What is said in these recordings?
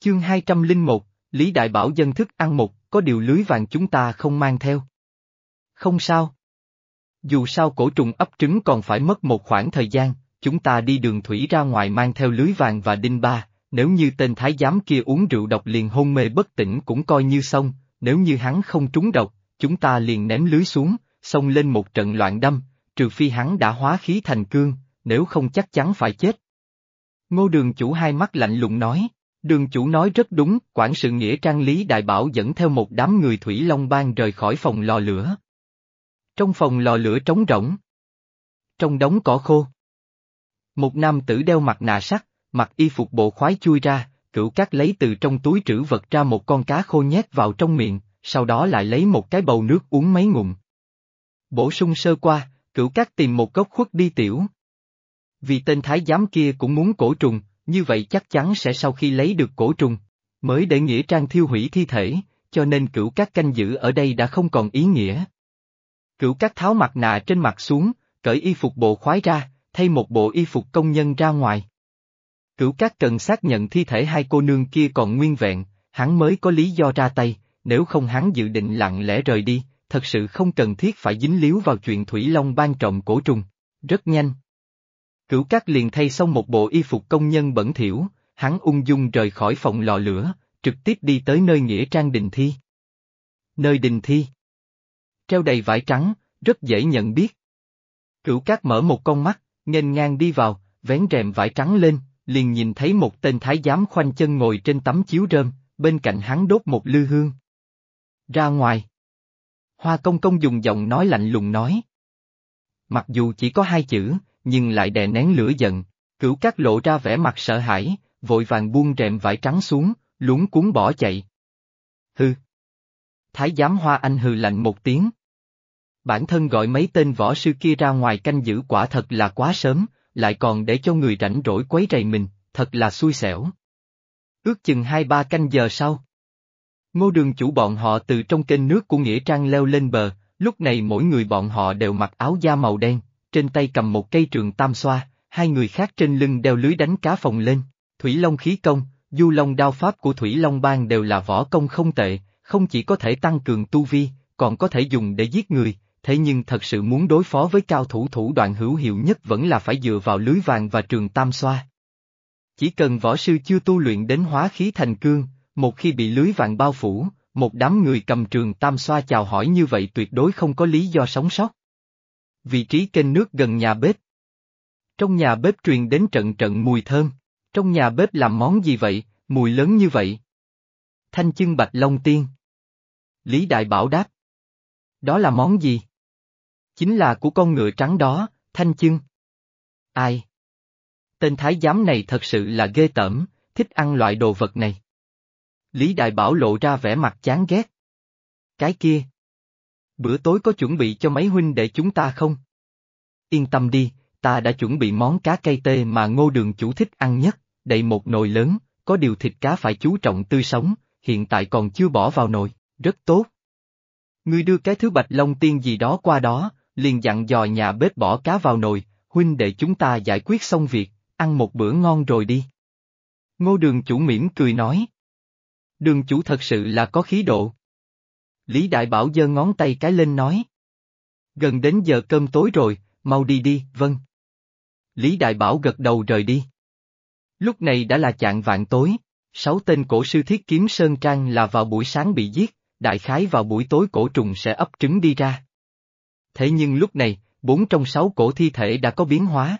Chương 201, Lý Đại Bảo dân thức ăn một, có điều lưới vàng chúng ta không mang theo. Không sao. Dù sao cổ trùng ấp trứng còn phải mất một khoảng thời gian, chúng ta đi đường thủy ra ngoài mang theo lưới vàng và đinh ba, nếu như tên thái giám kia uống rượu độc liền hôn mê bất tỉnh cũng coi như xong, nếu như hắn không trúng độc, chúng ta liền ném lưới xuống, xông lên một trận loạn đâm, trừ phi hắn đã hóa khí thành cương, nếu không chắc chắn phải chết. Ngô đường chủ hai mắt lạnh lùng nói, đường chủ nói rất đúng, quản sự nghĩa trang lý đại bảo dẫn theo một đám người thủy long bang rời khỏi phòng lò lửa. Trong phòng lò lửa trống rỗng. Trong đống cỏ khô. Một nam tử đeo mặt nạ sắt, mặc y phục bộ khoái chui ra, cửu cát lấy từ trong túi trữ vật ra một con cá khô nhét vào trong miệng, sau đó lại lấy một cái bầu nước uống mấy ngụm. Bổ sung sơ qua, cửu cát tìm một góc khuất đi tiểu. Vì tên thái giám kia cũng muốn cổ trùng, như vậy chắc chắn sẽ sau khi lấy được cổ trùng, mới để nghĩa trang thiêu hủy thi thể, cho nên cửu cát canh giữ ở đây đã không còn ý nghĩa. Cửu cát tháo mặt nạ trên mặt xuống, cởi y phục bộ khoái ra, thay một bộ y phục công nhân ra ngoài. Cửu cát cần xác nhận thi thể hai cô nương kia còn nguyên vẹn, hắn mới có lý do ra tay, nếu không hắn dự định lặng lẽ rời đi, thật sự không cần thiết phải dính líu vào chuyện Thủy Long ban trọng cổ trùng. Rất nhanh. Cửu cát liền thay xong một bộ y phục công nhân bẩn thỉu, hắn ung dung rời khỏi phòng lò lửa, trực tiếp đi tới nơi nghĩa trang đình thi. Nơi đình thi. Treo đầy vải trắng, rất dễ nhận biết. Cửu cát mở một con mắt, nghênh ngang đi vào, vén rèm vải trắng lên, liền nhìn thấy một tên thái giám khoanh chân ngồi trên tấm chiếu rơm, bên cạnh hắn đốt một lư hương. Ra ngoài. Hoa công công dùng giọng nói lạnh lùng nói. Mặc dù chỉ có hai chữ, nhưng lại đè nén lửa giận, cửu cát lộ ra vẻ mặt sợ hãi, vội vàng buông rèm vải trắng xuống, lúng cuốn bỏ chạy. Hư. Thái giám hoa anh hừ lạnh một tiếng. Bản thân gọi mấy tên võ sư kia ra ngoài canh giữ quả thật là quá sớm, lại còn để cho người rảnh rỗi quấy rầy mình, thật là xui xẻo. Ước chừng hai ba canh giờ sau. Ngô đường chủ bọn họ từ trong kênh nước của Nghĩa Trang leo lên bờ, lúc này mỗi người bọn họ đều mặc áo da màu đen, trên tay cầm một cây trường tam xoa, hai người khác trên lưng đeo lưới đánh cá phòng lên. Thủy Long khí công, du long đao pháp của Thủy Long bang đều là võ công không tệ, không chỉ có thể tăng cường tu vi, còn có thể dùng để giết người, thế nhưng thật sự muốn đối phó với cao thủ thủ đoạn hữu hiệu nhất vẫn là phải dựa vào lưới vàng và trường tam xoa. Chỉ cần võ sư chưa tu luyện đến hóa khí thành cương, một khi bị lưới vàng bao phủ, một đám người cầm trường tam xoa chào hỏi như vậy tuyệt đối không có lý do sống sót. Vị trí kênh nước gần nhà bếp. Trong nhà bếp truyền đến trận trận mùi thơm. Trong nhà bếp làm món gì vậy, mùi lớn như vậy? Thanh chưng bạch long tiên. Lý Đại Bảo đáp. Đó là món gì? Chính là của con ngựa trắng đó, thanh chưng. Ai? Tên thái giám này thật sự là ghê tởm, thích ăn loại đồ vật này. Lý Đại Bảo lộ ra vẻ mặt chán ghét. Cái kia. Bữa tối có chuẩn bị cho mấy huynh để chúng ta không? Yên tâm đi, ta đã chuẩn bị món cá cây tê mà ngô đường chủ thích ăn nhất, đầy một nồi lớn, có điều thịt cá phải chú trọng tươi sống, hiện tại còn chưa bỏ vào nồi, rất tốt. Ngươi đưa cái thứ bạch long tiên gì đó qua đó, liền dặn dò nhà bếp bỏ cá vào nồi, huynh để chúng ta giải quyết xong việc, ăn một bữa ngon rồi đi. Ngô đường chủ mỉm cười nói. Đường chủ thật sự là có khí độ. Lý Đại Bảo giơ ngón tay cái lên nói. Gần đến giờ cơm tối rồi, mau đi đi, vâng. Lý Đại Bảo gật đầu rời đi. Lúc này đã là chạng vạn tối, sáu tên cổ sư thiết kiếm Sơn Trang là vào buổi sáng bị giết, đại khái vào buổi tối cổ trùng sẽ ấp trứng đi ra. Thế nhưng lúc này, bốn trong sáu cổ thi thể đã có biến hóa.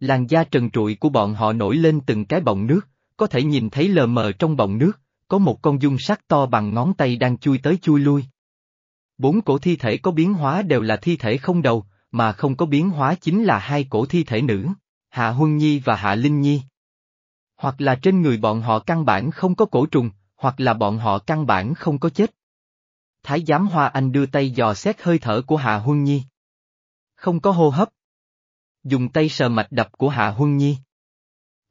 Làn da trần trụi của bọn họ nổi lên từng cái bọng nước, có thể nhìn thấy lờ mờ trong bọng nước, có một con dung sắt to bằng ngón tay đang chui tới chui lui. Bốn cổ thi thể có biến hóa đều là thi thể không đầu, mà không có biến hóa chính là hai cổ thi thể nữ, Hạ Huân Nhi và Hạ Linh Nhi. Hoặc là trên người bọn họ căn bản không có cổ trùng, hoặc là bọn họ căn bản không có chết. Thái giám Hoa Anh đưa tay dò xét hơi thở của Hạ Huân Nhi. Không có hô hấp. Dùng tay sờ mạch đập của Hạ Huân Nhi.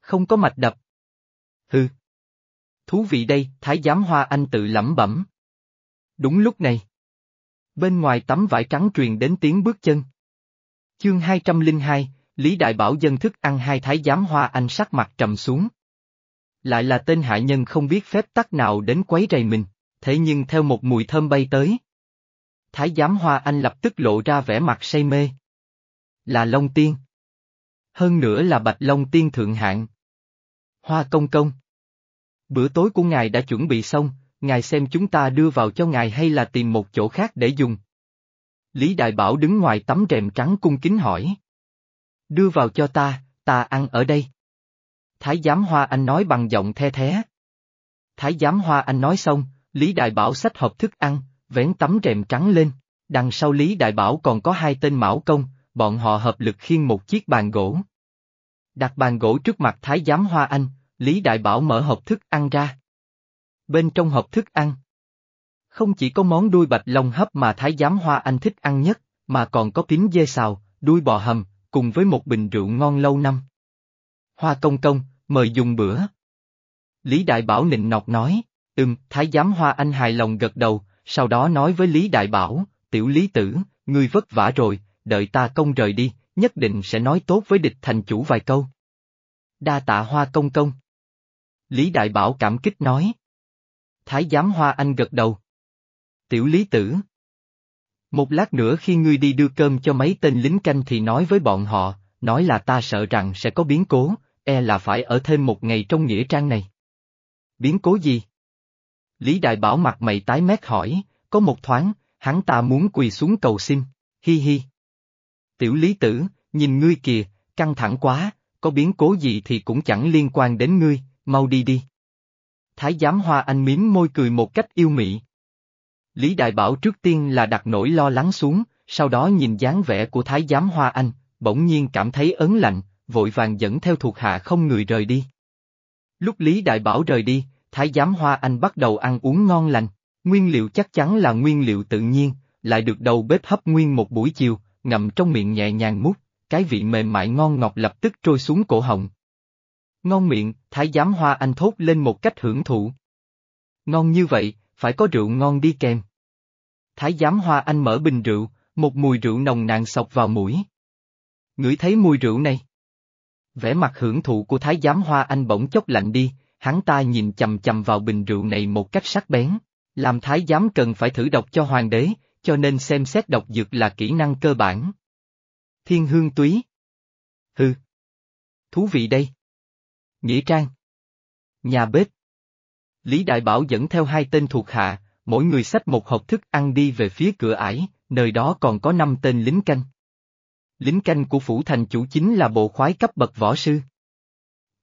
Không có mạch đập. Hừ. Thú vị đây, Thái giám Hoa Anh tự lẩm bẩm. Đúng lúc này. Bên ngoài tấm vải trắng truyền đến tiếng bước chân. Chương 202, Lý Đại Bảo dân thức ăn hai thái giám Hoa Anh sắc mặt trầm xuống. Lại là tên hạ nhân không biết phép tắc nào đến quấy rầy mình, thế nhưng theo một mùi thơm bay tới. Thái giám Hoa Anh lập tức lộ ra vẻ mặt say mê. Là Long Tiên. Hơn nữa là Bạch Long Tiên thượng hạng. Hoa công công. Bữa tối của ngài đã chuẩn bị xong, ngài xem chúng ta đưa vào cho ngài hay là tìm một chỗ khác để dùng. Lý Đại Bảo đứng ngoài tấm rèm trắng cung kính hỏi. Đưa vào cho ta, ta ăn ở đây. Thái giám Hoa Anh nói bằng giọng the thế. Thái giám Hoa Anh nói xong, Lý Đại Bảo xách hộp thức ăn, vén tấm rèm trắng lên. Đằng sau Lý Đại Bảo còn có hai tên mão công, bọn họ hợp lực khiêng một chiếc bàn gỗ. Đặt bàn gỗ trước mặt Thái giám Hoa Anh, Lý Đại Bảo mở hộp thức ăn ra. Bên trong hộp thức ăn, không chỉ có món đuôi bạch long hấp mà Thái giám Hoa Anh thích ăn nhất, mà còn có tím dê xào, đuôi bò hầm, cùng với một bình rượu ngon lâu năm. Hoa công công, mời dùng bữa. Lý Đại Bảo nịnh nọt nói, ừm, Thái giám Hoa Anh hài lòng gật đầu, sau đó nói với Lý Đại Bảo, tiểu Lý Tử, ngươi vất vả rồi, đợi ta công rời đi, nhất định sẽ nói tốt với địch thành chủ vài câu. Đa tạ Hoa công công. Lý Đại Bảo cảm kích nói. Thái giám Hoa Anh gật đầu. Tiểu Lý Tử. Một lát nữa khi ngươi đi đưa cơm cho mấy tên lính canh thì nói với bọn họ, nói là ta sợ rằng sẽ có biến cố, e là phải ở thêm một ngày trong nghĩa trang này. Biến cố gì? Lý Đại Bảo mặt mày tái mét hỏi, có một thoáng, hắn ta muốn quỳ xuống cầu xin, hi hi. Tiểu Lý Tử, nhìn ngươi kìa, căng thẳng quá, có biến cố gì thì cũng chẳng liên quan đến ngươi, mau đi đi. Thái giám Hoa Anh miếm môi cười một cách yêu mị. Lý Đại Bảo trước tiên là đặt nỗi lo lắng xuống, sau đó nhìn dáng vẻ của Thái giám Hoa Anh, bỗng nhiên cảm thấy ớn lạnh, vội vàng dẫn theo thuộc hạ không người rời đi. Lúc Lý Đại Bảo rời đi, Thái giám Hoa Anh bắt đầu ăn uống ngon lành, nguyên liệu chắc chắn là nguyên liệu tự nhiên, lại được đầu bếp hấp nguyên một buổi chiều, ngậm trong miệng nhẹ nhàng mút, cái vị mềm mại ngon ngọt lập tức trôi xuống cổ họng. Ngon miệng, Thái giám Hoa Anh thốt lên một cách hưởng thụ. Ngon như vậy, phải có rượu ngon đi kèm. Thái giám Hoa Anh mở bình rượu, một mùi rượu nồng nàn sọc vào mũi. Ngửi thấy mùi rượu này. Vẻ mặt hưởng thụ của Thái giám Hoa Anh bỗng chốc lạnh đi, hắn ta nhìn chầm chầm vào bình rượu này một cách sắc bén. Làm Thái giám cần phải thử độc cho hoàng đế, cho nên xem xét độc dược là kỹ năng cơ bản. Thiên hương túy. Hừ. Thú vị đây. Nghĩa trang. Nhà bếp. Lý Đại Bảo dẫn theo hai tên thuộc hạ, mỗi người xách một hộp thức ăn đi về phía cửa ải, nơi đó còn có năm tên lính canh. Lính canh của phủ thành chủ chính là bộ khoái cấp bậc võ sư.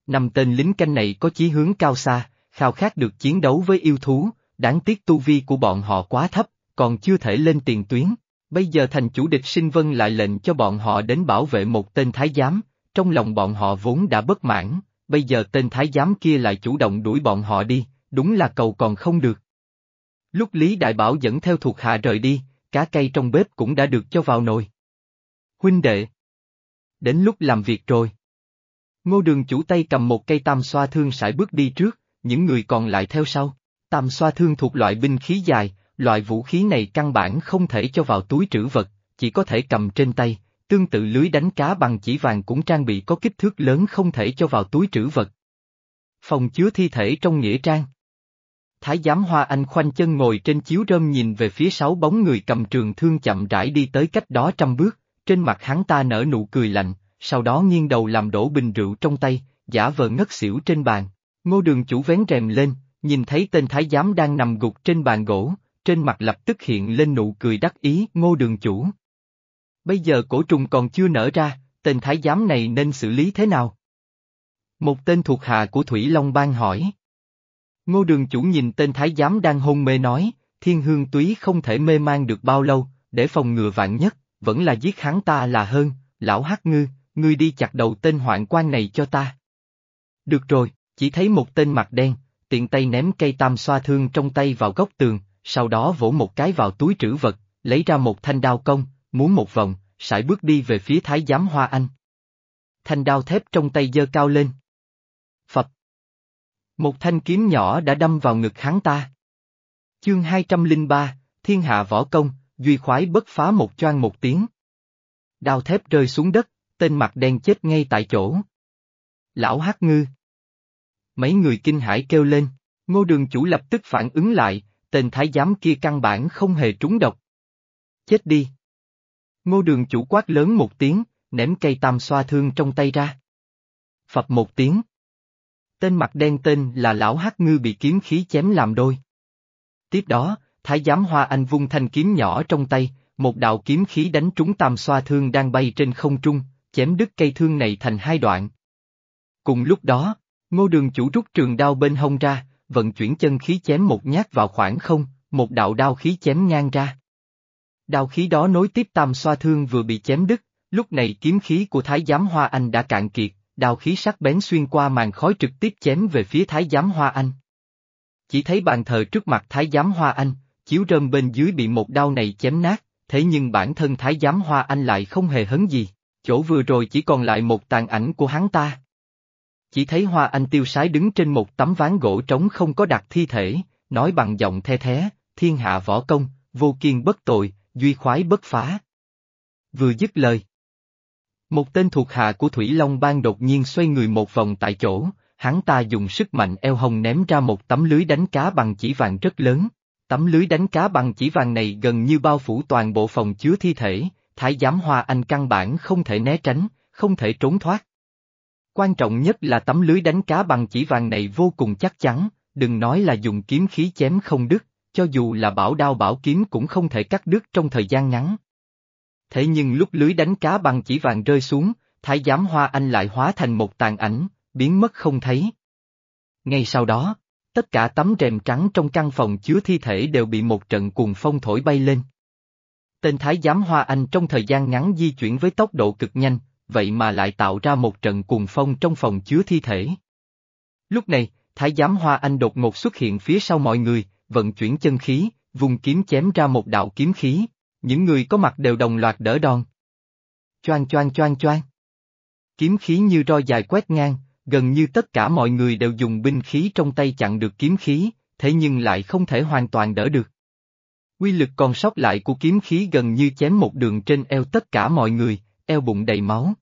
Năm tên lính canh này có chí hướng cao xa, khao khát được chiến đấu với yêu thú, đáng tiếc tu vi của bọn họ quá thấp, còn chưa thể lên tiền tuyến. Bây giờ thành chủ địch sinh vân lại lệnh cho bọn họ đến bảo vệ một tên thái giám, trong lòng bọn họ vốn đã bất mãn, bây giờ tên thái giám kia lại chủ động đuổi bọn họ đi, đúng là cầu còn không được. Lúc Lý Đại Bảo dẫn theo thuộc hạ rời đi, cá cây trong bếp cũng đã được cho vào nồi. Huynh đệ! Đến lúc làm việc rồi. Ngô đường chủ tay cầm một cây tam xoa thương sải bước đi trước, những người còn lại theo sau. Tam xoa thương thuộc loại binh khí dài, loại vũ khí này căn bản không thể cho vào túi trữ vật, chỉ có thể cầm trên tay, tương tự lưới đánh cá bằng chỉ vàng cũng trang bị có kích thước lớn không thể cho vào túi trữ vật. Phòng chứa thi thể trong nghĩa trang. Thái giám Hoa Anh khoanh chân ngồi trên chiếu rơm nhìn về phía sáu bóng người cầm trường thương chậm rãi đi tới cách đó trăm bước, trên mặt hắn ta nở nụ cười lạnh, sau đó nghiêng đầu làm đổ bình rượu trong tay, giả vờ ngất xỉu trên bàn. Ngô đường chủ vén rèm lên, nhìn thấy tên thái giám đang nằm gục trên bàn gỗ, trên mặt lập tức hiện lên nụ cười đắc ý ngô đường chủ. Bây giờ cổ trùng còn chưa nở ra, tên thái giám này nên xử lý thế nào? Một tên thuộc hạ của Thủy Long Bang hỏi. Ngô đường chủ nhìn tên thái giám đang hôn mê nói, thiên hương túy không thể mê man được bao lâu, để phòng ngừa vạn nhất, vẫn là giết hắn ta là hơn, lão hắc ngư, ngươi đi chặt đầu tên hoạn quan này cho ta. Được rồi, chỉ thấy một tên mặt đen, tiện tay ném cây tam xoa thương trong tay vào góc tường, sau đó vỗ một cái vào túi trữ vật, lấy ra một thanh đao công, muốn một vòng, sải bước đi về phía thái giám Hoa Anh. Thanh đao thép trong tay giơ cao lên. Phật. Một thanh kiếm nhỏ đã đâm vào ngực hắn ta. Chương 203, Thiên hạ võ công, duy khoái bất phá một choang một tiếng. Đao thép rơi xuống đất, tên mặt đen chết ngay tại chỗ. Lão hát Ngư. mấy người kinh hãi kêu lên, ngô đường chủ lập tức phản ứng lại, tên thái giám kia căn bản không hề trúng độc. Chết đi! Ngô đường chủ quát lớn một tiếng, ném cây tam xoa thương trong tay ra. Phập một tiếng. Tên mặt đen tên là Lão Hắc Ngư bị kiếm khí chém làm đôi. Tiếp đó, Thái giám Hoa Anh vung thanh kiếm nhỏ trong tay, một đạo kiếm khí đánh trúng tam xoa thương đang bay trên không trung, chém đứt cây thương này thành hai đoạn. Cùng lúc đó, ngô đường chủ rút trường đao bên hông ra, vận chuyển chân khí chém một nhát vào khoảng không, một đạo đao khí chém ngang ra. Đao khí đó nối tiếp tam xoa thương vừa bị chém đứt, lúc này kiếm khí của Thái giám Hoa Anh đã cạn kiệt, đao khí sắc bén xuyên qua màn khói trực tiếp chém về phía Thái giám Hoa Anh. Chỉ thấy bàn thờ trước mặt Thái giám Hoa Anh, chiếu rơm bên dưới bị một đao này chém nát, thế nhưng bản thân Thái giám Hoa Anh lại không hề hấn gì, chỗ vừa rồi chỉ còn lại một tàn ảnh của hắn ta. Chỉ thấy Hoa Anh tiêu sái đứng trên một tấm ván gỗ trống không có đặt thi thể, nói bằng giọng the thế, thiên hạ võ công, vô kiên bất tội, duy khoái bất phá. Vừa dứt lời. Một tên thuộc hạ của Thủy Long Bang đột nhiên xoay người một vòng tại chỗ, hắn ta dùng sức mạnh eo hồng ném ra một tấm lưới đánh cá bằng chỉ vàng rất lớn. Tấm lưới đánh cá bằng chỉ vàng này gần như bao phủ toàn bộ phòng chứa thi thể, thái giám hoa anh căn bản không thể né tránh, không thể trốn thoát. Quan trọng nhất là tấm lưới đánh cá bằng chỉ vàng này vô cùng chắc chắn, đừng nói là dùng kiếm khí chém không đứt, cho dù là bảo đao bảo kiếm cũng không thể cắt đứt trong thời gian ngắn. Thế nhưng lúc lưới đánh cá bằng chỉ vàng rơi xuống, thái giám hoa anh lại hóa thành một tàn ảnh, biến mất không thấy. Ngay sau đó, tất cả tấm rèm trắng trong căn phòng chứa thi thể đều bị một trận cuồng phong thổi bay lên. Tên thái giám Hoa Anh trong thời gian ngắn di chuyển với tốc độ cực nhanh, vậy mà lại tạo ra một trận cuồng phong trong phòng chứa thi thể. Lúc này, thái giám Hoa Anh đột ngột xuất hiện phía sau mọi người, vận chuyển chân khí, vùng kiếm chém ra một đạo kiếm khí, những người có mặt đều đồng loạt đỡ đòn. Choang choang choang choang. Kiếm khí như roi dài quét ngang, gần như tất cả mọi người đều dùng binh khí trong tay chặn được kiếm khí, thế nhưng lại không thể hoàn toàn đỡ được. Quy lực còn sót lại của kiếm khí gần như chém một đường trên eo tất cả mọi người, eo bụng đầy máu.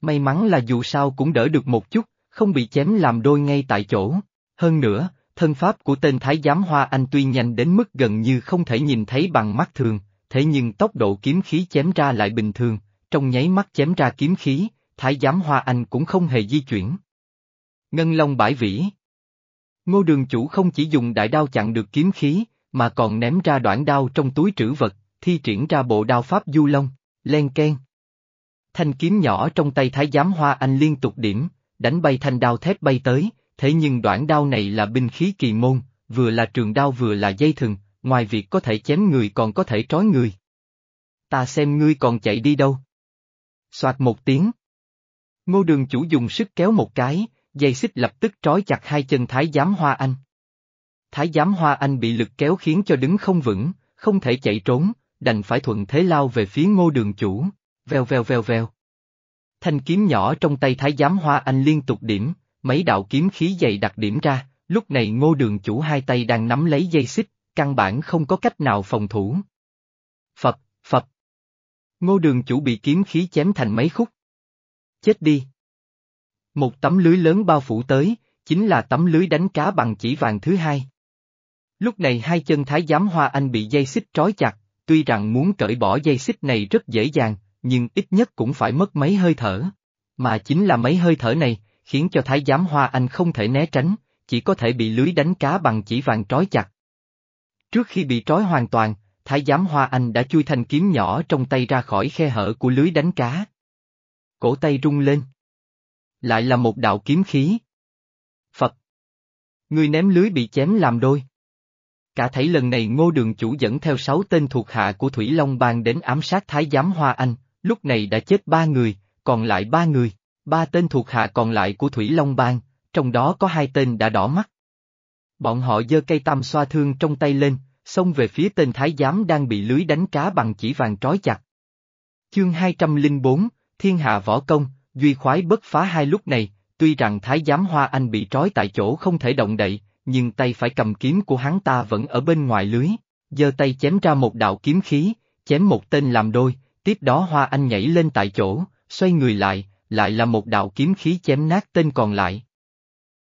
May mắn là dù sao cũng đỡ được một chút, không bị chém làm đôi ngay tại chỗ. Hơn nữa, thân pháp của tên Thái giám Hoa Anh tuy nhanh đến mức gần như không thể nhìn thấy bằng mắt thường, thế nhưng tốc độ kiếm khí chém ra lại bình thường, trong nháy mắt chém ra kiếm khí, thái giám Hoa Anh cũng không hề di chuyển. Ngân Long bãi vĩ Ngô đường chủ không chỉ dùng đại đao chặn được kiếm khí, mà còn ném ra đoạn đao trong túi trữ vật, thi triển ra bộ đao pháp du long, len ken. Thanh kiếm nhỏ trong tay thái giám Hoa Anh liên tục điểm, đánh bay thanh đao thép bay tới, thế nhưng đoạn đao này là binh khí kỳ môn, vừa là trường đao vừa là dây thừng, ngoài việc có thể chém người còn có thể trói người. Ta xem ngươi còn chạy đi đâu. Soạt một tiếng. Ngô đường chủ dùng sức kéo một cái, dây xích lập tức trói chặt hai chân thái giám Hoa Anh. Thái giám Hoa Anh bị lực kéo khiến cho đứng không vững, không thể chạy trốn, đành phải thuận thế lao về phía ngô đường chủ, vèo vèo vèo vèo. Thanh kiếm nhỏ trong tay thái giám Hoa Anh liên tục điểm, mấy đạo kiếm khí dày đặc điểm ra, lúc này ngô đường chủ hai tay đang nắm lấy dây xích, căn bản không có cách nào phòng thủ. Phật, Phật. Ngô đường chủ bị kiếm khí chém thành mấy khúc. Chết đi. Một tấm lưới lớn bao phủ tới, chính là tấm lưới đánh cá bằng chỉ vàng thứ hai. Lúc này hai chân thái giám hoa anh bị dây xích trói chặt, tuy rằng muốn cởi bỏ dây xích này rất dễ dàng, nhưng ít nhất cũng phải mất mấy hơi thở. Mà chính là mấy hơi thở này, khiến cho thái giám hoa anh không thể né tránh, chỉ có thể bị lưới đánh cá bằng chỉ vàng trói chặt. Trước khi bị trói hoàn toàn, thái giám hoa anh đã chui thanh kiếm nhỏ trong tay ra khỏi khe hở của lưới đánh cá. Cổ tay rung lên. Lại là một đạo kiếm khí. Phật! Người ném lưới bị chém làm đôi. Cả thấy lần này ngô đường chủ dẫn theo sáu tên thuộc hạ của Thủy Long Bang đến ám sát Thái giám Hoa Anh, lúc này đã chết ba người, còn lại ba người, ba tên thuộc hạ còn lại của Thủy Long Bang, trong đó có hai tên đã đỏ mắt. Bọn họ giơ cây tam xoa thương trong tay lên, xông về phía tên thái giám đang bị lưới đánh cá bằng chỉ vàng trói chặt. Chương 204, Thiên hạ võ công, duy khoái bất phá hai lúc này, tuy rằng thái giám Hoa Anh bị trói tại chỗ không thể động đậy, nhưng tay phải cầm kiếm của hắn ta vẫn ở bên ngoài lưới, giơ tay chém ra một đạo kiếm khí, chém một tên làm đôi, tiếp đó Hoa Anh nhảy lên tại chỗ, xoay người lại, lại là một đạo kiếm khí chém nát tên còn lại.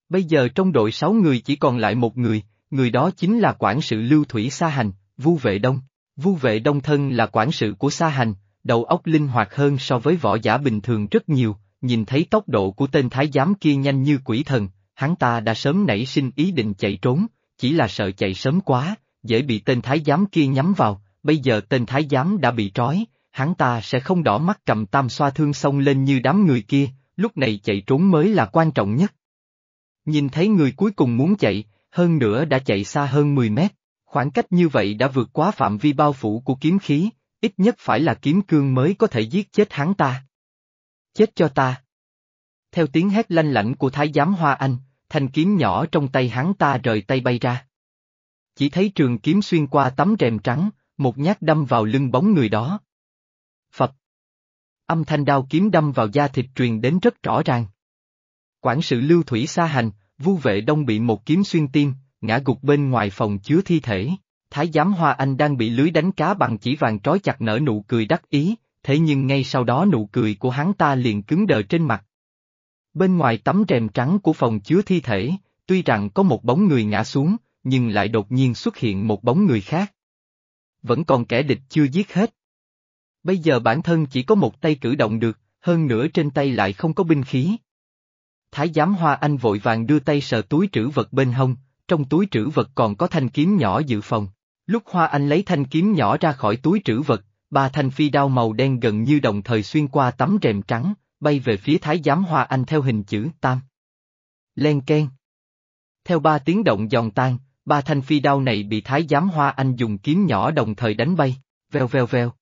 Bây giờ trong đội sáu người chỉ còn lại một người, người đó chính là quản sự Lưu Thủy Sa Hành, Vu Vệ Đông. Vu Vệ Đông thân là quản sự của Sa Hành, đầu óc linh hoạt hơn so với võ giả bình thường rất nhiều, nhìn thấy tốc độ của tên thái giám kia nhanh như quỷ thần, hắn ta đã sớm nảy sinh ý định chạy trốn, chỉ là sợ chạy sớm quá, dễ bị tên thái giám kia nhắm vào, bây giờ tên thái giám đã bị trói, hắn ta sẽ không đỏ mắt cầm tam xoa thương xông lên như đám người kia, lúc này chạy trốn mới là quan trọng nhất. Nhìn thấy người cuối cùng muốn chạy, hơn nữa đã chạy xa hơn 10 mét, khoảng cách như vậy đã vượt quá phạm vi bao phủ của kiếm khí, ít nhất phải là kiếm cương mới có thể giết chết hắn ta. Chết cho ta. Theo tiếng hét lanh lảnh của thái giám Hoa Anh, thanh kiếm nhỏ trong tay hắn ta rời tay bay ra. Chỉ thấy trường kiếm xuyên qua tấm rèm trắng, một nhát đâm vào lưng bóng người đó. Phật. Âm thanh đao kiếm đâm vào da thịt truyền đến rất rõ ràng. Quản sự lưu thủy xa hành, vu vệ đông bị một kiếm xuyên tim, ngã gục bên ngoài phòng chứa thi thể. Thái giám Hoa Anh đang bị lưới đánh cá bằng chỉ vàng trói chặt nở nụ cười đắc ý, thế nhưng ngay sau đó nụ cười của hắn ta liền cứng đờ trên mặt. Bên ngoài tấm rèm trắng của phòng chứa thi thể, tuy rằng có một bóng người ngã xuống, nhưng lại đột nhiên xuất hiện một bóng người khác. Vẫn còn kẻ địch chưa giết hết. Bây giờ bản thân chỉ có một tay cử động được, hơn nữa trên tay lại không có binh khí. Thái giám Hoa Anh vội vàng đưa tay sờ túi trữ vật bên hông, trong túi trữ vật còn có thanh kiếm nhỏ dự phòng. Lúc Hoa Anh lấy thanh kiếm nhỏ ra khỏi túi trữ vật, ba thanh phi đao màu đen gần như đồng thời xuyên qua tấm rèm trắng, bay về phía thái giám Hoa Anh theo hình chữ tam. Len ken. Theo ba tiếng động giòn tan, ba thanh phi đao này bị thái giám Hoa Anh dùng kiếm nhỏ đồng thời đánh bay, veo veo veo.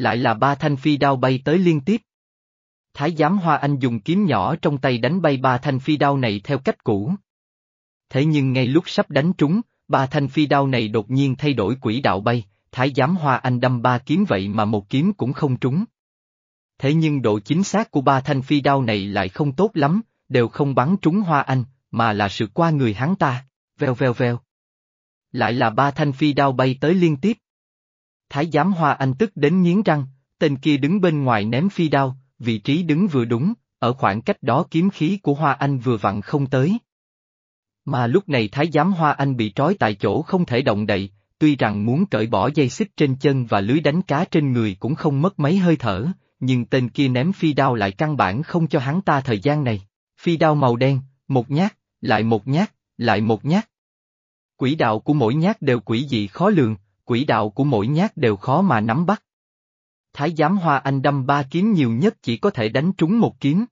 Lại là ba thanh phi đao bay tới liên tiếp. Thái giám Hoa Anh dùng kiếm nhỏ trong tay đánh bay ba thanh phi đao này theo cách cũ. Thế nhưng ngay lúc sắp đánh trúng, ba thanh phi đao này đột nhiên thay đổi quỹ đạo bay, thái giám Hoa Anh đâm ba kiếm vậy mà một kiếm cũng không trúng. Thế nhưng độ chính xác của ba thanh phi đao này lại không tốt lắm, đều không bắn trúng Hoa Anh, mà là sự qua người hắn ta, veo veo veo. Lại là ba thanh phi đao bay tới liên tiếp. Thái giám Hoa Anh tức đến nghiến răng, tên kia đứng bên ngoài ném phi đao, vị trí đứng vừa đúng, ở khoảng cách đó kiếm khí của Hoa Anh vừa vặn không tới. Mà lúc này Thái giám Hoa Anh bị trói tại chỗ không thể động đậy, tuy rằng muốn cởi bỏ dây xích trên chân và lưới đánh cá trên người cũng không mất mấy hơi thở, nhưng tên kia ném phi đao lại căn bản không cho hắn ta thời gian này. Phi đao màu đen, một nhát, lại một nhát, lại một nhát. Quỹ đạo của mỗi nhát đều quỷ dị khó lường, quỹ đạo của mỗi nhát đều khó mà nắm bắt. Thái giám Hoa Anh đâm ba kiếm nhiều nhất chỉ có thể đánh trúng một kiếm.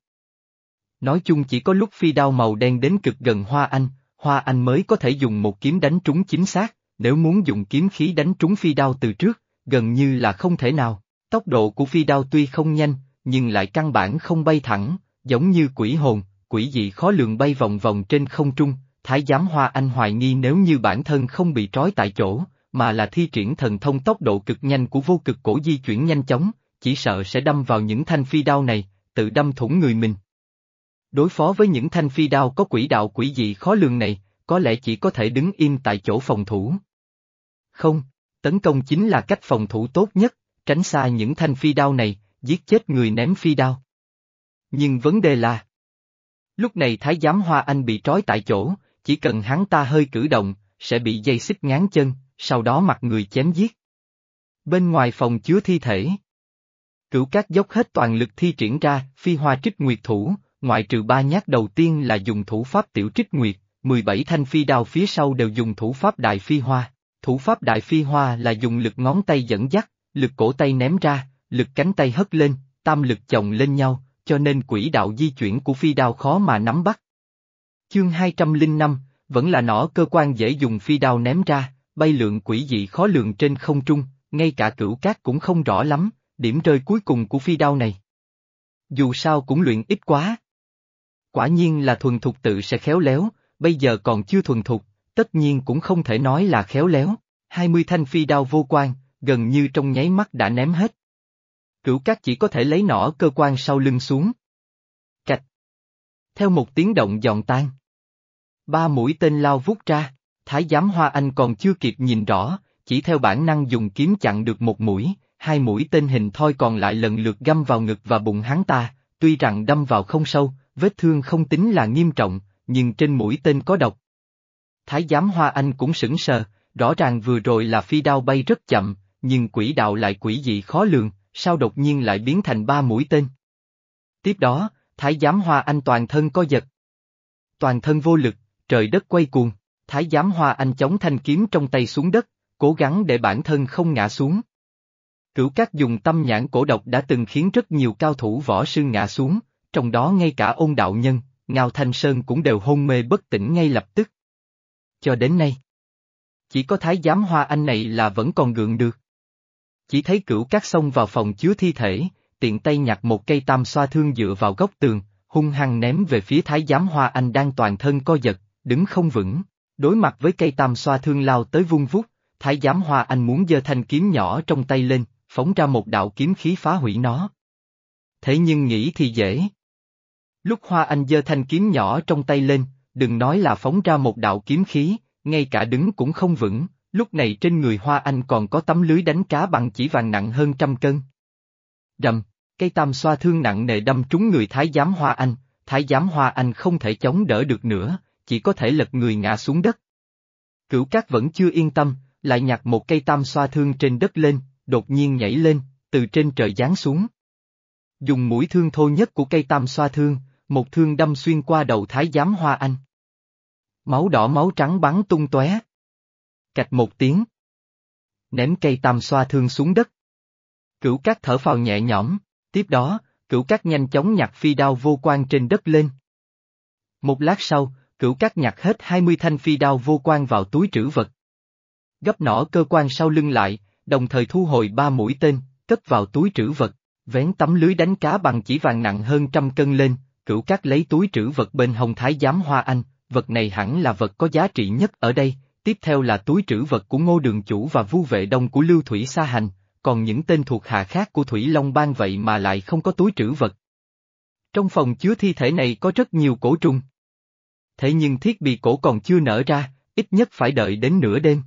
Nói chung chỉ có lúc phi đao màu đen đến cực gần Hoa Anh, Hoa Anh mới có thể dùng một kiếm đánh trúng chính xác, nếu muốn dùng kiếm khí đánh trúng phi đao từ trước, gần như là không thể nào. Tốc độ của phi đao tuy không nhanh, nhưng lại căn bản không bay thẳng, giống như quỷ hồn, quỷ dị khó lường bay vòng vòng trên không trung, thái giám Hoa Anh hoài nghi nếu như bản thân không bị trói tại chỗ, mà là thi triển thần thông tốc độ cực nhanh của vô cực cổ di chuyển nhanh chóng, chỉ sợ sẽ đâm vào những thanh phi đao này, tự đâm thủng người mình. Đối phó với những thanh phi đao có quỷ đạo quỷ dị khó lường này, có lẽ chỉ có thể đứng im tại chỗ phòng thủ. Không, tấn công chính là cách phòng thủ tốt nhất, tránh xa những thanh phi đao này, giết chết người ném phi đao. Nhưng vấn đề là... Lúc này Thái giám Hoa Anh bị trói tại chỗ, chỉ cần hắn ta hơi cử động, sẽ bị dây xích ngán chân, sau đó mặt người chém giết. Bên ngoài phòng chứa thi thể. Cửu cát dốc hết toàn lực thi triển ra, phi hoa trích nguyệt thủ, ngoại trừ ba nhát đầu tiên là dùng thủ pháp tiểu trích nguyệt, 17 thanh phi đao phía sau đều dùng thủ pháp đại phi hoa. Thủ pháp đại phi hoa là dùng lực ngón tay dẫn dắt, lực cổ tay ném ra, lực cánh tay hất lên, tam lực chồng lên nhau, cho nên quỹ đạo di chuyển của phi đao khó mà nắm bắt. Chương 205, vẫn là nỏ cơ quan dễ dùng phi đao ném ra, bay lượng quỷ dị khó lường trên không trung, ngay cả cửu cát cũng không rõ lắm, điểm rơi cuối cùng của phi đao này. Dù sao cũng luyện ít quá. Quả nhiên là thuần thục tự sẽ khéo léo, bây giờ còn chưa thuần thục, tất nhiên cũng không thể nói là khéo léo. Hai mươi thanh phi đao vô quan, gần như trong nháy mắt đã ném hết. Cửu cát chỉ có thể lấy nỏ cơ quan sau lưng xuống. Cạch. Theo một tiếng động giòn tan. Ba mũi tên lao vút ra, thái giám Hoa Anh còn chưa kịp nhìn rõ, chỉ theo bản năng dùng kiếm chặn được một mũi, hai mũi tên hình thoi còn lại lần lượt găm vào ngực và bụng hắn ta, tuy rằng đâm vào không sâu, vết thương không tính là nghiêm trọng, nhưng trên mũi tên có độc. Thái giám Hoa Anh cũng sững sờ, rõ ràng vừa rồi là phi đao bay rất chậm, nhưng quỷ đạo lại quỷ dị khó lường, sao đột nhiên lại biến thành ba mũi tên. Tiếp đó, Thái giám Hoa Anh toàn thân co giật. Toàn thân vô lực, trời đất quay cuồng, Thái giám Hoa Anh chống thanh kiếm trong tay xuống đất, cố gắng để bản thân không ngã xuống. Cửu các dùng tâm nhãn cổ độc đã từng khiến rất nhiều cao thủ võ sư ngã xuống, trong đó ngay cả ôn đạo nhân, Ngao Thanh Sơn cũng đều hôn mê bất tỉnh ngay lập tức. Cho đến nay, chỉ có thái giám hoa anh này là vẫn còn gượng được. Chỉ thấy cửu các xông vào phòng chứa thi thể, tiện tay nhặt một cây tam xoa thương dựa vào góc tường, hung hăng ném về phía thái giám hoa anh đang toàn thân co giật, đứng không vững. Đối mặt với cây tam xoa thương lao tới vung vút, thái giám hoa anh muốn giơ thanh kiếm nhỏ trong tay lên, phóng ra một đạo kiếm khí phá hủy nó. Thế nhưng nghĩ thì dễ. Lúc hoa anh giơ thanh kiếm nhỏ trong tay lên, đừng nói là phóng ra một đạo kiếm khí, ngay cả đứng cũng không vững, lúc này trên người hoa anh còn có tấm lưới đánh cá bằng chỉ vàng nặng hơn trăm cân. Đầm, cây tam xoa thương nặng nề đâm trúng người thái giám hoa anh, thái giám hoa anh không thể chống đỡ được nữa, chỉ có thể lật người ngã xuống đất. Cửu cát vẫn chưa yên tâm, lại nhặt một cây tam xoa thương trên đất lên, đột nhiên nhảy lên, từ trên trời giáng xuống. Dùng mũi thương thô nhất của cây tam xoa thương, một thương đâm xuyên qua đầu thái giám hoa anh. Máu đỏ máu trắng bắn tung tóe. Cạch một tiếng. Ném cây tam xoa thương xuống đất. Cửu cát thở phào nhẹ nhõm, tiếp đó, cửu cát nhanh chóng nhặt phi đao vô quan trên đất lên. Một lát sau, cửu cát nhặt hết 20 thanh phi đao vô quan vào túi trữ vật. Gấp nỏ cơ quan sau lưng lại, đồng thời thu hồi ba mũi tên, cất vào túi trữ vật, vén tấm lưới đánh cá bằng chỉ vàng nặng hơn trăm cân lên, cửu cát lấy túi trữ vật bên Hồng thái giám hoa anh, vật này hẳn là vật có giá trị nhất ở đây, tiếp theo là túi trữ vật của ngô đường chủ và vu vệ đông của lưu thủy sa hành, còn những tên thuộc hạ khác của Thủy Long Bang vậy mà lại không có túi trữ vật. Trong phòng chứa thi thể này có rất nhiều cổ trùng. Thế nhưng thiết bị cổ còn chưa nở ra, ít nhất phải đợi đến nửa đêm.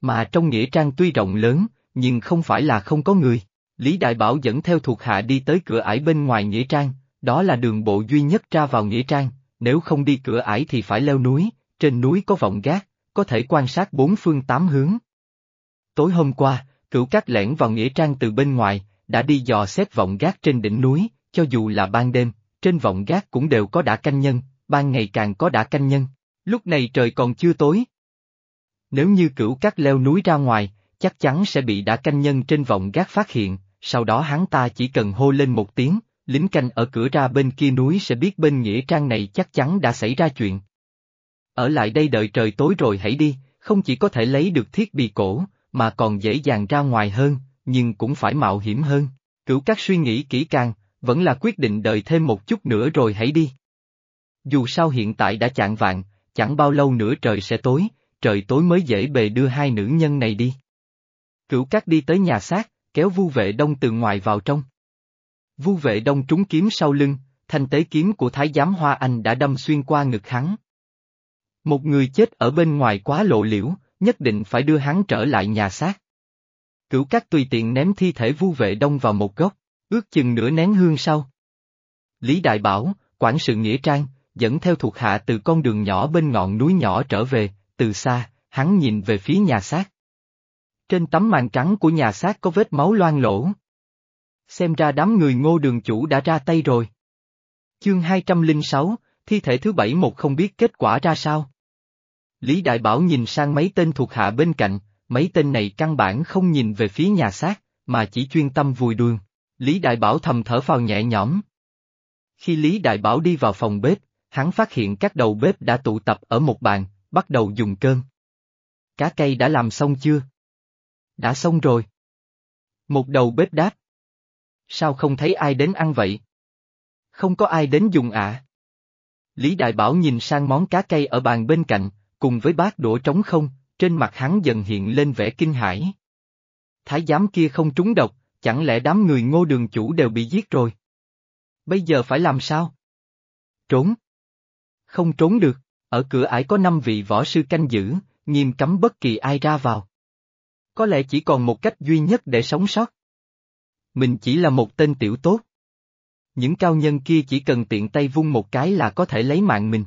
Mà trong nghĩa trang tuy rộng lớn, nhưng không phải là không có người. Lý Đại Bảo dẫn theo thuộc hạ đi tới cửa ải bên ngoài nghĩa trang, đó là đường bộ duy nhất ra vào nghĩa trang, nếu không đi cửa ải thì phải leo núi, trên núi có vọng gác, có thể quan sát bốn phương tám hướng. Tối hôm qua, cửu cát lẻn vào nghĩa trang từ bên ngoài, đã đi dò xét vọng gác trên đỉnh núi, cho dù là ban đêm, trên vọng gác cũng đều có đã canh nhân, ban ngày càng có đã canh nhân. Lúc này trời còn chưa tối, nếu như cửu cát leo núi ra ngoài, chắc chắn sẽ bị đã canh nhân trên vọng gác phát hiện, sau đó hắn ta chỉ cần hô lên một tiếng, lính canh ở cửa ra bên kia núi sẽ biết bên nghĩa trang này chắc chắn đã xảy ra chuyện. Ở lại đây đợi trời tối rồi hãy đi, không chỉ có thể lấy được thiết bị cổ, mà còn dễ dàng ra ngoài hơn, nhưng cũng phải mạo hiểm hơn. Cửu các suy nghĩ kỹ càng, vẫn là quyết định đợi thêm một chút nữa rồi hãy đi. Dù sao hiện tại đã chạng vạn, chẳng bao lâu nữa trời sẽ tối, trời tối mới dễ bề đưa hai nữ nhân này đi. Cửu cát đi tới nhà xác, kéo vu vệ đông từ ngoài vào trong. Vu vệ đông trúng kiếm sau lưng, thanh tế kiếm của thái giám Hoa Anh đã đâm xuyên qua ngực hắn. Một người chết ở bên ngoài quá lộ liễu, nhất định phải đưa hắn trở lại nhà xác. Cửu cát tùy tiện ném thi thể vu vệ đông vào một góc, ước chừng nửa nén hương sau. Lý Đại Bảo, quản sự Nghĩa Trang, dẫn theo thuộc hạ từ con đường nhỏ bên ngọn núi nhỏ trở về, từ xa, hắn nhìn về phía nhà xác. Trên tấm màn trắng của nhà xác có vết máu loang lỗ. Xem ra đám người ngô đường chủ đã ra tay rồi. Chương 206, thi thể thứ bảy một không biết kết quả ra sao. Lý Đại Bảo nhìn sang mấy tên thuộc hạ bên cạnh, mấy tên này căn bản không nhìn về phía nhà xác, mà chỉ chuyên tâm vùi đường Lý Đại Bảo thầm thở phào nhẹ nhõm. Khi Lý Đại Bảo đi vào phòng bếp, hắn phát hiện các đầu bếp đã tụ tập ở một bàn, bắt đầu dùng cơm. Cá cây đã làm xong chưa? Đã xong rồi. Một đầu bếp đáp. Sao không thấy ai đến ăn vậy? Không có ai đến dùng ạ. À? Lý Đại Bảo nhìn sang món cá cây ở bàn bên cạnh, cùng với bát đũa trống không, trên mặt hắn dần hiện lên vẻ kinh hãi. Thái giám kia không trúng độc, chẳng lẽ đám người ngô đường chủ đều bị giết rồi? Bây giờ phải làm sao? Trốn. Không trốn được. Ở cửa ải có năm vị võ sư canh giữ, nghiêm cấm bất kỳ ai ra vào. Có lẽ chỉ còn một cách duy nhất để sống sót. Mình chỉ là một tên tiểu tốt. Những cao nhân kia chỉ cần tiện tay vung một cái là có thể lấy mạng mình.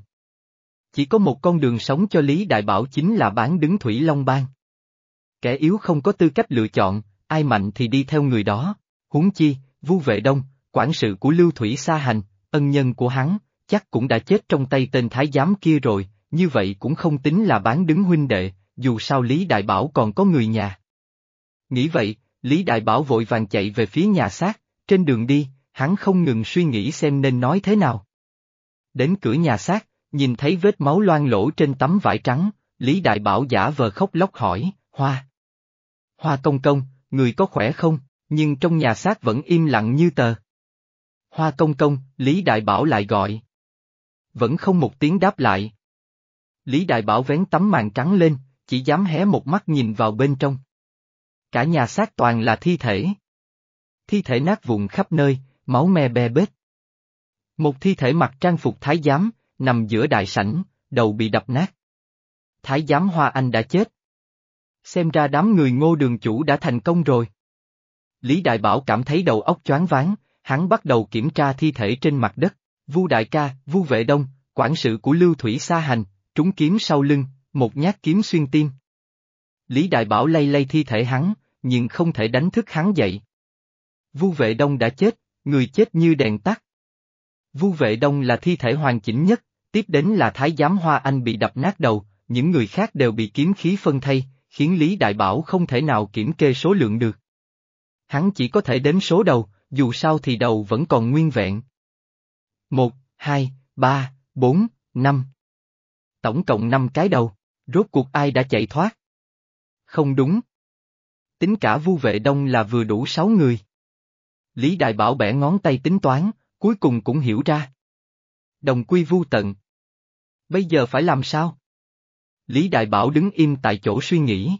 Chỉ có một con đường sống cho Lý Đại Bảo chính là bán đứng Thủy Long Bang. Kẻ yếu không có tư cách lựa chọn, ai mạnh thì đi theo người đó. Huống chi, Vu Vệ Đông, quản sự của Lưu Thủy Sa Hành, ân nhân của hắn, chắc cũng đã chết trong tay tên thái giám kia rồi, như vậy cũng không tính là bán đứng huynh đệ, dù sao Lý Đại Bảo còn có người nhà. Nghĩ vậy, Lý Đại Bảo vội vàng chạy về phía nhà xác, trên đường đi, hắn không ngừng suy nghĩ xem nên nói thế nào. Đến cửa nhà xác, nhìn thấy vết máu loang lỗ trên tấm vải trắng, Lý Đại Bảo giả vờ khóc lóc hỏi, Hoa. Hoa công công, người có khỏe không, nhưng trong nhà xác vẫn im lặng như tờ. Hoa công công, Lý Đại Bảo lại gọi. Vẫn không một tiếng đáp lại. Lý Đại Bảo vén tấm màn trắng lên, chỉ dám hé một mắt nhìn vào bên trong. Cả nhà xác toàn là thi thể. Thi thể nát vụn khắp nơi, máu me be bết. Một thi thể mặc trang phục thái giám, nằm giữa đại sảnh, đầu bị đập nát. Thái giám Hoa Anh đã chết. Xem ra đám người ngô đường chủ đã thành công rồi. Lý Đại Bảo cảm thấy đầu óc choáng váng, hắn bắt đầu kiểm tra thi thể trên mặt đất. Vu Đại ca, Vu Vệ Đông, quản sự của Lưu Thủy Sa Hành, trúng kiếm sau lưng, một nhát kiếm xuyên tim. Lý Đại Bảo lay lay thi thể hắn, nhưng không thể đánh thức hắn dậy. Vu Vệ Đông đã chết, người chết như đèn tắt. Vu Vệ Đông là thi thể hoàn chỉnh nhất, tiếp đến là Thái giám Hoa Anh bị đập nát đầu, những người khác đều bị kiếm khí phân thay, khiến Lý Đại Bảo không thể nào kiểm kê số lượng được. Hắn chỉ có thể đếm số đầu, dù sao thì đầu vẫn còn nguyên vẹn. Một, hai, ba, bốn, năm. Tổng cộng năm cái đầu, rốt cuộc ai đã chạy thoát? Không đúng. Tính cả vu vệ đông là vừa đủ sáu người. Lý Đại Bảo bẻ ngón tay tính toán, cuối cùng cũng hiểu ra. Đồng quy vu tận. Bây giờ phải làm sao? Lý Đại Bảo đứng im tại chỗ suy nghĩ.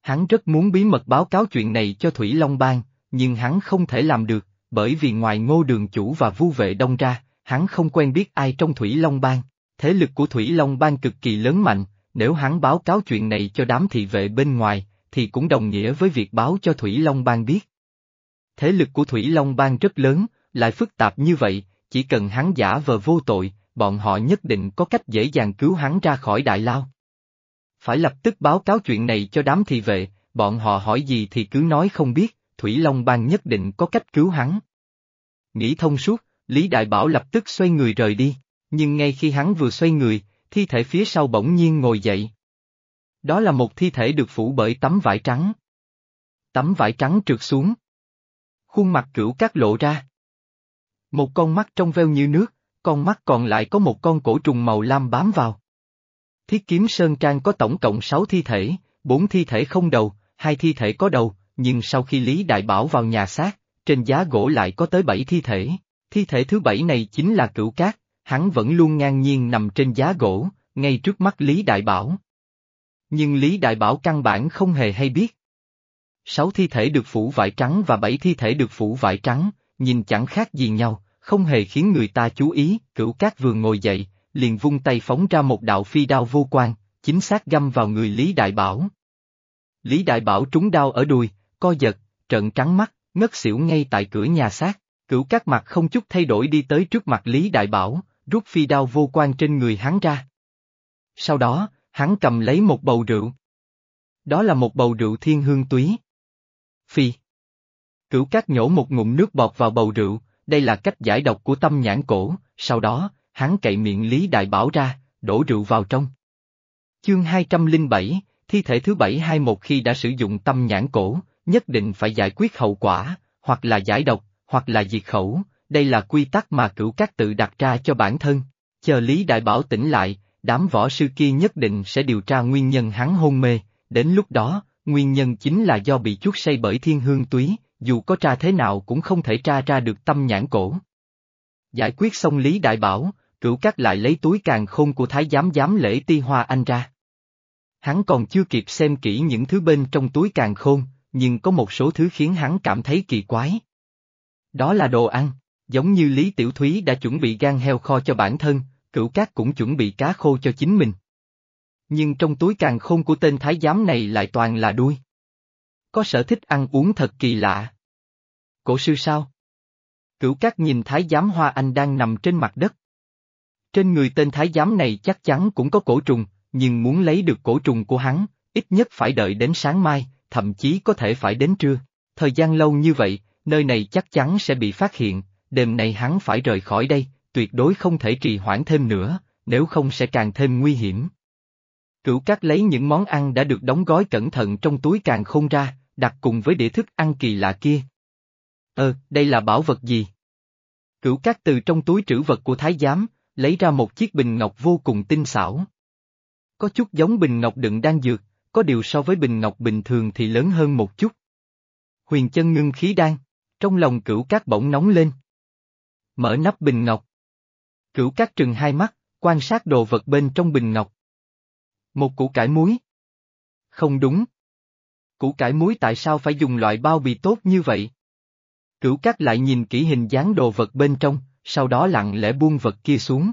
Hắn rất muốn bí mật báo cáo chuyện này cho Thủy Long Bang, nhưng hắn không thể làm được, bởi vì ngoài ngô đường chủ và vu vệ đông ra, hắn không quen biết ai trong Thủy Long Bang. Thế lực của Thủy Long Bang cực kỳ lớn mạnh, nếu hắn báo cáo chuyện này cho đám thị vệ bên ngoài, thì cũng đồng nghĩa với việc báo cho Thủy Long Bang biết. Thế lực của Thủy Long Bang rất lớn, lại phức tạp như vậy, chỉ cần hắn giả vờ vô tội, bọn họ nhất định có cách dễ dàng cứu hắn ra khỏi đại lao. Phải lập tức báo cáo chuyện này cho đám thị vệ, bọn họ hỏi gì thì cứ nói không biết, Thủy Long Bang nhất định có cách cứu hắn. Nghĩ thông suốt, Lý Đại Bảo lập tức xoay người rời đi, nhưng ngay khi hắn vừa xoay người, thi thể phía sau bỗng nhiên ngồi dậy. Đó là một thi thể được phủ bởi tấm vải trắng. Tấm vải trắng trượt xuống. Khuôn mặt cửu cát lộ ra. Một con mắt trong veo như nước, con mắt còn lại có một con cổ trùng màu lam bám vào. Thiết kiếm Sơn Trang có tổng cộng 6 thi thể, 4 thi thể không đầu, hai thi thể có đầu, nhưng sau khi Lý Đại Bảo vào nhà xác, trên giá gỗ lại có tới 7 thi thể. Thi thể thứ bảy này chính là cửu cát, hắn vẫn luôn ngang nhiên nằm trên giá gỗ, ngay trước mắt Lý Đại Bảo. Nhưng Lý Đại Bảo căn bản không hề hay biết. Sáu thi thể được phủ vải trắng và bảy thi thể được phủ vải trắng, nhìn chẳng khác gì nhau, không hề khiến người ta chú ý, cửu cát vừa ngồi dậy, liền vung tay phóng ra một đạo phi đao vô quan, chính xác găm vào người Lý Đại Bảo. Lý Đại Bảo trúng đao ở đùi, co giật, trợn trắng mắt, ngất xỉu ngay tại cửa nhà xác, cửu cát mặt không chút thay đổi đi tới trước mặt Lý Đại Bảo, rút phi đao vô quan trên người hắn ra. Sau đó, hắn cầm lấy một bầu rượu. Đó là một bầu rượu thiên hương túy. Phi. Cửu cát nhổ một ngụm nước bọt vào bầu rượu, đây là cách giải độc của tâm nhãn cổ, sau đó, hắn cậy miệng Lý Đại Bảo ra, đổ rượu vào trong. Chương 207, thi thể thứ bảy hai một khi đã sử dụng tâm nhãn cổ, nhất định phải giải quyết hậu quả, hoặc là giải độc, hoặc là diệt khẩu, đây là quy tắc mà cửu các tự đặt ra cho bản thân. Chờ Lý Đại Bảo tỉnh lại, đám võ sư kia nhất định sẽ điều tra nguyên nhân hắn hôn mê, đến lúc đó, nguyên nhân chính là do bị chuốt say bởi thiên hương túy, dù có tra thế nào cũng không thể tra ra được tâm nhãn cổ. Giải quyết xong Lý Đại Bảo, cửu cát lại lấy túi càng khôn của thái giám giám lễ ti hoa anh ra. Hắn còn chưa kịp xem kỹ những thứ bên trong túi càng khôn, nhưng có một số thứ khiến hắn cảm thấy kỳ quái. Đó là đồ ăn, giống như Lý Tiểu Thúy đã chuẩn bị gan heo kho cho bản thân, cửu cát cũng chuẩn bị cá khô cho chính mình. Nhưng trong túi càng khôn của tên thái giám này lại toàn là đuôi. Có sở thích ăn uống thật kỳ lạ. Cổ sư sao? Cửu cát nhìn thái giám Hoa Anh đang nằm trên mặt đất. Trên người tên thái giám này chắc chắn cũng có cổ trùng, nhưng muốn lấy được cổ trùng của hắn, ít nhất phải đợi đến sáng mai, thậm chí có thể phải đến trưa. Thời gian lâu như vậy, nơi này chắc chắn sẽ bị phát hiện, đêm nay hắn phải rời khỏi đây, tuyệt đối không thể trì hoãn thêm nữa, nếu không sẽ càng thêm nguy hiểm. Cửu cát lấy những món ăn đã được đóng gói cẩn thận trong túi càng không ra, đặt cùng với đĩa thức ăn kỳ lạ kia. Ờ, đây là bảo vật gì? Cửu cát từ trong túi trữ vật của thái giám, lấy ra một chiếc bình ngọc vô cùng tinh xảo. Có chút giống bình ngọc đựng đan dược, có điều so với bình ngọc bình thường thì lớn hơn một chút. Huyền chân ngưng khí đan, trong lòng cửu cát bỗng nóng lên. Mở nắp bình ngọc. Cửu cát trừng hai mắt, quan sát đồ vật bên trong bình ngọc. Một củ cải muối. Không đúng. Củ cải muối tại sao phải dùng loại bao bì tốt như vậy? Cửu cát lại nhìn kỹ hình dáng đồ vật bên trong, sau đó lặng lẽ buông vật kia xuống.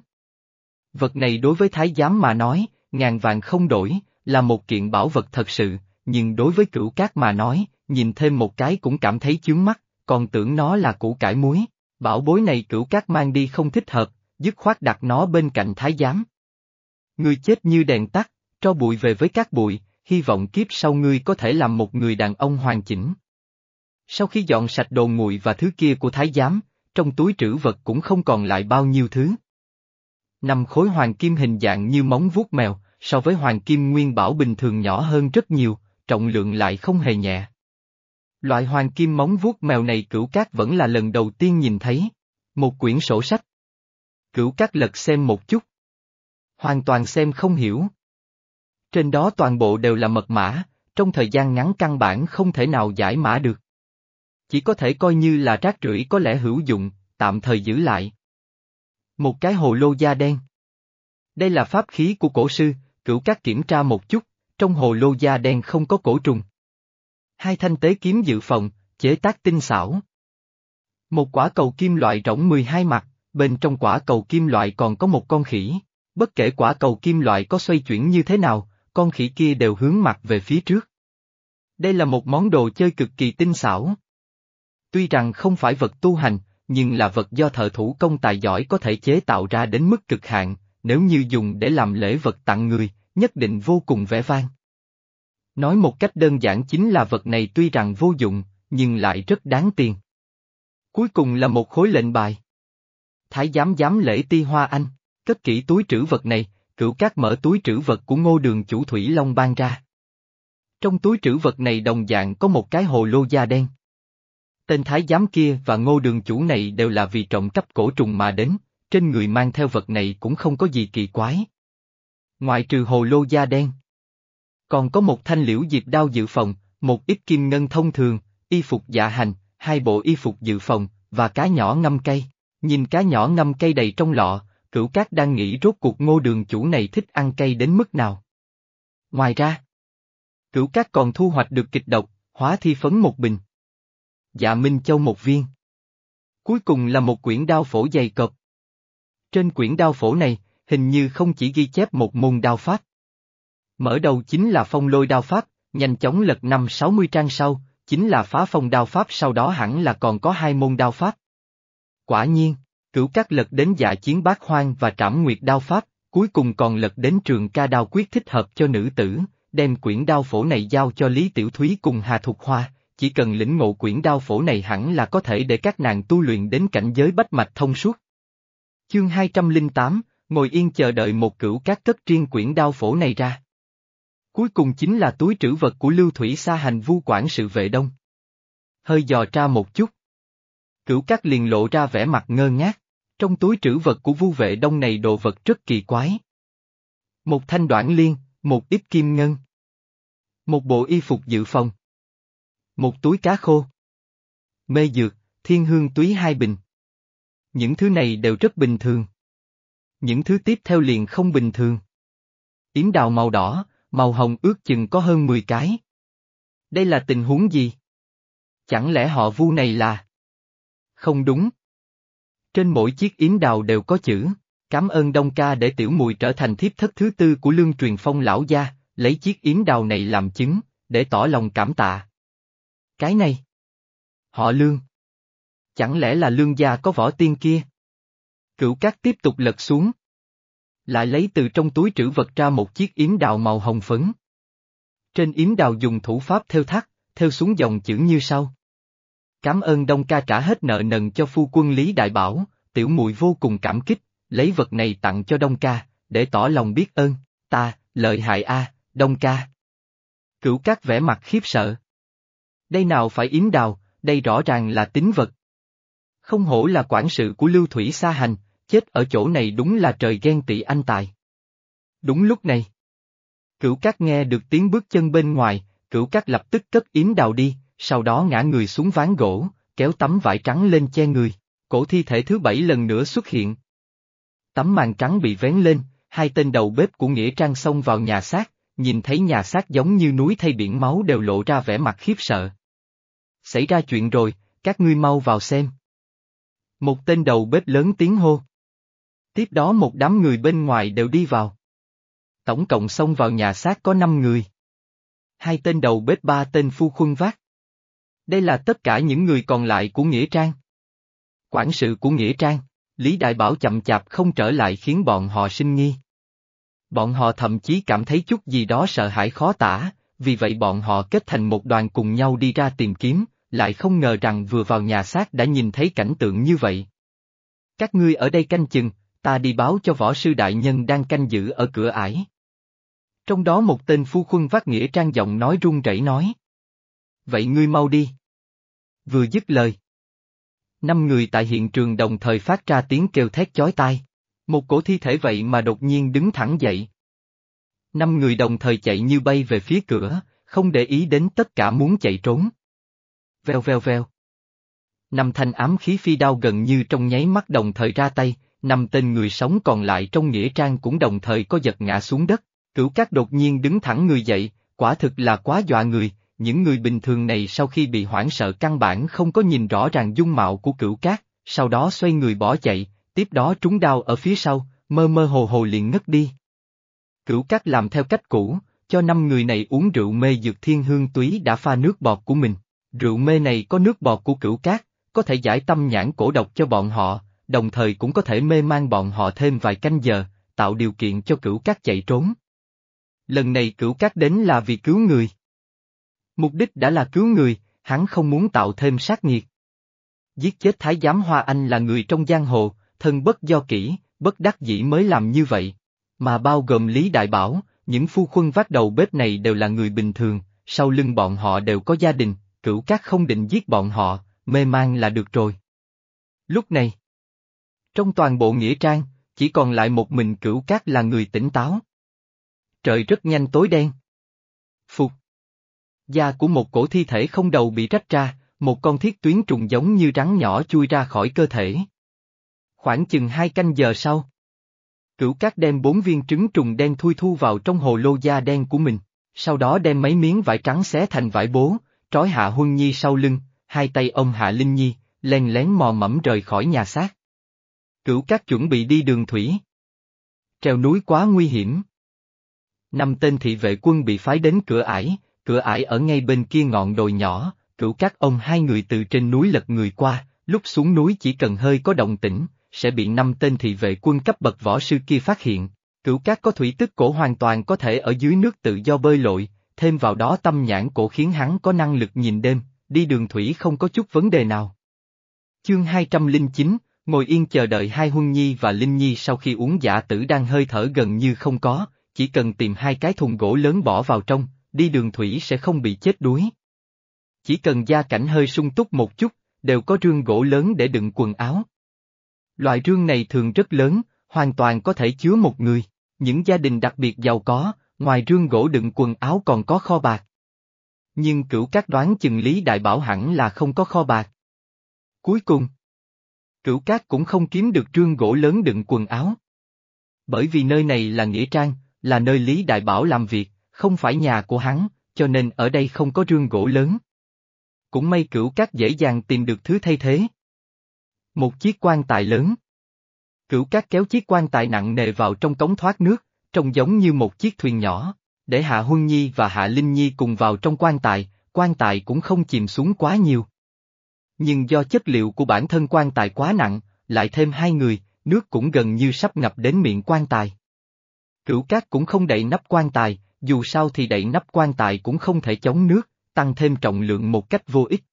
Vật này đối với thái giám mà nói, ngàn vàng không đổi, là một kiện bảo vật thật sự, nhưng đối với cửu cát mà nói, nhìn thêm một cái cũng cảm thấy chướng mắt, còn tưởng nó là củ cải muối. Bảo bối này cửu cát mang đi không thích hợp, dứt khoát đặt nó bên cạnh thái giám. Ngươi chết như đèn tắt, cho bụi về với các bụi, hy vọng kiếp sau ngươi có thể làm một người đàn ông hoàn chỉnh. Sau khi dọn sạch đồ nguội và thứ kia của thái giám, trong túi trữ vật cũng không còn lại bao nhiêu thứ. Năm khối hoàng kim hình dạng như móng vuốt mèo, so với hoàng kim nguyên bảo bình thường nhỏ hơn rất nhiều, trọng lượng lại không hề nhẹ. Loại hoàng kim móng vuốt mèo này cửu cát vẫn là lần đầu tiên nhìn thấy. Một quyển sổ sách. Cửu cát lật xem một chút. Hoàn toàn xem không hiểu. Trên đó toàn bộ đều là mật mã, trong thời gian ngắn căn bản không thể nào giải mã được. Chỉ có thể coi như là rác rưởi có lẽ hữu dụng, tạm thời giữ lại. Một cái hồ lô da đen. Đây là pháp khí của cổ sư, cửu các kiểm tra một chút, trong hồ lô da đen không có cổ trùng. Hai thanh tế kiếm dự phòng, chế tác tinh xảo. Một quả cầu kim loại rỗng 12 mặt, bên trong quả cầu kim loại còn có một con khỉ. Bất kể quả cầu kim loại có xoay chuyển như thế nào, con khỉ kia đều hướng mặt về phía trước. Đây là một món đồ chơi cực kỳ tinh xảo. Tuy rằng không phải vật tu hành, nhưng là vật do thợ thủ công tài giỏi có thể chế tạo ra đến mức cực hạn, nếu như dùng để làm lễ vật tặng người, nhất định vô cùng vẻ vang. Nói một cách đơn giản chính là vật này tuy rằng vô dụng, nhưng lại rất đáng tiền. Cuối cùng là một khối lệnh bài. Thái giám giám lễ ti hoa anh, cất kỹ túi trữ vật này, cửu cát mở túi trữ vật của ngô đường chủ Thủy Long ban ra. Trong túi trữ vật này đồng dạng có một cái hồ lô da đen. Tên thái giám kia và ngô đường chủ này đều là vì trộm cắp cổ trùng mà đến, trên người mang theo vật này cũng không có gì kỳ quái. Ngoại trừ hồ lô da đen. Còn có một thanh liễu diệt đao dự phòng, một ít kim ngân thông thường, y phục dạ hành, hai bộ y phục dự phòng, và cá nhỏ ngâm cây. Nhìn cá nhỏ ngâm cây đầy trong lọ, cửu cát đang nghĩ rốt cuộc ngô đường chủ này thích ăn cây đến mức nào. Ngoài ra, cửu cát còn thu hoạch được kịch độc, hóa thi phấn một bình. Dạ Minh Châu một viên. Cuối cùng là một quyển đao phổ dày cộp. Trên quyển đao phổ này, hình như không chỉ ghi chép một môn đao pháp. Mở đầu chính là phong lôi đao pháp, nhanh chóng lật năm 60 trang sau, chính là phá phong đao pháp sau đó hẳn là còn có hai môn đao pháp. Quả nhiên, cửu các lật đến dạ chiến bát hoang và trảm nguyệt đao pháp, cuối cùng còn lật đến trường ca đao quyết thích hợp cho nữ tử, đem quyển đao phổ này giao cho Lý Tiểu Thúy cùng Hà Thục Hoa, chỉ cần lĩnh ngộ quyển đao phổ này hẳn là có thể để các nàng tu luyện đến cảnh giới bách mạch thông suốt. Chương 208, ngồi yên chờ đợi một cửu các cất riêng quyển đao phổ này ra. Cuối cùng chính là túi trữ vật của Lưu Thủy Sa hành vu quản sự vệ đông. Hơi dò tra một chút. Cửu các liền lộ ra vẻ mặt ngơ ngác, trong túi trữ vật của vu vệ đông này đồ vật rất kỳ quái. Một thanh đoạn liên, một ít kim ngân. Một bộ y phục dự phòng. Một túi cá khô. Mê dược, thiên hương túy hai bình. Những thứ này đều rất bình thường. Những thứ tiếp theo liền không bình thường. Yến đào màu đỏ, màu hồng ước chừng có hơn 10 cái. Đây là tình huống gì? Chẳng lẽ họ vu này là... Không đúng. Trên mỗi chiếc yến đào đều có chữ, cảm ơn Đông Ca để tiểu mùi trở thành thiếp thất thứ tư của lương truyền phong lão gia, lấy chiếc yến đào này làm chứng, để tỏ lòng cảm tạ. Cái này. Họ lương. Chẳng lẽ là lương gia có võ tiên kia? Cửu cát tiếp tục lật xuống. Lại lấy từ trong túi trữ vật ra một chiếc yếm đào màu hồng phấn. Trên yếm đào dùng thủ pháp theo thắt, theo xuống dòng chữ như sau. Cảm ơn Đông ca trả hết nợ nần cho phu quân Lý Đại Bảo, tiểu muội vô cùng cảm kích, lấy vật này tặng cho Đông ca, để tỏ lòng biết ơn, ta, lợi hại a, Đông ca. Cửu các vẻ mặt khiếp sợ. Đây nào phải yếm đào, đây rõ ràng là tính vật. Không hổ là quản sự của Lưu Thủy Sa Hành, chết ở chỗ này đúng là trời ghen tị anh tài. Đúng lúc này. Cửu cát nghe được tiếng bước chân bên ngoài, cửu cát lập tức cất yếm đào đi, sau đó ngã người xuống ván gỗ, kéo tấm vải trắng lên che người, cổ thi thể thứ bảy lần nữa xuất hiện. Tấm màn trắng bị vén lên, hai tên đầu bếp của Nghĩa Trang xông vào nhà xác, nhìn thấy nhà xác giống như núi thay biển máu đều lộ ra vẻ mặt khiếp sợ. Xảy ra chuyện rồi, các ngươi mau vào xem. Một tên đầu bếp lớn tiếng hô. Tiếp đó một đám người bên ngoài đều đi vào. Tổng cộng xông vào nhà xác có năm người. Hai tên đầu bếp ba tên phu khuân vác. Đây là tất cả những người còn lại của Nghĩa Trang. Quản sự của Nghĩa Trang, Lý Đại Bảo chậm chạp không trở lại khiến bọn họ sinh nghi. Bọn họ thậm chí cảm thấy chút gì đó sợ hãi khó tả, vì vậy bọn họ kết thành một đoàn cùng nhau đi ra tìm kiếm, lại không ngờ rằng vừa vào nhà xác đã nhìn thấy cảnh tượng như vậy. Các ngươi ở đây canh chừng, ta đi báo cho võ sư đại nhân đang canh giữ ở cửa ải. Trong đó một tên phu khuân vác nghĩa trang giọng nói run rẩy nói. Vậy ngươi mau đi. Vừa dứt lời. Năm người tại hiện trường đồng thời phát ra tiếng kêu thét chói tai. Một cổ thi thể vậy mà đột nhiên đứng thẳng dậy. Năm người đồng thời chạy như bay về phía cửa, không để ý đến tất cả muốn chạy trốn. vèo vèo vèo. Năm thanh ám khí phi đao gần như trong nháy mắt đồng thời ra tay, năm tên người sống còn lại trong nghĩa trang cũng đồng thời có giật ngã xuống đất. Cửu Cát đột nhiên đứng thẳng người dậy, quả thực là quá dọa người, những người bình thường này sau khi bị hoảng sợ căn bản không có nhìn rõ ràng dung mạo của cửu cát, sau đó xoay người bỏ chạy, tiếp đó trúng đao ở phía sau, mơ mơ hồ hồ liền ngất đi. Cửu cát làm theo cách cũ, cho năm người này uống rượu mê dược thiên hương túy đã pha nước bọt của mình. Rượu mê này có nước bọt của cửu cát, có thể giải tâm nhãn cổ độc cho bọn họ, đồng thời cũng có thể mê mang bọn họ thêm vài canh giờ, tạo điều kiện cho cửu cát chạy trốn. Lần này cửu cát đến là vì cứu người. Mục đích đã là cứu người, hắn không muốn tạo thêm sát nghiệt. Giết chết Thái giám Hoa Anh là người trong giang hồ, thân bất do kỹ, bất đắc dĩ mới làm như vậy. Mà bao gồm Lý Đại Bảo, những phu khuân vác đầu bếp này đều là người bình thường, sau lưng bọn họ đều có gia đình, cửu cát không định giết bọn họ, mê man là được rồi. Lúc này, trong toàn bộ nghĩa trang, chỉ còn lại một mình cửu cát là người tỉnh táo. Trời rất nhanh tối đen. Phục. Da của một cổ thi thể không đầu bị rách ra, một con thiết tuyến trùng giống như rắn nhỏ chui ra khỏi cơ thể. Khoảng chừng hai canh giờ sau. Cửu cát đem bốn viên trứng trùng đen thui thu vào trong hồ lô da đen của mình, sau đó đem mấy miếng vải trắng xé thành vải bố, trói Hạ Huân Nhi sau lưng, hai tay ông Hạ Linh Nhi, len lén mò mẫm rời khỏi nhà xác. Cửu các chuẩn bị đi đường thủy. Treo núi quá nguy hiểm. Năm tên thị vệ quân bị phái đến cửa ải, cửa ải ở ngay bên kia ngọn đồi nhỏ, cửu các ông hai người từ trên núi lật người qua, lúc xuống núi chỉ cần hơi có động tĩnh, sẽ bị năm tên thị vệ quân cấp bậc võ sư kia phát hiện. Cửu các có thủy tức cổ hoàn toàn có thể ở dưới nước tự do bơi lội, thêm vào đó tâm nhãn cổ khiến hắn có năng lực nhìn đêm, đi đường thủy không có chút vấn đề nào. Chương 209, ngồi yên chờ đợi hai huân nhi và linh nhi sau khi uống giả tử đang hơi thở gần như không có, chỉ cần tìm hai cái thùng gỗ lớn bỏ vào trong, đi đường thủy sẽ không bị chết đuối. Chỉ cần gia cảnh hơi sung túc một chút, đều có rương gỗ lớn để đựng quần áo. Loại rương này thường rất lớn, hoàn toàn có thể chứa một người. Những gia đình đặc biệt giàu có, ngoài rương gỗ đựng quần áo còn có kho bạc. Nhưng cửu các đoán chừng Lý Đại Bảo hẳn là không có kho bạc. Cuối cùng, cửu cát cũng không kiếm được trương gỗ lớn đựng quần áo. Bởi vì nơi này là Nghĩa Trang, là nơi Lý Đại Bảo làm việc, không phải nhà của hắn, cho nên ở đây không có rương gỗ lớn. Cũng may cửu cát dễ dàng tìm được thứ thay thế. Một chiếc quan tài lớn. Cửu cát kéo chiếc quan tài nặng nề vào trong cống thoát nước, trông giống như một chiếc thuyền nhỏ, để Hạ Huân Nhi và Hạ Linh Nhi cùng vào trong quan tài, quan tài cũng không chìm xuống quá nhiều. Nhưng do chất liệu của bản thân quan tài quá nặng, lại thêm hai người, nước cũng gần như sắp ngập đến miệng quan tài. Cửu cát cũng không đậy nắp quan tài, dù sao thì đậy nắp quan tài cũng không thể chống nước, tăng thêm trọng lượng một cách vô ích.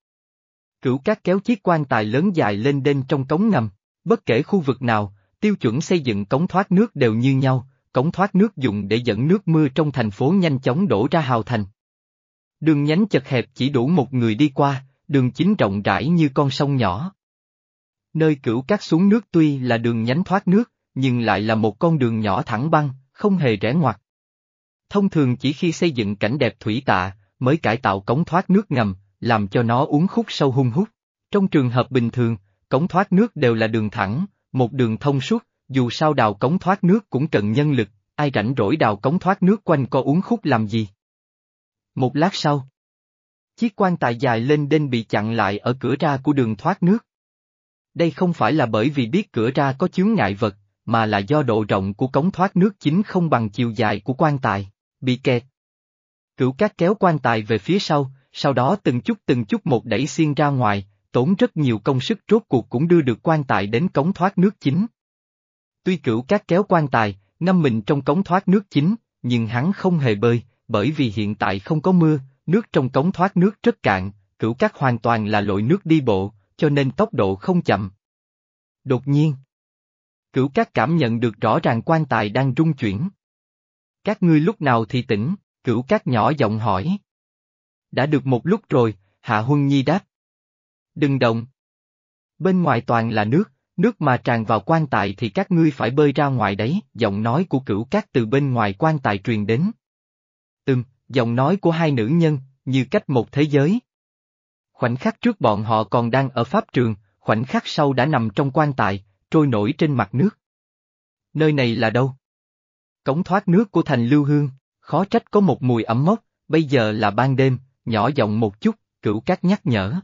Cửu cát kéo chiếc quan tài lớn dài lên đên trong cống ngầm, bất kể khu vực nào, tiêu chuẩn xây dựng cống thoát nước đều như nhau, cống thoát nước dùng để dẫn nước mưa trong thành phố nhanh chóng đổ ra hào thành. Đường nhánh chật hẹp chỉ đủ một người đi qua, đường chính rộng rãi như con sông nhỏ. Nơi cửu cát xuống nước tuy là đường nhánh thoát nước, nhưng lại là một con đường nhỏ thẳng băng, không hề rẽ ngoặt. Thông thường chỉ khi xây dựng cảnh đẹp thủy tạ, mới cải tạo cống thoát nước ngầm, làm cho nó uống khúc sâu hung hút. Trong trường hợp bình thường, cống thoát nước đều là đường thẳng, một đường thông suốt, dù sao đào cống thoát nước cũng cần nhân lực, ai rảnh rỗi đào cống thoát nước quanh co uống khúc làm gì. Một lát sau, chiếc quan tài dài lên đên bị chặn lại ở cửa ra của đường thoát nước. Đây không phải là bởi vì biết cửa ra có chướng ngại vật, mà là do độ rộng của cống thoát nước chính không bằng chiều dài của quan tài, bị kẹt. Cửu cát kéo quan tài về phía sau, sau đó từng chút từng chút một đẩy xiên ra ngoài, tốn rất nhiều công sức rốt cuộc cũng đưa được quan tài đến cống thoát nước chính. Tuy cửu cát kéo quan tài, ngâm mình trong cống thoát nước chính, nhưng hắn không hề bơi, bởi vì hiện tại không có mưa, nước trong cống thoát nước rất cạn, cửu cát hoàn toàn là lội nước đi bộ, cho nên tốc độ không chậm. Đột nhiên, cửu cát cảm nhận được rõ ràng quan tài đang rung chuyển. Các ngươi lúc nào thì tỉnh, cửu cát nhỏ giọng hỏi. Đã được một lúc rồi, Hạ Huân Nhi đáp. Đừng động. Bên ngoài toàn là nước, nước mà tràn vào quan tài thì các ngươi phải bơi ra ngoài đấy, giọng nói của cửu cát từ bên ngoài quan tài truyền đến. Ừm, giọng nói của hai nữ nhân, như cách một thế giới. Khoảnh khắc trước bọn họ còn đang ở pháp trường, khoảnh khắc sau đã nằm trong quan tài, trôi nổi trên mặt nước. Nơi này là đâu? Cống thoát nước của thành Lưu Hương, khó trách có một mùi ẩm mốc, bây giờ là ban đêm, nhỏ giọng một chút, cửu cát nhắc nhở.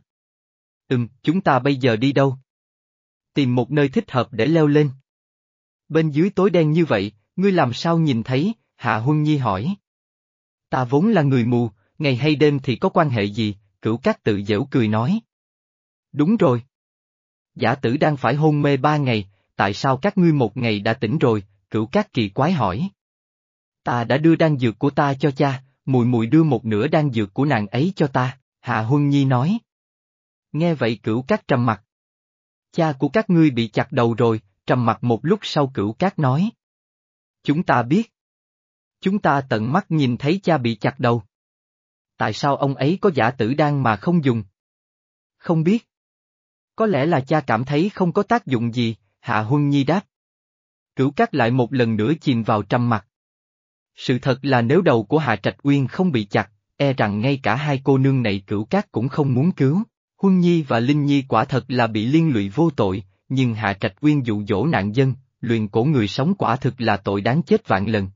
Ừm, chúng ta bây giờ đi đâu? Tìm một nơi thích hợp để leo lên. Bên dưới tối đen như vậy, ngươi làm sao nhìn thấy, Hạ Huân Nhi hỏi. Ta vốn là người mù, ngày hay đêm thì có quan hệ gì, cửu cát tự dễu cười nói. Đúng rồi. Giả tử đang phải hôn mê ba ngày, tại sao các ngươi một ngày đã tỉnh rồi, cửu cát kỳ quái hỏi. Ta đã đưa đan dược của ta cho cha, mùi mùi đưa một nửa đan dược của nàng ấy cho ta, Hạ Huân Nhi nói. Nghe vậy cửu cát trầm mặt. Cha của các ngươi bị chặt đầu rồi, trầm mặt một lúc sau cửu cát nói. Chúng ta biết. Chúng ta tận mắt nhìn thấy cha bị chặt đầu. Tại sao ông ấy có giả tử đan mà không dùng? Không biết. Có lẽ là cha cảm thấy không có tác dụng gì, Hạ Huân Nhi đáp. Cửu cát lại một lần nữa chìm vào trầm mặt. Sự thật là nếu đầu của Hạ Trạch Uyên không bị chặt, e rằng ngay cả hai cô nương này cửu cát cũng không muốn cứu. Huân Nhi và Linh Nhi quả thật là bị liên lụy vô tội, nhưng Hạ Trạch Uyên dụ dỗ nạn dân, luyện cổ người sống quả thực là tội đáng chết vạn lần.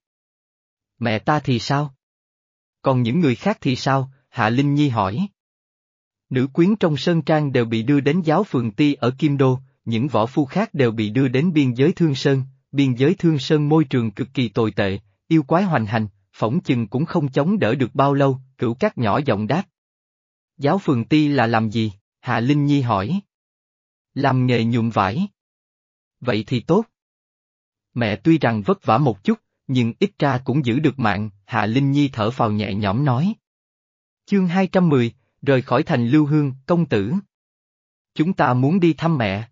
Mẹ ta thì sao? Còn những người khác thì sao? Hạ Linh Nhi hỏi. Nữ quyến trong Sơn Trang đều bị đưa đến giáo phường ti ở Kim Đô, những võ phu khác đều bị đưa đến biên giới Thương Sơn, biên giới Thương Sơn môi trường cực kỳ tồi tệ, yêu quái hoành hành, phỏng chừng cũng không chống đỡ được bao lâu, cửu các nhỏ giọng đáp. Giáo phường ti là làm gì? Hạ Linh Nhi hỏi. Làm nghề nhuộm vải. Vậy thì tốt. Mẹ tuy rằng vất vả một chút, nhưng ít ra cũng giữ được mạng, Hạ Linh Nhi thở phào nhẹ nhõm nói. Chương 210, rời khỏi thành Lưu Hương, công tử. Chúng ta muốn đi thăm mẹ.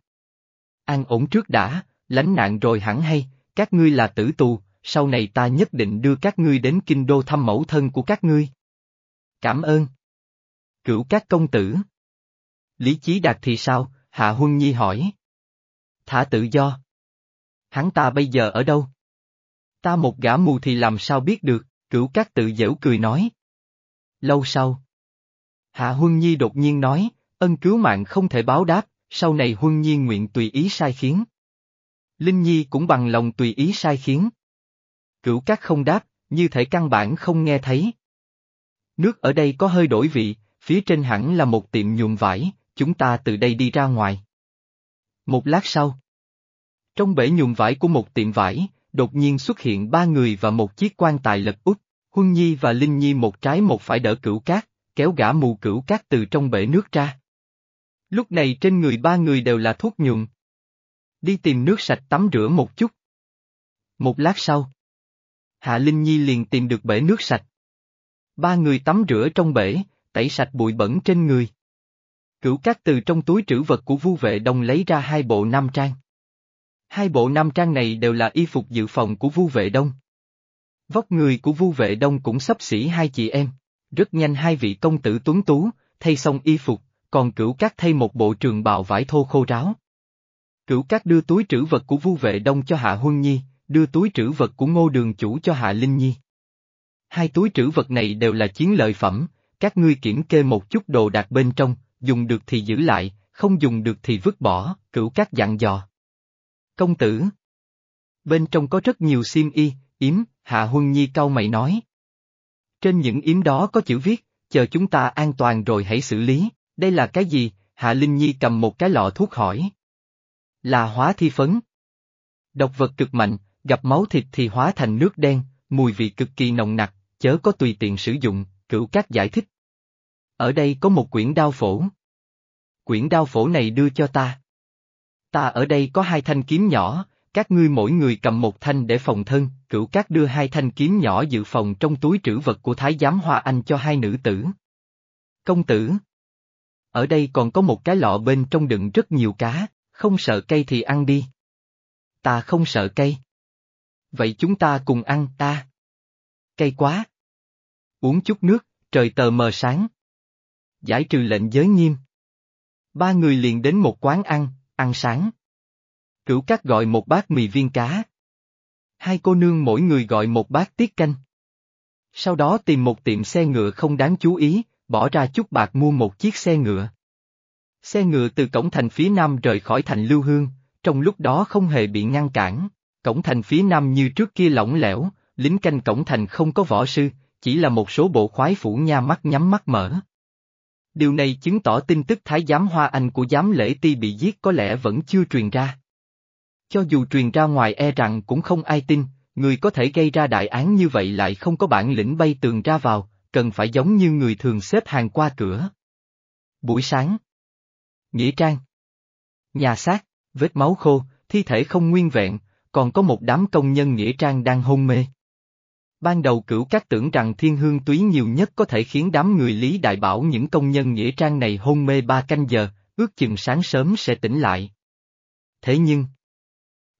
An ổn trước đã, lánh nạn rồi hẳn hay, các ngươi là tử tù, sau này ta nhất định đưa các ngươi đến kinh đô thăm mẫu thân của các ngươi. Cảm ơn. Cửu các công tử. Lý Chí Đạt thì sao? Hạ Huân Nhi hỏi. Thả tự do. Hắn ta bây giờ ở đâu? Ta một gã mù thì làm sao biết được, cửu các tự dễu cười nói. Lâu sau. Hạ Huân Nhi đột nhiên nói, ân cứu mạng không thể báo đáp, sau này Huân Nhi nguyện tùy ý sai khiến. Linh Nhi cũng bằng lòng tùy ý sai khiến. Cửu các không đáp, như thể căn bản không nghe thấy. Nước ở đây có hơi đổi vị, phía trên hẳn là một tiệm nhuộm vải, chúng ta từ đây đi ra ngoài. Một lát sau. Trong bể nhuộm vải của một tiệm vải, đột nhiên xuất hiện ba người và một chiếc quan tài lật úp, Huân Nhi và Linh Nhi một trái một phải đỡ cửu cát, kéo gã mù cửu cát từ trong bể nước ra. Lúc này trên người ba người đều là thuốc nhuộm. Đi tìm nước sạch tắm rửa một chút. Một lát sau. Hạ Linh Nhi liền tìm được bể nước sạch. Ba người tắm rửa trong bể, tẩy sạch bụi bẩn trên người. Cửu cát từ trong túi trữ vật của vu vệ đồng lấy ra hai bộ nam trang. Hai bộ nam trang này đều là y phục dự phòng của vu vệ đông. Vóc người của vu vệ đông cũng sắp xỉ hai chị em. Rất nhanh hai vị công tử tuấn tú, thay xong y phục, còn cửu cát thay một bộ trường bào vải thô khô ráo. Cửu cát đưa túi trữ vật của vu vệ đông cho Hạ Huân Nhi, đưa túi trữ vật của ngô đường chủ cho Hạ Linh Nhi. Hai túi trữ vật này đều là chiến lợi phẩm, các ngươi kiểm kê một chút đồ đạc bên trong, dùng được thì giữ lại, không dùng được thì vứt bỏ, cửu cát dặn dò. Công tử. Bên trong có rất nhiều xiêm y, yếm, Hạ Huân Nhi cau mày nói. Trên những yếm đó có chữ viết, chờ chúng ta an toàn rồi hãy xử lý, đây là cái gì? Hạ Linh Nhi cầm một cái lọ thuốc hỏi. Là hóa thi phấn. Độc vật cực mạnh, gặp máu thịt thì hóa thành nước đen, mùi vị cực kỳ nồng nặc, chớ có tùy tiện sử dụng, cửu cát giải thích. Ở đây có một quyển đao phổ. Quyển đao phổ này đưa cho ta. Ta ở đây có hai thanh kiếm nhỏ, các ngươi mỗi người cầm một thanh để phòng thân, cửu các đưa hai thanh kiếm nhỏ dự phòng trong túi trữ vật của Thái giám Hoa Anh cho hai nữ tử. Công tử. Ở đây còn có một cái lọ bên trong đựng rất nhiều cá, không sợ cây thì ăn đi. Ta không sợ cây. Vậy chúng ta cùng ăn ta. Cây quá. Uống chút nước, trời tờ mờ sáng. Giải trừ lệnh giới nghiêm. Ba người liền đến một quán ăn, ăn sáng. Cửu cát gọi một bát mì viên cá. Hai cô nương mỗi người gọi một bát tiết canh. Sau đó tìm một tiệm xe ngựa không đáng chú ý, bỏ ra chút bạc mua một chiếc xe ngựa. Xe ngựa từ cổng thành phía nam rời khỏi thành Lưu Hương, trong lúc đó không hề bị ngăn cản. Cổng thành phía nam như trước kia lỏng lẻo, lính canh cổng thành không có võ sư, chỉ là một số bộ khoái phủ nha mắt nhắm mắt mở. Điều này chứng tỏ tin tức thái giám Hoa Anh của giám lễ ti bị giết có lẽ vẫn chưa truyền ra. Cho dù truyền ra ngoài e rằng cũng không ai tin, người có thể gây ra đại án như vậy lại không có bản lĩnh bay tường ra vào, cần phải giống như người thường xếp hàng qua cửa. Buổi sáng Nghĩa trang Nhà xác, vết máu khô, thi thể không nguyên vẹn, còn có một đám công nhân Nghĩa trang đang hôn mê. Ban đầu cửu các tưởng rằng thiên hương túy nhiều nhất có thể khiến đám người Lý Đại Bảo những công nhân Nghĩa trang này hôn mê ba canh giờ, ước chừng sáng sớm sẽ tỉnh lại. Thế nhưng,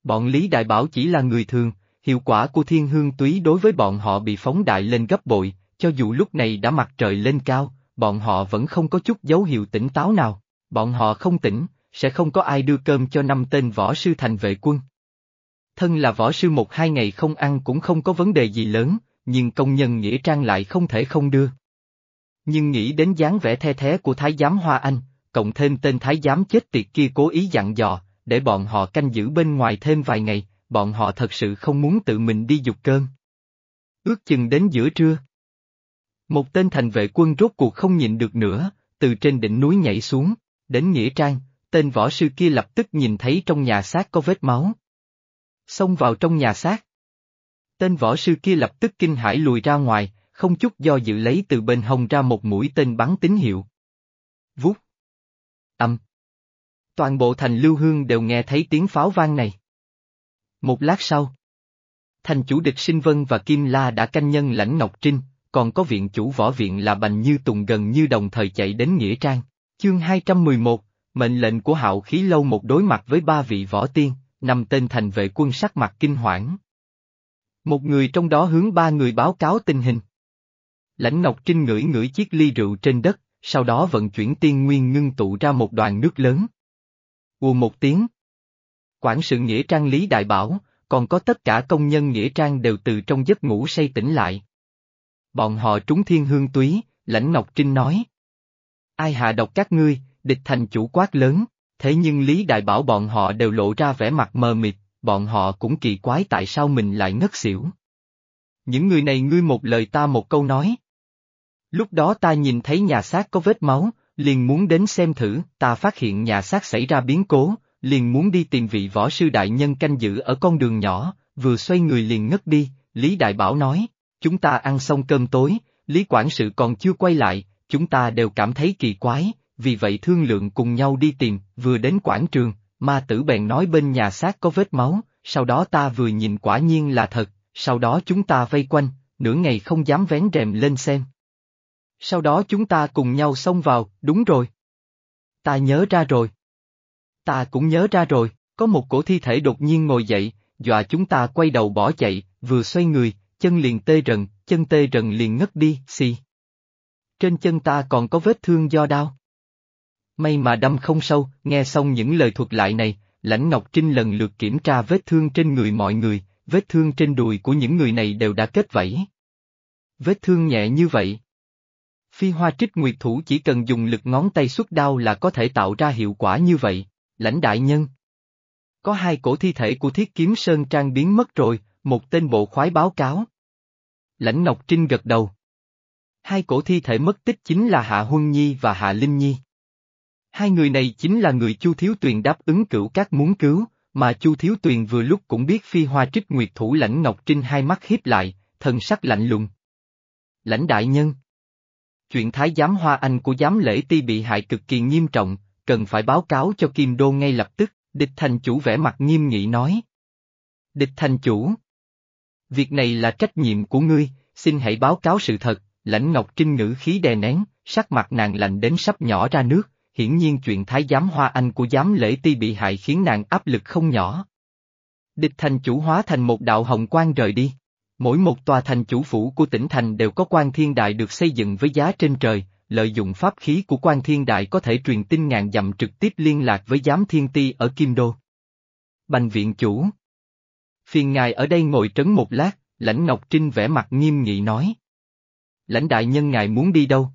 bọn Lý Đại Bảo chỉ là người thường, hiệu quả của thiên hương túy đối với bọn họ bị phóng đại lên gấp bội, cho dù lúc này đã mặt trời lên cao, bọn họ vẫn không có chút dấu hiệu tỉnh táo nào, bọn họ không tỉnh, sẽ không có ai đưa cơm cho năm tên võ sư thành vệ quân. Thân là võ sư một hai ngày không ăn cũng không có vấn đề gì lớn, nhưng công nhân Nghĩa Trang lại không thể không đưa. Nhưng nghĩ đến dáng vẻ the thế của Thái giám Hoa Anh, cộng thêm tên Thái giám chết tiệt kia cố ý dặn dò, để bọn họ canh giữ bên ngoài thêm vài ngày, bọn họ thật sự không muốn tự mình đi dục cơm. Ước chừng đến giữa trưa. Một tên thành vệ quân rốt cuộc không nhịn được nữa, từ trên đỉnh núi nhảy xuống, đến Nghĩa Trang, tên võ sư kia lập tức nhìn thấy trong nhà xác có vết máu. Xông vào trong nhà xác. Tên võ sư kia lập tức kinh hãi lùi ra ngoài, không chút do dự lấy từ bên hông ra một mũi tên bắn tín hiệu. Vút. Âm. Toàn bộ thành lưu hương đều nghe thấy tiếng pháo vang này. Một lát sau. Thành chủ địch Sinh Vân và Kim La đã canh nhân lãnh Ngọc Trinh, còn có viện chủ võ viện là Bành Như Tùng gần như đồng thời chạy đến Nghĩa Trang. Chương 211, mệnh lệnh của hạo khí lâu một đối mặt với ba vị võ tiên, năm tên thành vệ quân sắc mặt kinh hoảng. Một người trong đó hướng ba người báo cáo tình hình. Lãnh Ngọc Trinh ngửi ngửi chiếc ly rượu trên đất, sau đó vận chuyển tiên nguyên ngưng tụ ra một đoàn nước lớn. Ùa một tiếng. Quản sự Nghĩa Trang Lý Đại Bảo, còn có tất cả công nhân Nghĩa Trang đều từ trong giấc ngủ say tỉnh lại. Bọn họ trúng thiên hương túy, lãnh Ngọc Trinh nói. Ai hạ độc các ngươi, địch thành chủ quát lớn, thế nhưng Lý Đại Bảo bọn họ đều lộ ra vẻ mặt mờ mịt, bọn họ cũng kỳ quái tại sao mình lại ngất xỉu. Những người này ngươi một lời ta một câu nói. Lúc đó ta nhìn thấy nhà xác có vết máu, liền muốn đến xem thử, ta phát hiện nhà xác xảy ra biến cố, liền muốn đi tìm vị võ sư đại nhân canh giữ ở con đường nhỏ, vừa xoay người liền ngất đi, Lý Đại Bảo nói, chúng ta ăn xong cơm tối, Lý Quản sự còn chưa quay lại, chúng ta đều cảm thấy kỳ quái, vì vậy thương lượng cùng nhau đi tìm, vừa đến quảng trường, ma tử bèn nói bên nhà xác có vết máu, sau đó ta vừa nhìn quả nhiên là thật, sau đó chúng ta vây quanh, nửa ngày không dám vén rèm lên xem. Sau đó chúng ta cùng nhau xông vào, đúng rồi. Ta nhớ ra rồi. Ta cũng nhớ ra rồi, có một cổ thi thể đột nhiên ngồi dậy, dọa chúng ta quay đầu bỏ chạy, vừa xoay người, chân liền tê rần, chân tê rần liền ngất đi, xì. Trên chân ta còn có vết thương do đau. May mà đâm không sâu, nghe xong những lời thuật lại này, Lãnh Ngọc Trinh lần lượt kiểm tra vết thương trên người mọi người, vết thương trên đùi của những người này đều đã kết vảy. Vết thương nhẹ như vậy. Phi hoa trích nguyệt thủ chỉ cần dùng lực ngón tay xuất đao là có thể tạo ra hiệu quả như vậy, lãnh đại nhân. Có hai cổ thi thể của thiết kiếm Sơn Trang biến mất rồi, một tên bộ khoái báo cáo. Lãnh Ngọc Trinh gật đầu. Hai cổ thi thể mất tích chính là Hạ Huân Nhi và Hạ Linh Nhi. Hai người này chính là người Chu Thiếu Tuyền đáp ứng cửu các muốn cứu, mà Chu Thiếu Tuyền vừa lúc cũng biết phi hoa trích nguyệt thủ lãnh Ngọc Trinh hai mắt hiếp lại, thần sắc lạnh lùng. Lãnh đại nhân. Chuyện thái giám hoa anh của giám lễ ti bị hại cực kỳ nghiêm trọng, cần phải báo cáo cho Kim Đô ngay lập tức, địch thành chủ vẻ mặt nghiêm nghị nói. Địch thành chủ. Việc này là trách nhiệm của ngươi, xin hãy báo cáo sự thật, lãnh Ngọc Trinh ngữ khí đè nén, sắc mặt nàng lạnh đến sắp nhỏ ra nước, hiển nhiên chuyện thái giám hoa anh của giám lễ ti bị hại khiến nàng áp lực không nhỏ. Địch thành chủ hóa thành một đạo hồng quang rời đi. Mỗi một tòa thành chủ phủ của tỉnh thành đều có quan thiên đại được xây dựng với giá trên trời, lợi dụng pháp khí của quan thiên đại có thể truyền tin ngàn dặm trực tiếp liên lạc với giám thiên ti ở Kim Đô. Bành viện chủ Phiền ngài ở đây ngồi trấn một lát, lãnh Ngọc Trinh vẽ mặt nghiêm nghị nói. Lãnh đại nhân ngài muốn đi đâu?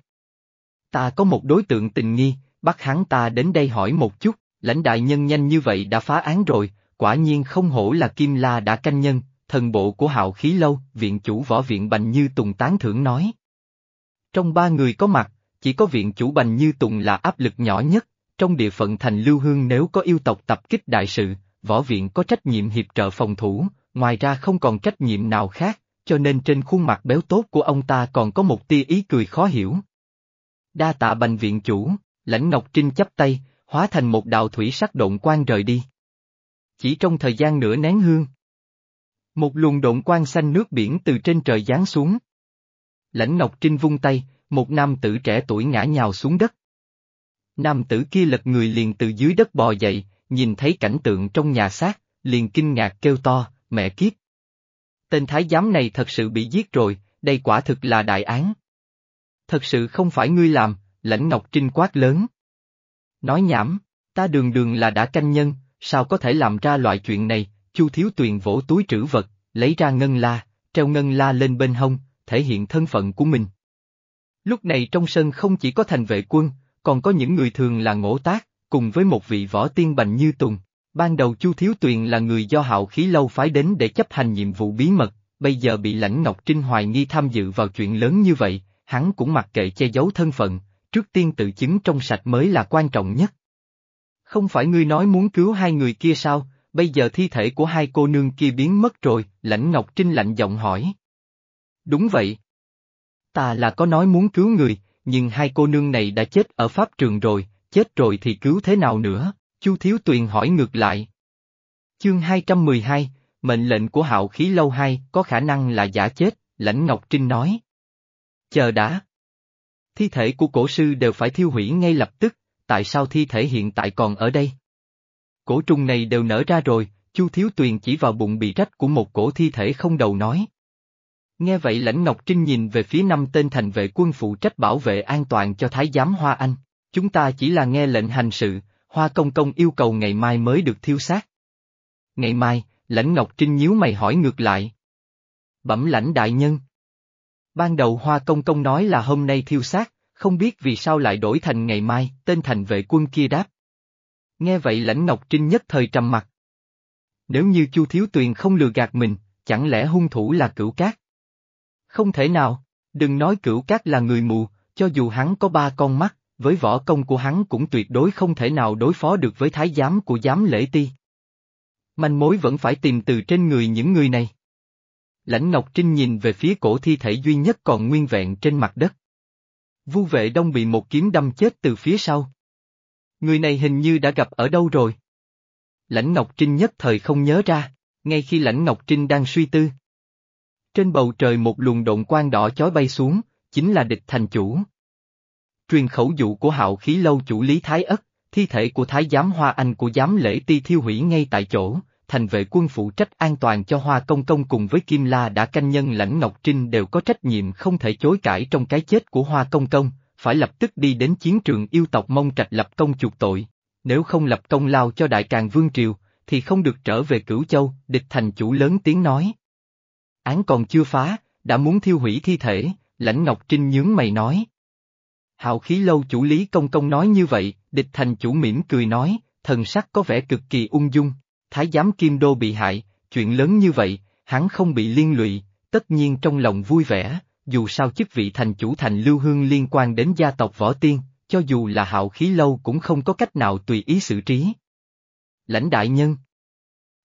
Ta có một đối tượng tình nghi, bắt hắn ta đến đây hỏi một chút, lãnh đại nhân nhanh như vậy đã phá án rồi, quả nhiên không hổ là Kim La đã canh nhân, thần bộ của hạo khí lâu, viện chủ võ viện Bành Như Tùng tán thưởng nói. Trong ba người có mặt, chỉ có viện chủ Bành Như Tùng là áp lực nhỏ nhất, trong địa phận thành Lưu Hương nếu có yêu tộc tập kích đại sự, võ viện có trách nhiệm hiệp trợ phòng thủ, ngoài ra không còn trách nhiệm nào khác, cho nên trên khuôn mặt béo tốt của ông ta còn có một tia ý cười khó hiểu. Đa tạ bành viện chủ, lãnh Ngọc Trinh chấp tay, hóa thành một đạo thủy sắc độn quang rời đi. Chỉ trong thời gian nửa nén hương. Một luồng độn quang xanh nước biển từ trên trời giáng xuống. Lãnh Ngọc Trinh vung tay, một nam tử trẻ tuổi ngã nhào xuống đất. Nam tử kia lật người liền từ dưới đất bò dậy, nhìn thấy cảnh tượng trong nhà xác, liền kinh ngạc kêu to, mẹ kiếp. Tên thái giám này thật sự bị giết rồi, đây quả thực là đại án. Thật sự không phải ngươi làm, lãnh Ngọc Trinh quát lớn. Nói nhảm, ta đường đường là đã canh nhân, sao có thể làm ra loại chuyện này, Chu Thiếu Tuyền vỗ túi trữ vật, lấy ra ngân la, treo ngân la lên bên hông, thể hiện thân phận của mình. Lúc này trong sân không chỉ có thành vệ quân, còn có những người thường là ngỗ tác, cùng với một vị võ tiên bành như Tùng. Ban đầu Chu Thiếu Tuyền là người do hạo khí lâu phái đến để chấp hành nhiệm vụ bí mật, bây giờ bị lãnh Ngọc Trinh hoài nghi tham dự vào chuyện lớn như vậy, hắn cũng mặc kệ che giấu thân phận, trước tiên tự chứng trong sạch mới là quan trọng nhất. Không phải ngươi nói muốn cứu hai người kia sao, bây giờ thi thể của hai cô nương kia biến mất rồi, lãnh Ngọc Trinh lạnh giọng hỏi. Đúng vậy. Ta là có nói muốn cứu người, nhưng hai cô nương này đã chết ở pháp trường rồi, chết rồi thì cứu thế nào nữa, Chu Thiếu Tuyền hỏi ngược lại. Chương 212, mệnh lệnh của hạo khí lâu hai có khả năng là giả chết, lãnh Ngọc Trinh nói. Chờ đã. Thi thể của cổ sư đều phải thiêu hủy ngay lập tức, tại sao thi thể hiện tại còn ở đây? Cổ trùng này đều nở ra rồi, Chu Thiếu Tuyền chỉ vào bụng bị rách của một cổ thi thể không đầu nói. Nghe vậy lãnh Ngọc Trinh nhìn về phía năm tên thành vệ quân phụ trách bảo vệ an toàn cho Thái giám Hoa Anh, chúng ta chỉ là nghe lệnh hành sự, Hoa Công Công yêu cầu ngày mai mới được thiêu xác. Ngày mai, lãnh Ngọc Trinh nhíu mày hỏi ngược lại. Bẩm lãnh đại nhân. Ban đầu Hoa Công Công nói là hôm nay thiêu xác, không biết vì sao lại đổi thành ngày mai, tên thành vệ quân kia đáp. Nghe vậy lãnh Ngọc Trinh nhất thời trầm mặt. Nếu như Chu Thiếu Tuyền không lừa gạt mình, chẳng lẽ hung thủ là cửu cát? Không thể nào, đừng nói cửu cát là người mù, cho dù hắn có ba con mắt, với võ công của hắn cũng tuyệt đối không thể nào đối phó được với thái giám của giám lễ ti. Manh mối vẫn phải tìm từ trên người những người này. Lãnh Ngọc Trinh nhìn về phía cổ thi thể duy nhất còn nguyên vẹn trên mặt đất. Vu vệ đông bị một kiếm đâm chết từ phía sau. Người này hình như đã gặp ở đâu rồi. Lãnh Ngọc Trinh nhất thời không nhớ ra, ngay khi Lãnh Ngọc Trinh đang suy tư. trên bầu trời một luồng độn quang đỏ chói bay xuống, chính là địch thành chủ. Truyền khẩu dụ của hạo khí lâu chủ Lý Thái Ất, thi thể của Thái giám Hoa Anh của giám lễ ti thiêu hủy ngay tại chỗ, thành vệ quân phụ trách an toàn cho Hoa Công Công cùng với Kim La đã canh nhân lãnh Ngọc Trinh đều có trách nhiệm không thể chối cãi trong cái chết của Hoa Công Công, phải lập tức đi đến chiến trường yêu tộc mông trạch lập công chuộc tội. Nếu không lập công lao cho Đại Càng Vương Triều, thì không được trở về Cửu Châu, địch thành chủ lớn tiếng nói. Án còn chưa phá, đã muốn thiêu hủy thi thể, lãnh Ngọc Trinh nhướng mày nói. Hào khí lâu chủ Lý Công Công nói như vậy, địch thành chủ mỉm cười nói, thần sắc có vẻ cực kỳ ung dung, thái giám Kim Đô bị hại, chuyện lớn như vậy, hắn không bị liên lụy, tất nhiên trong lòng vui vẻ, dù sao chức vị thành chủ thành lưu hương liên quan đến gia tộc võ tiên, cho dù là hạo khí lâu cũng không có cách nào tùy ý xử trí. Lãnh đại nhân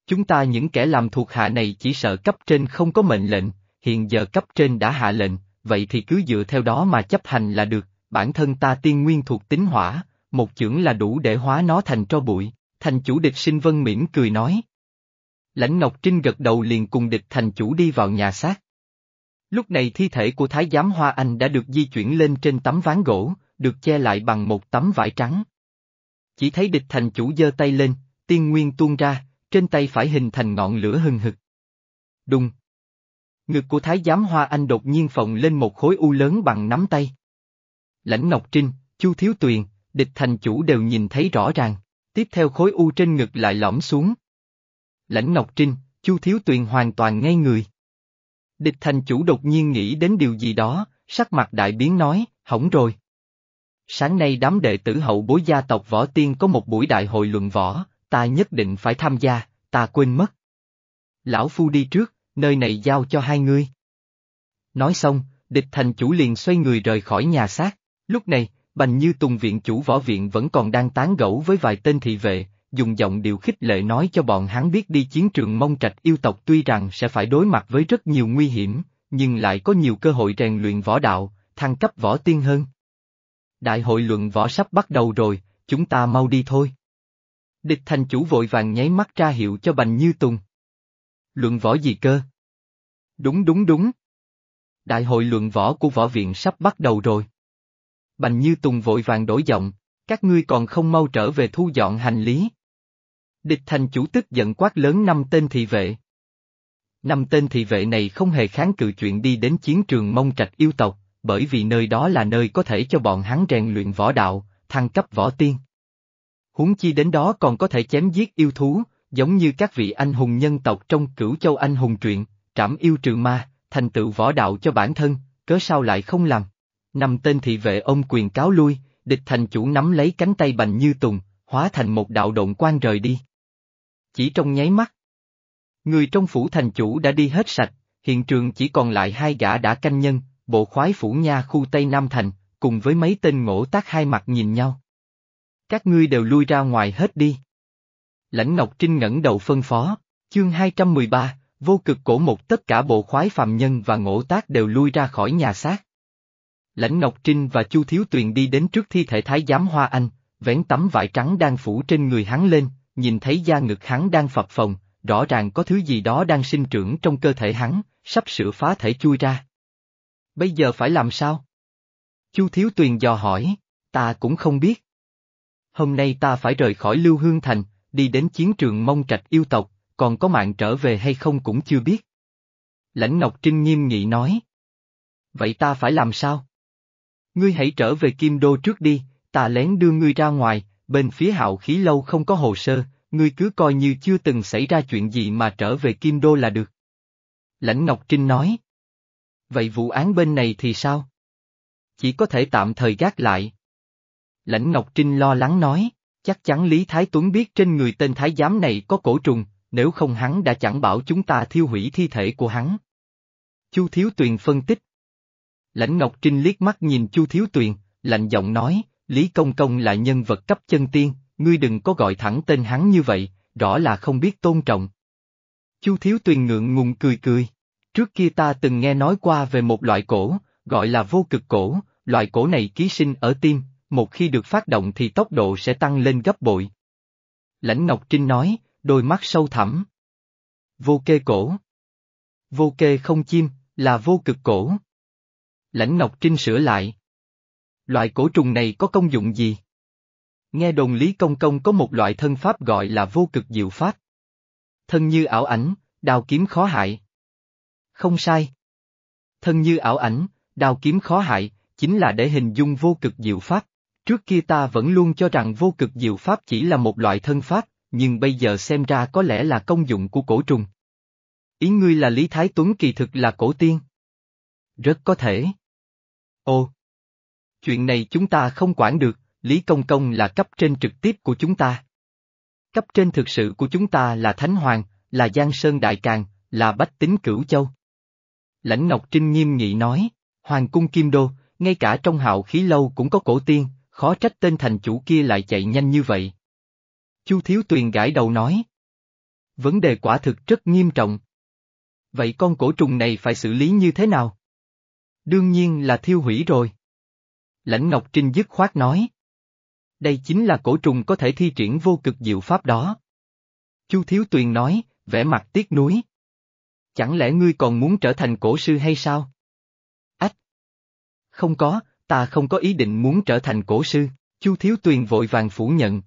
Chúng ta những kẻ làm thuộc hạ này chỉ sợ cấp trên không có mệnh lệnh, hiện giờ cấp trên đã hạ lệnh, vậy thì cứ dựa theo đó mà chấp hành là được, bản thân ta tiên nguyên thuộc tính hỏa, một chưởng là đủ để hóa nó thành tro bụi, thành chủ địch sinh vân mỉm cười nói. Lãnh Ngọc Trinh gật đầu liền cùng địch thành chủ đi vào nhà xác. Lúc này thi thể của Thái giám Hoa Anh đã được di chuyển lên trên tấm ván gỗ, được che lại bằng một tấm vải trắng. Chỉ thấy địch thành chủ giơ tay lên, tiên nguyên tuôn ra, trên tay phải hình thành ngọn lửa hừng hực. Đùng. Ngực của Thái giám Hoa Anh đột nhiên phồng lên một khối u lớn bằng nắm tay. Lãnh Ngọc Trinh, Chu Thiếu Tuyền, địch thành chủ đều nhìn thấy rõ ràng, tiếp theo khối u trên ngực lại lõm xuống. Lãnh Ngọc Trinh, Chu Thiếu Tuyền hoàn toàn ngây người. Địch thành chủ đột nhiên nghĩ đến điều gì đó, sắc mặt đại biến nói, hỏng rồi. Sáng nay đám đệ tử hậu bối gia tộc võ tiên có một buổi đại hội luận võ, ta nhất định phải tham gia, ta quên mất. Lão Phu đi trước, nơi này giao cho hai ngươi. Nói xong, địch thành chủ liền xoay người rời khỏi nhà xác, lúc này, Bành Như Tùng viện chủ võ viện vẫn còn đang tán gẫu với vài tên thị vệ, dùng giọng điều khích lệ nói cho bọn hắn biết đi chiến trường mong trạch yêu tộc tuy rằng sẽ phải đối mặt với rất nhiều nguy hiểm, nhưng lại có nhiều cơ hội rèn luyện võ đạo, thăng cấp võ tiên hơn. Đại hội luận võ sắp bắt đầu rồi, chúng ta mau đi thôi. Địch thành chủ vội vàng nháy mắt ra hiệu cho Bành Như Tùng. Luận võ gì cơ? Đúng đúng đúng. Đại hội luận võ của võ viện sắp bắt đầu rồi. Bành Như Tùng vội vàng đổi giọng, các ngươi còn không mau trở về thu dọn hành lý. Địch thành chủ tức giận quát lớn năm tên thị vệ. Năm tên thị vệ này không hề kháng cự chuyện đi đến chiến trường mông trạch yêu tộc, bởi vì nơi đó là nơi có thể cho bọn hắn rèn luyện võ đạo, thăng cấp võ tiên. Huống chi đến đó còn có thể chém giết yêu thú, giống như các vị anh hùng nhân tộc trong cửu châu anh hùng truyện, trảm yêu trừ ma, thành tựu võ đạo cho bản thân, cớ sao lại không làm. Năm tên thị vệ ông quyền cáo lui, địch thành chủ nắm lấy cánh tay bành như tùng, hóa thành một đạo động quan rời đi. Chỉ trong nháy mắt. Người trong phủ thành chủ đã đi hết sạch, hiện trường chỉ còn lại hai gã đã canh nhân, bộ khoái phủ nha khu Tây Nam Thành, cùng với mấy tên ngỗ tác hai mặt nhìn nhau. Các ngươi đều lui ra ngoài hết đi. Lãnh Ngọc Trinh ngẩng đầu phân phó, chương 213, vô cực cổ một tất cả bộ khoái phàm nhân và ngỗ tác đều lui ra khỏi nhà xác. Lãnh Ngọc Trinh và Chu Thiếu Tuyền đi đến trước thi thể Thái giám Hoa Anh, vén tấm vải trắng đang phủ trên người hắn lên, nhìn thấy da ngực hắn đang phập phồng, rõ ràng có thứ gì đó đang sinh trưởng trong cơ thể hắn, sắp sửa phá thể chui ra. Bây giờ phải làm sao? Chu Thiếu Tuyền dò hỏi, ta cũng không biết. Hôm nay ta phải rời khỏi Lưu Hương Thành, đi đến chiến trường mông trạch yêu tộc, còn có mạng trở về hay không cũng chưa biết. Lãnh Ngọc Trinh nghiêm nghị nói. Vậy ta phải làm sao? Ngươi hãy trở về Kim Đô trước đi, ta lén đưa ngươi ra ngoài, bên phía hạo khí lâu không có hồ sơ, ngươi cứ coi như chưa từng xảy ra chuyện gì mà trở về Kim Đô là được. Lãnh Ngọc Trinh nói. Vậy vụ án bên này thì sao? Chỉ có thể tạm thời gác lại. Lãnh Ngọc Trinh lo lắng nói, chắc chắn Lý Thái Tuấn biết trên người tên Thái giám này có cổ trùng, nếu không hắn đã chẳng bảo chúng ta thiêu hủy thi thể của hắn. Chu Thiếu Tuyền phân tích. Lãnh Ngọc Trinh liếc mắt nhìn Chu Thiếu Tuyền, lạnh giọng nói, Lý Công Công là nhân vật cấp chân tiên, ngươi đừng có gọi thẳng tên hắn như vậy, rõ là không biết tôn trọng. Chu Thiếu Tuyền ngượng ngùng cười cười. Trước kia ta từng nghe nói qua về một loại cổ, gọi là vô cực cổ, loại cổ này ký sinh ở tim, một khi được phát động thì tốc độ sẽ tăng lên gấp bội. Lãnh Ngọc Trinh nói, đôi mắt sâu thẳm. Vô kê cổ. Vô kê không chim, là vô cực cổ. Lãnh Ngọc Trinh sửa lại. Loại cổ trùng này có công dụng gì? Nghe đồn Lý Công Công có một loại thân pháp gọi là vô cực diệu pháp. Thân như ảo ảnh, đào kiếm khó hại. Không sai. Thân như ảo ảnh, đào kiếm khó hại, chính là để hình dung vô cực diệu pháp. Trước kia ta vẫn luôn cho rằng vô cực diệu pháp chỉ là một loại thân pháp, nhưng bây giờ xem ra có lẽ là công dụng của cổ trùng. Ý ngươi là Lý Thái Tuấn kỳ thực là cổ tiên. Rất có thể. Ồ! Chuyện này chúng ta không quản được, Lý Công Công là cấp trên trực tiếp của chúng ta. Cấp trên thực sự của chúng ta là Thánh Hoàng, là Giang Sơn Đại Càng, là Bách Tính Cửu Châu. Lãnh Ngọc Trinh nghiêm nghị nói, Hoàng cung Kim Đô, ngay cả trong hạo khí lâu cũng có cổ tiên, khó trách tên thành chủ kia lại chạy nhanh như vậy. Chu Thiếu Tuyền gãi đầu nói. Vấn đề quả thực rất nghiêm trọng. Vậy con cổ trùng này phải xử lý như thế nào? Đương nhiên là thiêu hủy rồi. Lãnh Ngọc Trinh dứt khoát nói. Đây chính là cổ trùng có thể thi triển vô cực diệu pháp đó. Chu Thiếu Tuyền nói, vẻ mặt tiếc nuối. Chẳng lẽ ngươi còn muốn trở thành cổ sư hay sao? Ách! Không có, ta không có ý định muốn trở thành cổ sư, Chu Thiếu Tuyền vội vàng phủ nhận.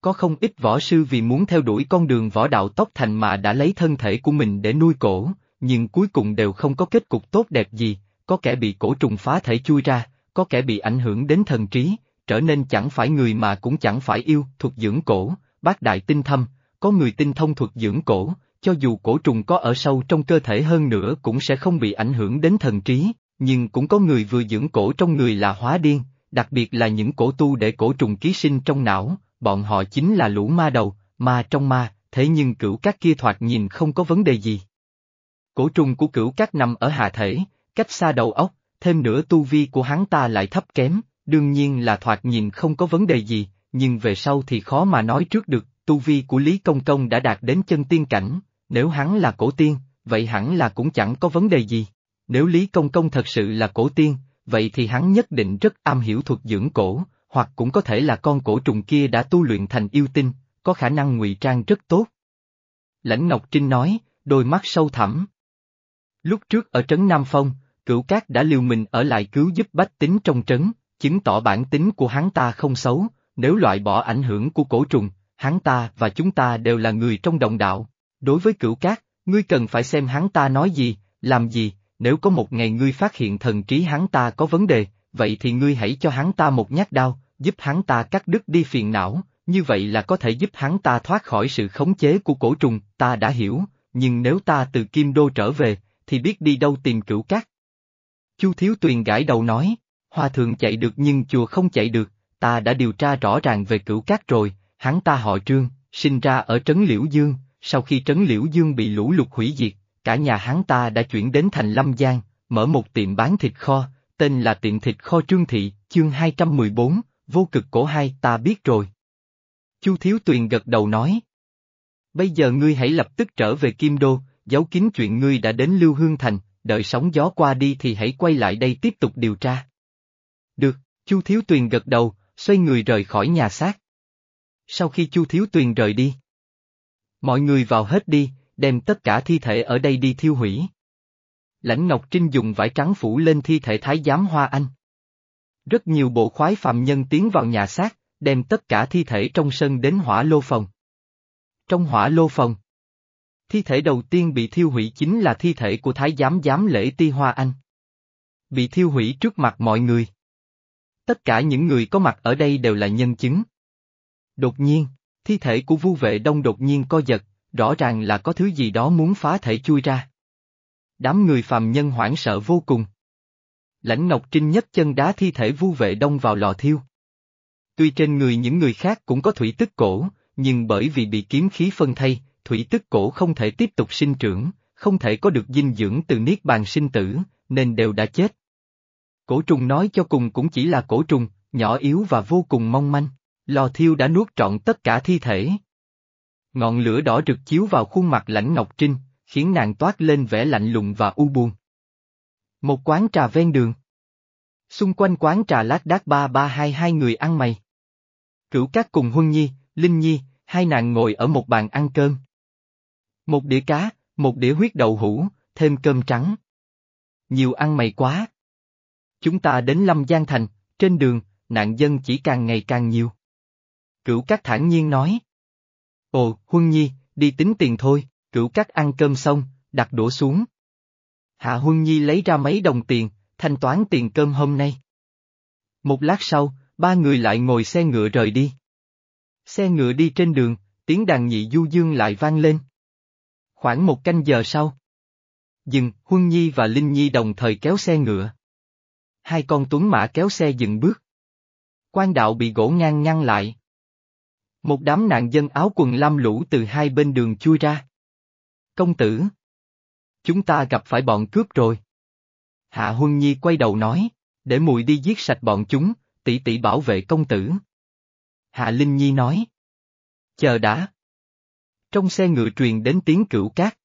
Có không ít võ sư vì muốn theo đuổi con đường võ đạo tốc thành mà đã lấy thân thể của mình để nuôi cổ, nhưng cuối cùng đều không có kết cục tốt đẹp gì, có kẻ bị cổ trùng phá thể chui ra, có kẻ bị ảnh hưởng đến thần trí, trở nên chẳng phải người mà cũng chẳng phải yêu, thuộc dưỡng cổ, bác đại tinh thâm, có người tinh thông thuật dưỡng cổ, cho dù cổ trùng có ở sâu trong cơ thể hơn nữa cũng sẽ không bị ảnh hưởng đến thần trí, nhưng cũng có người vừa dưỡng cổ trong người là hóa điên, đặc biệt là những cổ tu để cổ trùng ký sinh trong não, bọn họ chính là lũ ma đầu, ma trong ma, thế nhưng cửu các kia thoạt nhìn không có vấn đề gì. Cổ trùng của cửu các nằm ở hạ thể, cách xa đầu óc, thêm nữa tu vi của hắn ta lại thấp kém, đương nhiên là thoạt nhìn không có vấn đề gì, nhưng về sau thì khó mà nói trước được, tu vi của Lý Công Công đã đạt đến chân tiên cảnh, nếu hắn là cổ tiên, vậy hẳn là cũng chẳng có vấn đề gì. Nếu Lý Công Công thật sự là cổ tiên, vậy thì hắn nhất định rất am hiểu thuật dưỡng cổ, hoặc cũng có thể là con cổ trùng kia đã tu luyện thành yêu tinh, có khả năng ngụy trang rất tốt. Lãnh Ngọc Trinh nói, đôi mắt sâu thẳm. Lúc trước ở trấn Nam Phong, cửu cát đã liều mình ở lại cứu giúp bách tính trong trấn, chứng tỏ bản tính của hắn ta không xấu, nếu loại bỏ ảnh hưởng của cổ trùng, hắn ta và chúng ta đều là người trong đồng đạo. Đối với cửu cát, ngươi cần phải xem hắn ta nói gì, làm gì, nếu có một ngày ngươi phát hiện thần trí hắn ta có vấn đề, vậy thì ngươi hãy cho hắn ta một nhát đao, giúp hắn ta cắt đứt đi phiền não, như vậy là có thể giúp hắn ta thoát khỏi sự khống chế của cổ trùng, ta đã hiểu, nhưng nếu ta từ Kim Đô trở về, thì biết đi đâu tìm cửu cát. Chu Thiếu Tuyền gãi đầu nói, Hoa thượng chạy được nhưng chùa không chạy được, ta đã điều tra rõ ràng về cửu cát rồi, hắn ta họ trương, sinh ra ở Trấn Liễu Dương, sau khi Trấn Liễu Dương bị lũ lụt hủy diệt, cả nhà hắn ta đã chuyển đến thành Lâm Giang, mở một tiệm bán thịt kho, tên là tiệm thịt kho Trương Thị, chương 214, vô cực cổ hai ta biết rồi. Chu Thiếu Tuyền gật đầu nói. Bây giờ ngươi hãy lập tức trở về Kim Đô, giấu kín chuyện ngươi đã đến Lưu Hương Thành, đợi sóng gió qua đi thì hãy quay lại đây tiếp tục điều tra. Được, Chu Thiếu Tuyền gật đầu, xoay người rời khỏi nhà xác. Sau khi Chu Thiếu Tuyền rời đi, mọi người vào hết đi, đem tất cả thi thể ở đây đi thiêu hủy. Lãnh Ngọc Trinh dùng vải trắng phủ lên thi thể Thái giám Hoa Anh. Rất nhiều bộ khoái phạm nhân tiến vào nhà xác, đem tất cả thi thể trong sân đến hỏa lô phòng. Trong hỏa lô phòng, thi thể đầu tiên bị thiêu hủy chính là thi thể của Thái giám giám lễ Ti Hoa Anh. Bị thiêu hủy trước mặt mọi người. Tất cả những người có mặt ở đây đều là nhân chứng. Đột nhiên, thi thể của vu vệ đông đột nhiên co giật, rõ ràng là có thứ gì đó muốn phá thể chui ra. Đám người phàm nhân hoảng sợ vô cùng. Lãnh Ngọc Trinh nhất chân đá thi thể vu vệ đông vào lò thiêu. Tuy trên người những người khác cũng có thủy tức cổ, nhưng bởi vì bị kiếm khí phân thay, thủy tức cổ không thể tiếp tục sinh trưởng, không thể có được dinh dưỡng từ niết bàn sinh tử, nên đều đã chết. Cổ trùng nói cho cùng cũng chỉ là cổ trùng, nhỏ yếu và vô cùng mong manh, lò thiêu đã nuốt trọn tất cả thi thể. Ngọn lửa đỏ rực chiếu vào khuôn mặt lãnh Ngọc Trinh, khiến nàng toát lên vẻ lạnh lùng và u buồn. Một quán trà ven đường. Xung quanh quán trà lát đác ba ba hai hai người ăn mày. Cửu các cùng Huân Nhi, Linh Nhi, hai nàng ngồi ở một bàn ăn cơm. Một đĩa cá, một đĩa huyết đậu hũ, thêm cơm trắng. Nhiều ăn mày quá. Chúng ta đến Lâm Giang Thành, trên đường, nạn dân chỉ càng ngày càng nhiều. Cửu Cát thản nhiên nói. Ồ, Huân Nhi, đi tính tiền thôi, cửu Cát ăn cơm xong, đặt đũa xuống. Hạ Huân Nhi lấy ra mấy đồng tiền, thanh toán tiền cơm hôm nay. Một lát sau, ba người lại ngồi xe ngựa rời đi. Xe ngựa đi trên đường, tiếng đàn nhị du dương lại vang lên. Khoảng một canh giờ sau. Dừng, Huân Nhi và Linh Nhi đồng thời kéo xe ngựa. Hai con tuấn mã kéo xe dừng bước. Quan đạo bị gỗ ngang ngăn lại. Một đám nạn dân áo quần lam lũ từ hai bên đường chui ra. Công tử. Chúng ta gặp phải bọn cướp rồi. Hạ Huân Nhi quay đầu nói, để mùi đi giết sạch bọn chúng, tỷ tỷ bảo vệ công tử. Hạ Linh Nhi nói. Chờ đã. Trong xe ngựa truyền đến tiếng cửu cát.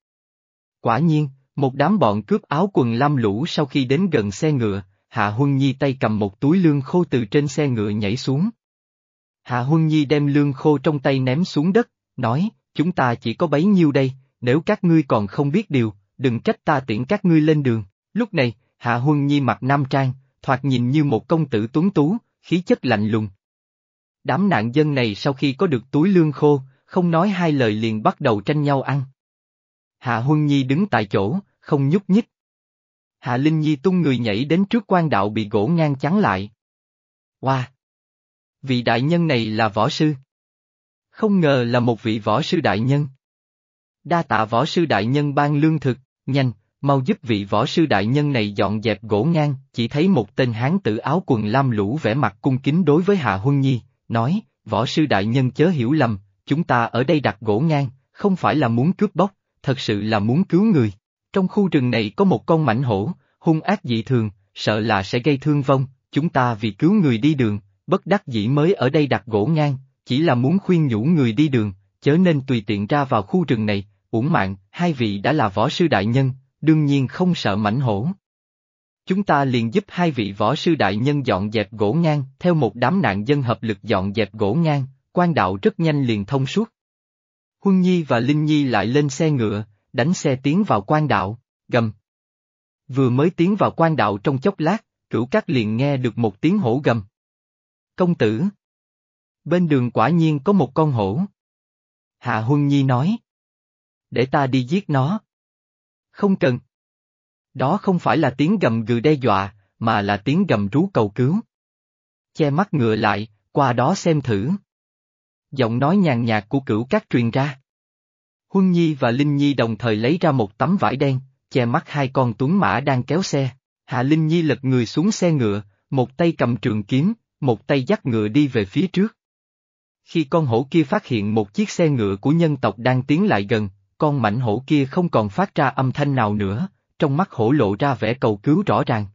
Quả nhiên, một đám bọn cướp áo quần lam lũ sau khi đến gần xe ngựa, Hạ Huân Nhi tay cầm một túi lương khô từ trên xe ngựa nhảy xuống. Hạ Huân Nhi đem lương khô trong tay ném xuống đất, nói, chúng ta chỉ có bấy nhiêu đây, nếu các ngươi còn không biết điều, đừng trách ta tiễn các ngươi lên đường. Lúc này, Hạ Huân Nhi mặc nam trang, thoạt nhìn như một công tử tuấn tú, khí chất lạnh lùng. Đám nạn dân này sau khi có được túi lương khô, không nói hai lời liền bắt đầu tranh nhau ăn. Hạ Huân Nhi đứng tại chỗ, không nhúc nhích. Hạ Linh Nhi tung người nhảy đến trước quan đạo bị gỗ ngang chắn lại. Wow! Vị đại nhân này là võ sư. Không ngờ là một vị võ sư đại nhân. Đa tạ võ sư đại nhân ban lương thực, nhanh, mau giúp vị võ sư đại nhân này dọn dẹp gỗ ngang, chỉ thấy một tên hán tử áo quần lam lũ vẻ mặt cung kính đối với Hạ Huân Nhi, nói, võ sư đại nhân chớ hiểu lầm, chúng ta ở đây đặt gỗ ngang, không phải là muốn cướp bóc, thật sự là muốn cứu người. Trong khu rừng này có một con mảnh hổ, hung ác dị thường, sợ là sẽ gây thương vong, chúng ta vì cứu người đi đường, bất đắc dĩ mới ở đây đặt gỗ ngang, chỉ là muốn khuyên nhủ người đi đường, chớ nên tùy tiện ra vào khu rừng này, uổng mạng, hai vị đã là võ sư đại nhân, đương nhiên không sợ mảnh hổ. Chúng ta liền giúp hai vị võ sư đại nhân dọn dẹp gỗ ngang, theo một đám nạn dân hợp lực dọn dẹp gỗ ngang, quan đạo rất nhanh liền thông suốt. Huân Nhi và Linh Nhi lại lên xe ngựa, đánh xe tiến vào quan đạo, gầm. Vừa mới tiến vào quan đạo trong chốc lát, cửu cát liền nghe được một tiếng hổ gầm. Công tử! Bên đường quả nhiên có một con hổ. Hạ Huân Nhi nói. Để ta đi giết nó. Không cần. Đó không phải là tiếng gầm gừ đe dọa, mà là tiếng gầm rú cầu cứu. Che mắt ngựa lại, qua đó xem thử. Giọng nói nhàn nhạt của cửu cát truyền ra. Huân Nhi và Linh Nhi đồng thời lấy ra một tấm vải đen, che mắt hai con tuấn mã đang kéo xe. Hạ Linh Nhi lật người xuống xe ngựa, một tay cầm trường kiếm, một tay dắt ngựa đi về phía trước. Khi con hổ kia phát hiện một chiếc xe ngựa của nhân tộc đang tiến lại gần, con mảnh hổ kia không còn phát ra âm thanh nào nữa, trong mắt hổ lộ ra vẻ cầu cứu rõ ràng.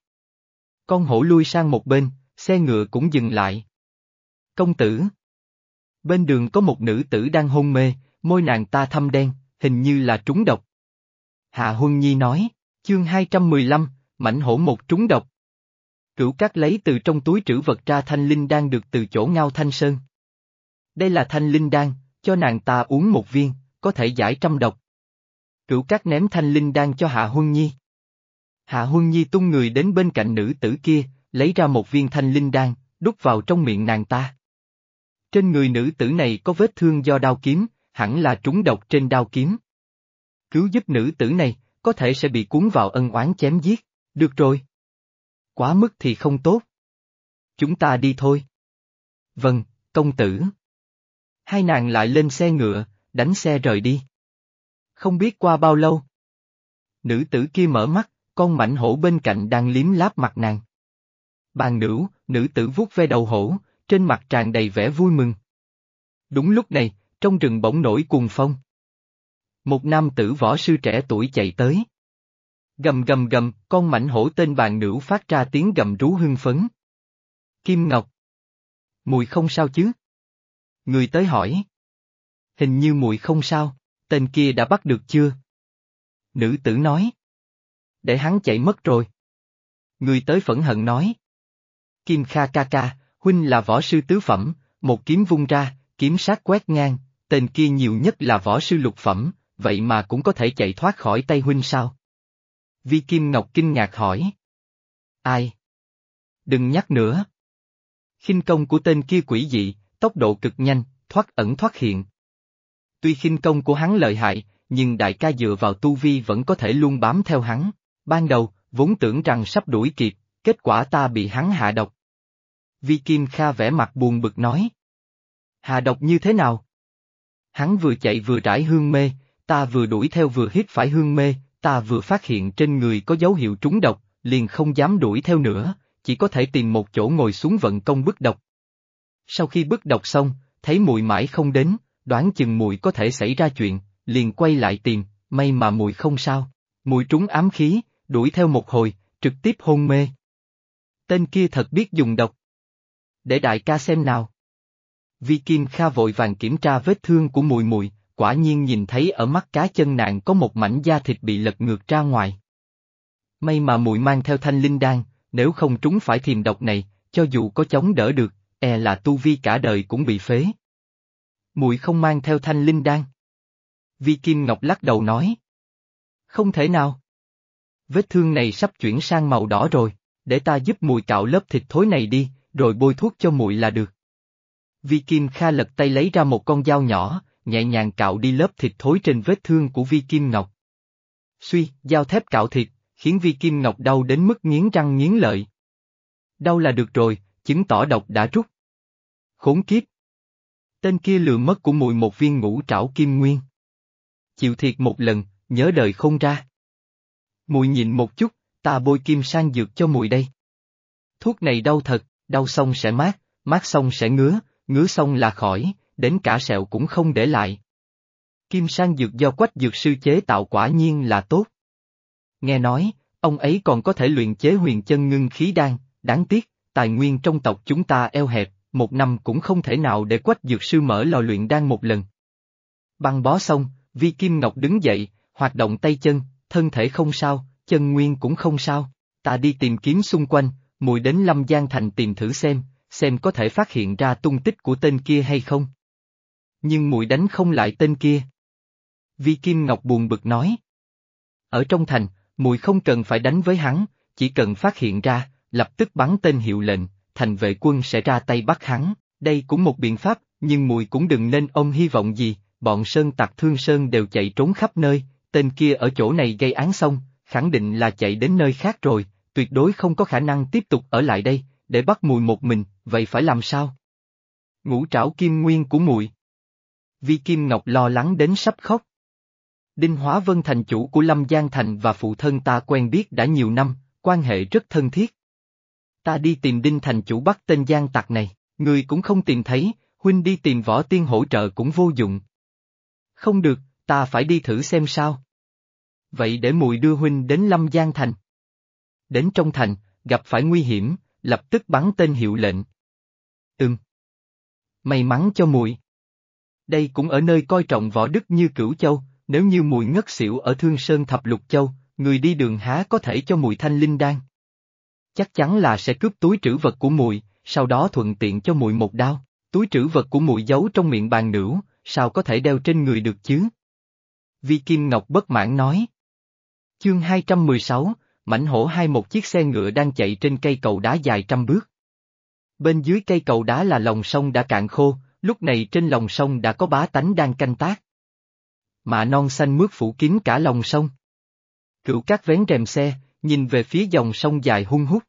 Con hổ lui sang một bên, xe ngựa cũng dừng lại. Công tử Bên đường có một nữ tử đang hôn mê, môi nàng ta thâm đen, hình như là trúng độc. Hạ Huân Nhi nói, chương 215, mảnh hổ một trúng độc. Cửu Cát lấy từ trong túi trữ vật ra thanh linh đan được từ chỗ ngao thanh sơn. Đây là thanh linh đan, cho nàng ta uống một viên, có thể giải trăm độc. Cửu Cát ném thanh linh đan cho Hạ Huân Nhi. Hạ Huân Nhi tung người đến bên cạnh nữ tử kia, lấy ra một viên thanh linh đan, đút vào trong miệng nàng ta. Trên người nữ tử này có vết thương do đao kiếm, hẳn là trúng độc trên đao kiếm. Cứu giúp nữ tử này, có thể sẽ bị cuốn vào ân oán chém giết, được rồi. Quá mức thì không tốt. Chúng ta đi thôi. Vâng, công tử. Hai nàng lại lên xe ngựa, đánh xe rời đi. Không biết qua bao lâu. Nữ tử kia mở mắt, con mảnh hổ bên cạnh đang liếm láp mặt nàng. Bàn nữ, nữ tử vuốt ve đầu hổ, trên mặt tràn đầy vẻ vui mừng. Đúng lúc này, trong rừng bỗng nổi cuồng phong. Một nam tử võ sư trẻ tuổi chạy tới. Gầm gầm gầm, con mảnh hổ tên bàn nữ phát ra tiếng gầm rú hưng phấn. Kim Ngọc. Mùi không sao chứ? Người tới hỏi. Hình như mùi không sao, tên kia đã bắt được chưa? Nữ tử nói. Để hắn chạy mất rồi. Người tới phẫn hận nói. Kim Kha ca ca, huynh là võ sư tứ phẩm, một kiếm vung ra, kiếm sát quét ngang, tên kia nhiều nhất là võ sư lục phẩm, vậy mà cũng có thể chạy thoát khỏi tay huynh sao? Vi Kim Ngọc kinh ngạc hỏi. Ai? Đừng nhắc nữa. khinh công của tên kia quỷ dị, tốc độ cực nhanh, thoát ẩn thoát hiện. Tuy khinh công của hắn lợi hại, nhưng đại ca dựa vào tu vi vẫn có thể luôn bám theo hắn. Ban đầu, vốn tưởng rằng sắp đuổi kịp, kết quả ta bị hắn hạ độc. Vi Kim Kha vẽ mặt buồn bực nói. Hà độc như thế nào? Hắn vừa chạy vừa trải hương mê, ta vừa đuổi theo vừa hít phải hương mê, ta vừa phát hiện trên người có dấu hiệu trúng độc, liền không dám đuổi theo nữa, chỉ có thể tìm một chỗ ngồi xuống vận công bức độc. Sau khi bức độc xong, thấy mùi mãi không đến, đoán chừng mùi có thể xảy ra chuyện, liền quay lại tìm, may mà mùi không sao. Mùi trúng ám khí, đuổi theo một hồi, trực tiếp hôn mê. Tên kia thật biết dùng độc. Để đại ca xem nào. Vi Kim Kha vội vàng kiểm tra vết thương của mùi mùi, quả nhiên nhìn thấy ở mắt cá chân nạn có một mảnh da thịt bị lật ngược ra ngoài. May mà mùi mang theo thanh linh đan, nếu không trúng phải thiềm độc này, cho dù có chống đỡ được, e là tu vi cả đời cũng bị phế. Mùi không mang theo thanh linh đan. Vi Kim Ngọc lắc đầu nói. Không thể nào. Vết thương này sắp chuyển sang màu đỏ rồi, để ta giúp mùi cạo lớp thịt thối này đi, rồi bôi thuốc cho muội là được. Vi Kim Kha lật tay lấy ra một con dao nhỏ, nhẹ nhàng cạo đi lớp thịt thối trên vết thương của Vi Kim Ngọc. Suy, dao thép cạo thịt, khiến Vi Kim Ngọc đau đến mức nghiến răng nghiến lợi. Đau là được rồi, chứng tỏ độc đã rút. Khốn kiếp. Tên kia lừa mất của mùi một viên ngũ trảo kim nguyên. Chịu thiệt một lần, nhớ đời không ra. Mùi nhìn một chút, ta bôi kim sang dược cho mùi đây. Thuốc này đau thật, đau xong sẽ mát, mát xong sẽ ngứa, ngứa xong là khỏi, đến cả sẹo cũng không để lại. Kim sang dược do quách dược sư chế tạo quả nhiên là tốt. Nghe nói, ông ấy còn có thể luyện chế huyền chân ngưng khí đan, đáng tiếc, tài nguyên trong tộc chúng ta eo hẹp, một năm cũng không thể nào để quách dược sư mở lò luyện đan một lần. Băng bó xong, Vi Kim Ngọc đứng dậy, hoạt động tay chân, thân thể không sao, chân nguyên cũng không sao. Ta đi tìm kiếm xung quanh, mùi đến Lâm Giang Thành tìm thử xem, xem có thể phát hiện ra tung tích của tên kia hay không. Nhưng mùi đánh không lại tên kia. Vi Kim Ngọc buồn bực nói. Ở trong thành, mùi không cần phải đánh với hắn, chỉ cần phát hiện ra, lập tức bắn tên hiệu lệnh, thành vệ quân sẽ ra tay bắt hắn, đây cũng một biện pháp, nhưng mùi cũng đừng nên ông hy vọng gì, bọn Sơn tặc Thương Sơn đều chạy trốn khắp nơi, tên kia ở chỗ này gây án xong, khẳng định là chạy đến nơi khác rồi, tuyệt đối không có khả năng tiếp tục ở lại đây, để bắt mùi một mình, vậy phải làm sao? Ngũ trảo kim nguyên của mùi. Vi Kim Ngọc lo lắng đến sắp khóc. Đinh Hóa Vân thành chủ của Lâm Giang Thành và phụ thân ta quen biết đã nhiều năm, quan hệ rất thân thiết. Ta đi tìm Đinh thành chủ bắt tên Giang tặc này, người cũng không tìm thấy, huynh đi tìm võ tiên hỗ trợ cũng vô dụng. Không được, ta phải đi thử xem sao. Vậy để mùi đưa huynh đến Lâm Giang Thành. Đến trong thành, gặp phải nguy hiểm, lập tức bắn tên hiệu lệnh. Ừm. May mắn cho muội. Đây cũng ở nơi coi trọng võ đức như cửu châu, nếu như muội ngất xỉu ở Thương Sơn Thập Lục Châu, người đi đường há có thể cho muội thanh linh đan. Chắc chắn là sẽ cướp túi trữ vật của muội, sau đó thuận tiện cho muội một đao. Túi trữ vật của muội giấu trong miệng bàn nữ, sao có thể đeo trên người được chứ? Vi Kim Ngọc bất mãn nói. Chương 216, mảnh hổ hai một chiếc xe ngựa đang chạy trên cây cầu đá dài trăm bước. Bên dưới cây cầu đá là lòng sông đã cạn khô, lúc này trên lòng sông đã có bá tánh đang canh tác. Mạ non xanh mướt phủ kín cả lòng sông. Cựu các vén rèm xe, nhìn về phía dòng sông dài hung hút.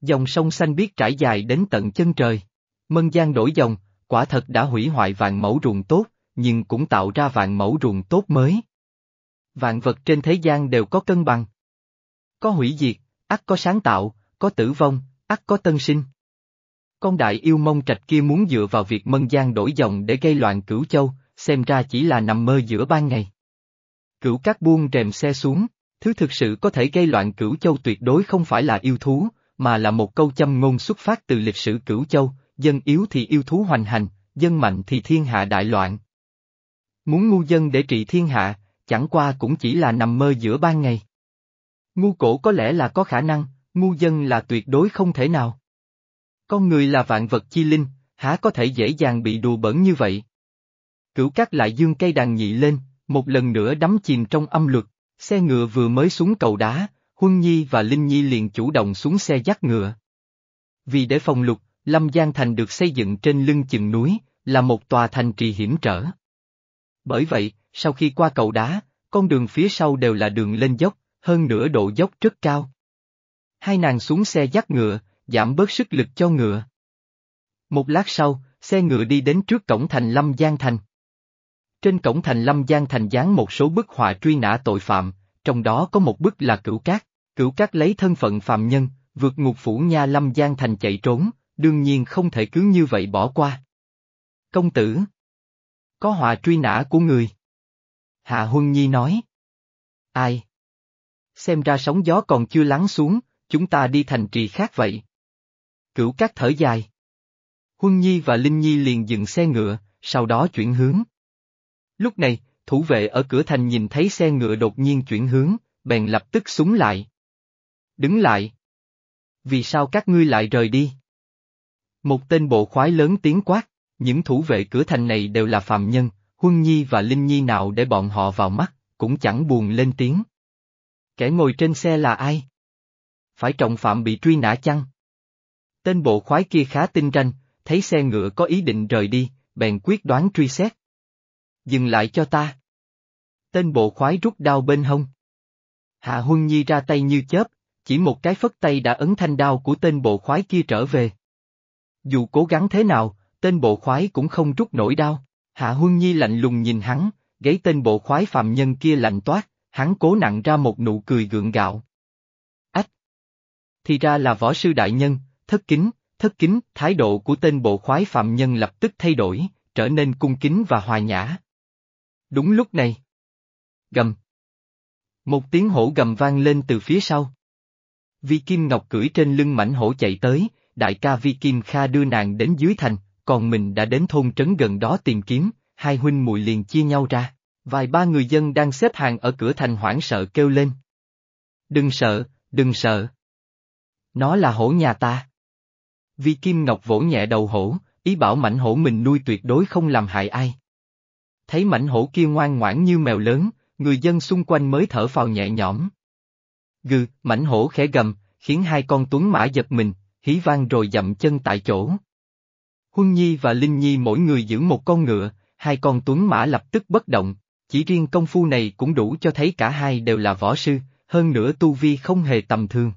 Dòng sông xanh biếc trải dài đến tận chân trời. Mân giang đổi dòng, quả thật đã hủy hoại vạn mẫu ruộng tốt, nhưng cũng tạo ra vạn mẫu ruộng tốt mới. Vạn vật trên thế gian đều có cân bằng. Có hủy diệt, ắt có sáng tạo, có tử vong, ắt có tân sinh. Con đại yêu mông trạch kia muốn dựa vào việc mân giang đổi dòng để gây loạn cửu châu, xem ra chỉ là nằm mơ giữa ban ngày. Cửu các buông rèm xe xuống, thứ thực sự có thể gây loạn cửu châu tuyệt đối không phải là yêu thú, mà là một câu châm ngôn xuất phát từ lịch sử cửu châu, dân yếu thì yêu thú hoành hành, dân mạnh thì thiên hạ đại loạn. Muốn ngu dân để trị thiên hạ, chẳng qua cũng chỉ là nằm mơ giữa ban ngày. Ngu cổ có lẽ là có khả năng, ngu dân là tuyệt đối không thể nào. Con người là vạn vật chi linh, há có thể dễ dàng bị đùa bẩn như vậy. Cửu cát lại dương cây đàn nhị lên, một lần nữa đắm chìm trong âm luật, Xe ngựa vừa mới xuống cầu đá, Huân Nhi và Linh Nhi liền chủ động xuống xe dắt ngựa. Vì để phòng lục, Lâm Giang Thành được xây dựng trên lưng chừng núi, là một tòa thành trì hiểm trở. Bởi vậy, sau khi qua cầu đá, con đường phía sau đều là đường lên dốc, hơn nữa độ dốc rất cao. Hai nàng xuống xe dắt ngựa, giảm bớt sức lực cho ngựa. Một lát sau, xe ngựa đi đến trước cổng thành Lâm Giang Thành. Trên cổng thành Lâm Giang Thành dán một số bức họa truy nã tội phạm, trong đó có một bức là cửu cát. Cửu cát lấy thân phận phạm nhân, vượt ngục phủ nha Lâm Giang Thành chạy trốn, đương nhiên không thể cứ như vậy bỏ qua. Công tử! Có họa truy nã của người. Hạ Huân Nhi nói. Ai? Xem ra sóng gió còn chưa lắng xuống, chúng ta đi thành trì khác vậy. Cửu cát thở dài. Huân Nhi và Linh Nhi liền dừng xe ngựa, sau đó chuyển hướng. Lúc này, thủ vệ ở cửa thành nhìn thấy xe ngựa đột nhiên chuyển hướng, bèn lập tức súng lại. Đứng lại. Vì sao các ngươi lại rời đi? Một tên bộ khoái lớn tiếng quát, những thủ vệ cửa thành này đều là phạm nhân, Huân Nhi và Linh Nhi nào để bọn họ vào mắt, cũng chẳng buồn lên tiếng. Kẻ ngồi trên xe là ai? Phải trọng phạm bị truy nã chăng? Tên bộ khoái kia khá tinh ranh, thấy xe ngựa có ý định rời đi, bèn quyết đoán truy xét. Dừng lại cho ta. Tên bộ khoái rút đao bên hông. Hạ Huân Nhi ra tay như chớp, chỉ một cái phất tay đã ấn thanh đao của tên bộ khoái kia trở về. Dù cố gắng thế nào, tên bộ khoái cũng không rút nổi đao. Hạ Huân Nhi lạnh lùng nhìn hắn, gáy tên bộ khoái phạm nhân kia lạnh toát, hắn cố nặng ra một nụ cười gượng gạo. Ách! Thì ra là võ sư đại nhân, thất kính, thất kính, thái độ của tên bộ khoái phạm nhân lập tức thay đổi, trở nên cung kính và hòa nhã. Đúng lúc này. Gầm. Một tiếng hổ gầm vang lên từ phía sau. Vi Kim Ngọc cưỡi trên lưng mảnh hổ chạy tới, đại ca Vi Kim Kha đưa nàng đến dưới thành, còn mình đã đến thôn trấn gần đó tìm kiếm, hai huynh muội liền chia nhau ra. Vài ba người dân đang xếp hàng ở cửa thành hoảng sợ kêu lên. Đừng sợ, đừng sợ. Nó là hổ nhà ta. Vi Kim Ngọc vỗ nhẹ đầu hổ, ý bảo mảnh hổ mình nuôi tuyệt đối không làm hại ai. Thấy mảnh hổ kia ngoan ngoãn như mèo lớn, người dân xung quanh mới thở phào nhẹ nhõm. Gừ, mảnh hổ khẽ gầm, khiến hai con tuấn mã giật mình, hí vang rồi dậm chân tại chỗ. Huân Nhi và Linh Nhi mỗi người giữ một con ngựa, hai con tuấn mã lập tức bất động, chỉ riêng công phu này cũng đủ cho thấy cả hai đều là võ sư, hơn nữa tu vi không hề tầm thường.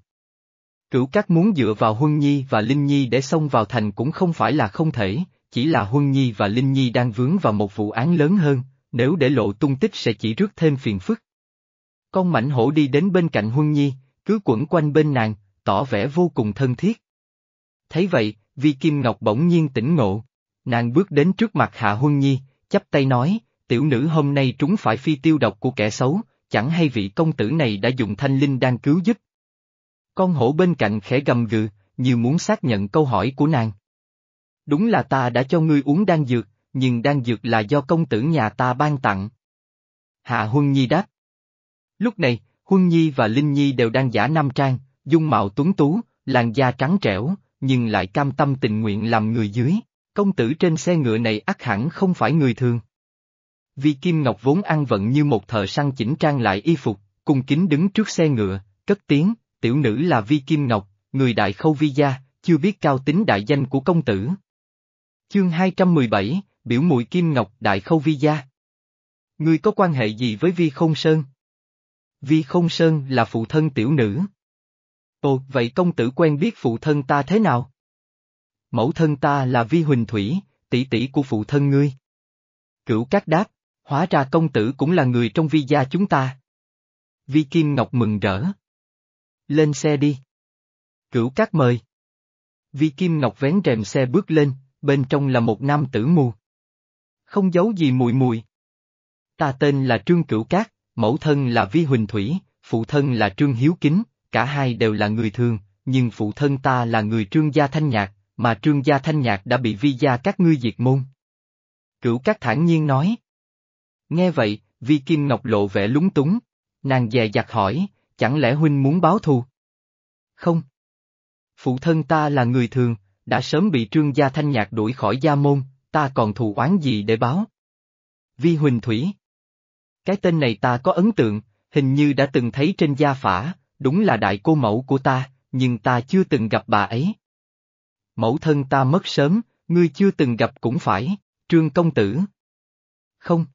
Cửu các muốn dựa vào Huân Nhi và Linh Nhi để xông vào thành cũng không phải là không thể, chỉ là Huân Nhi và Linh Nhi đang vướng vào một vụ án lớn hơn, nếu để lộ tung tích sẽ chỉ rước thêm phiền phức. Con mảnh hổ đi đến bên cạnh Huân Nhi, cứ quẩn quanh bên nàng, tỏ vẻ vô cùng thân thiết. Thấy vậy, Vi Kim Ngọc bỗng nhiên tỉnh ngộ. Nàng bước đến trước mặt Hạ Huân Nhi, chắp tay nói, tiểu nữ hôm nay trúng phải phi tiêu độc của kẻ xấu, chẳng hay vị công tử này đã dùng thanh linh đang cứu giúp. Con hổ bên cạnh khẽ gầm gừ, như muốn xác nhận câu hỏi của nàng. Đúng là ta đã cho ngươi uống đan dược, nhưng đan dược là do công tử nhà ta ban tặng. Hạ Huân Nhi đáp. Lúc này, Huân Nhi và Linh Nhi đều đang giả nam trang, dung mạo tuấn tú, làn da trắng trẻo, nhưng lại cam tâm tình nguyện làm người dưới. Công tử trên xe ngựa này ắt hẳn không phải người thường. Vi Kim Ngọc vốn ăn vận như một thợ săn chỉnh trang lại y phục, cung kính đứng trước xe ngựa, cất tiếng, tiểu nữ là Vi Kim Ngọc, người đại khâu vi gia, chưa biết cao tính đại danh của công tử. Chương 217, biểu mùi Kim Ngọc đại khâu vi gia. Ngươi có quan hệ gì với Vi Không Sơn? Vi Không Sơn là phụ thân tiểu nữ. Ồ, vậy công tử quen biết phụ thân ta thế nào? Mẫu thân ta là Vi Huỳnh Thủy, tỷ tỷ của phụ thân ngươi. Cửu Cát đáp, hóa ra công tử cũng là người trong vi gia chúng ta. Vi Kim Ngọc mừng rỡ. Lên xe đi. Cửu Cát mời. Vi Kim Ngọc vén rèm xe bước lên, bên trong là một nam tử mù. Không giấu gì mùi mùi. Ta tên là Trương Cửu Cát, mẫu thân là Vi Huỳnh Thủy, phụ thân là Trương Hiếu Kính, cả hai đều là người thường, nhưng phụ thân ta là người Trương Gia Thanh Nhạc, mà Trương Gia Thanh Nhạc đã bị Vi Gia các ngươi diệt môn. Cửu Cát thản nhiên nói. Nghe vậy, Vi Kim Ngọc lộ vẻ lúng túng, nàng dè dặt hỏi, chẳng lẽ huynh muốn báo thù? Không. Phụ thân ta là người thường, đã sớm bị Trương Gia Thanh Nhạc đuổi khỏi gia môn, ta còn thù oán gì để báo? Vi Huỳnh Thủy. Cái tên này ta có ấn tượng, hình như đã từng thấy trên gia phả, đúng là đại cô mẫu của ta, nhưng ta chưa từng gặp bà ấy. Mẫu thân ta mất sớm, ngươi chưa từng gặp cũng phải, trương công tử. Không.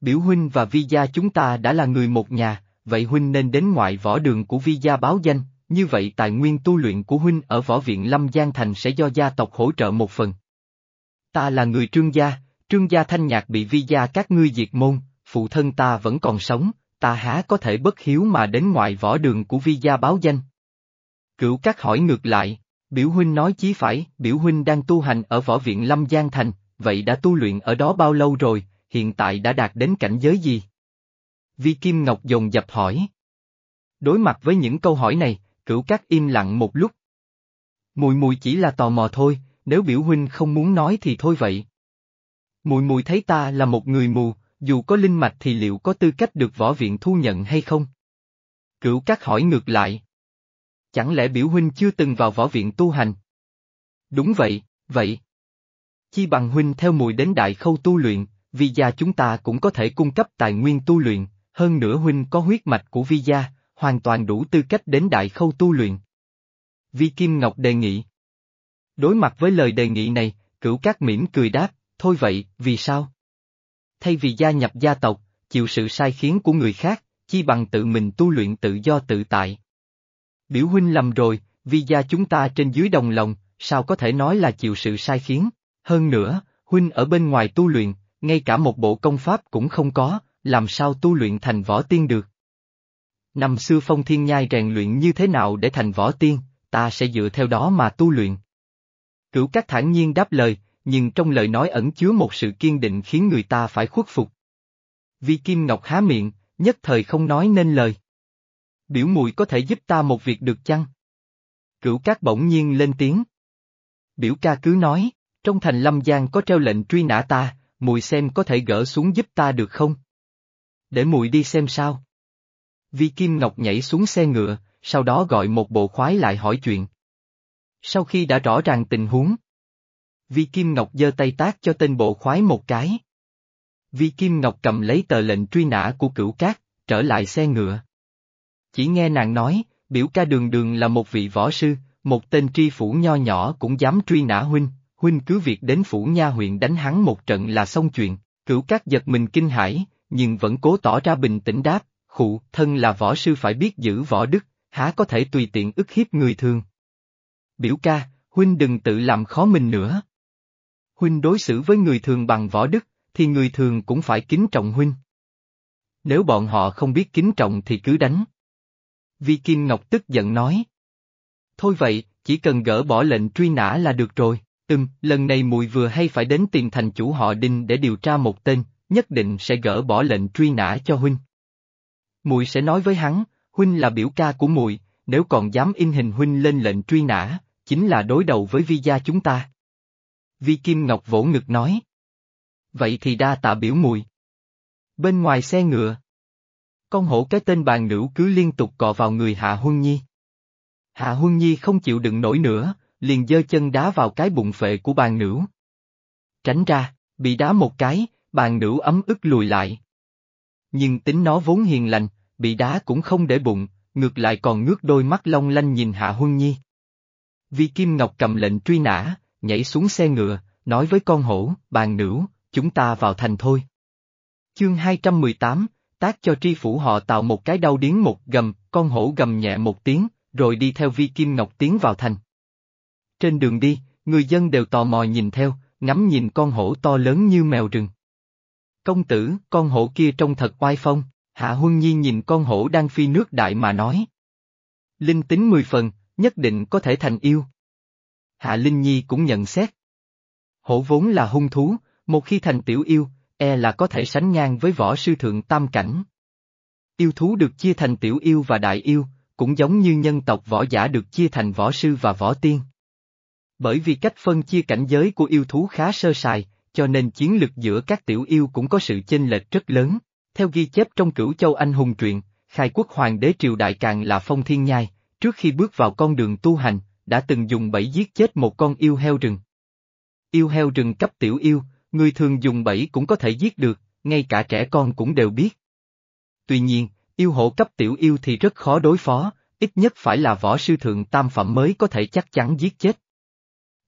Biểu huynh và vi gia chúng ta đã là người một nhà, vậy huynh nên đến ngoại võ đường của vi gia báo danh, như vậy tài nguyên tu luyện của huynh ở võ viện Lâm Giang Thành sẽ do gia tộc hỗ trợ một phần. Ta là người trương gia, trương gia thanh nhạc bị vi gia các ngươi diệt môn, phụ thân ta vẫn còn sống, ta há có thể bất hiếu mà đến ngoại võ đường của vi gia báo danh. Cửu các hỏi ngược lại, biểu huynh nói chí phải, biểu huynh đang tu hành ở võ viện Lâm Giang Thành, vậy đã tu luyện ở đó bao lâu rồi, hiện tại đã đạt đến cảnh giới gì? Vi Kim Ngọc dồn dập hỏi. Đối mặt với những câu hỏi này, cửu Cát im lặng một lúc. Mùi mùi chỉ là tò mò thôi, nếu biểu huynh không muốn nói thì thôi vậy. Mùi mùi thấy ta là một người mù, dù có linh mạch thì liệu có tư cách được võ viện thu nhận hay không? Cửu Cát hỏi ngược lại. Chẳng lẽ biểu huynh chưa từng vào võ viện tu hành? Đúng vậy, vậy. Chi bằng huynh theo mùi đến đại khâu tu luyện, Vi gia chúng ta cũng có thể cung cấp tài nguyên tu luyện, hơn nữa huynh có huyết mạch của vi gia, hoàn toàn đủ tư cách đến đại khâu tu luyện. Vi Kim Ngọc đề nghị. Đối mặt với lời đề nghị này, cửu các mỉm cười đáp, thôi vậy, vì sao? Thay vì gia nhập gia tộc, chịu sự sai khiến của người khác, chi bằng tự mình tu luyện tự do tự tại. Biểu huynh lầm rồi, vì gia chúng ta trên dưới đồng lòng, sao có thể nói là chịu sự sai khiến? Hơn nữa, huynh ở bên ngoài tu luyện, ngay cả một bộ công pháp cũng không có, làm sao tu luyện thành võ tiên được? Năm xưa phong thiên nhai rèn luyện như thế nào để thành võ tiên, ta sẽ dựa theo đó mà tu luyện. Cửu các thản nhiên đáp lời, nhưng trong lời nói ẩn chứa một sự kiên định khiến người ta phải khuất phục. Vi Kim Ngọc há miệng, nhất thời không nói nên lời. Biểu mùi có thể giúp ta một việc được chăng? Cửu các bỗng nhiên lên tiếng. Biểu ca cứ nói, trong thành lâm giang có treo lệnh truy nã ta, mùi xem có thể gỡ xuống giúp ta được không? Để mùi đi xem sao. Vi Kim Ngọc nhảy xuống xe ngựa, sau đó gọi một bộ khoái lại hỏi chuyện. Sau khi đã rõ ràng tình huống, Vi Kim Ngọc giơ tay tác cho tên bộ khoái một cái. Vi Kim Ngọc cầm lấy tờ lệnh truy nã của cửu cát, trở lại xe ngựa. Chỉ nghe nàng nói, biểu ca đường đường là một vị võ sư, một tên tri phủ nho nhỏ cũng dám truy nã huynh, huynh cứ việc đến phủ nha huyện đánh hắn một trận là xong chuyện, cửu cát giật mình kinh hãi, nhưng vẫn cố tỏ ra bình tĩnh đáp, khụ, thân là võ sư phải biết giữ võ đức, há có thể tùy tiện ức hiếp người thường. Biểu ca, huynh đừng tự làm khó mình nữa. Huynh đối xử với người thường bằng võ đức, thì người thường cũng phải kính trọng huynh. Nếu bọn họ không biết kính trọng thì cứ đánh. Vi Kim Ngọc tức giận nói. Thôi vậy, chỉ cần gỡ bỏ lệnh truy nã là được rồi. Ừm, lần này mùi vừa hay phải đến tìm thành chủ họ Đinh để điều tra một tên, nhất định sẽ gỡ bỏ lệnh truy nã cho huynh. Mùi sẽ nói với hắn, huynh là biểu ca của mùi, nếu còn dám in hình huynh lên lệnh truy nã, chính là đối đầu với vi gia chúng ta. Vi Kim Ngọc vỗ ngực nói. Vậy thì đa tạ biểu mùi. Bên ngoài xe ngựa. Con hổ cái tên bàn nữ cứ liên tục cọ vào người Hạ Huân Nhi. Hạ Huân Nhi không chịu đựng nổi nữa, liền giơ chân đá vào cái bụng phệ của bàn nữ. Tránh ra, bị đá một cái, bàn nữ ấm ức lùi lại. Nhưng tính nó vốn hiền lành, bị đá cũng không để bụng, ngược lại còn ngước đôi mắt long lanh nhìn Hạ Huân Nhi. Vi Kim Ngọc cầm lệnh truy nã, nhảy xuống xe ngựa, nói với con hổ, bàn nữ, chúng ta vào thành thôi. Chương 218, tác cho tri phủ họ tạo một cái đau điến một gầm, con hổ gầm nhẹ một tiếng, rồi đi theo Vi Kim Ngọc tiến vào thành. Trên đường đi, người dân đều tò mò nhìn theo, ngắm nhìn con hổ to lớn như mèo rừng. Công tử, con hổ kia trông thật oai phong, Hạ Huân Nhi nhìn con hổ đang phi nước đại mà nói. Linh tính mười phần, nhất định có thể thành yêu. Hạ Linh Nhi cũng nhận xét. Hổ vốn là hung thú, một khi thành tiểu yêu, e là có thể sánh ngang với võ sư thượng tam cảnh. Yêu thú được chia thành tiểu yêu và đại yêu, cũng giống như nhân tộc võ giả được chia thành võ sư và võ tiên. Bởi vì cách phân chia cảnh giới của yêu thú khá sơ sài, cho nên chiến lực giữa các tiểu yêu cũng có sự chênh lệch rất lớn. Theo ghi chép trong cửu châu anh hùng truyện, khai quốc hoàng đế triều đại càng là phong thiên nhai, trước khi bước vào con đường tu hành, đã từng dùng bẫy giết chết một con yêu heo rừng. Yêu heo rừng cấp tiểu yêu, người thường dùng bẫy cũng có thể giết được, ngay cả trẻ con cũng đều biết. Tuy nhiên, Yêu hộ cấp tiểu yêu thì rất khó đối phó, ít nhất phải là võ sư thượng tam phẩm mới có thể chắc chắn giết chết.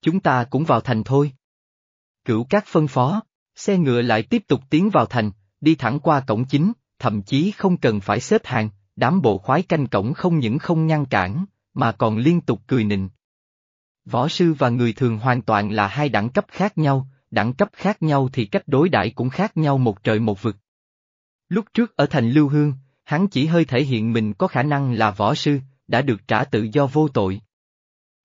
Chúng ta cũng vào thành thôi. Cửu các phân phó, xe ngựa lại tiếp tục tiến vào thành, đi thẳng qua cổng chính, thậm chí không cần phải xếp hàng, đám bộ khoái canh cổng không những không ngăn cản, mà còn liên tục cười nịnh. Võ sư và người thường hoàn toàn là hai đẳng cấp khác nhau, đẳng cấp khác nhau thì cách đối đãi cũng khác nhau một trời một vực. Lúc trước ở thành Lưu Hương, hắn chỉ hơi thể hiện mình có khả năng là võ sư, đã được trả tự do vô tội.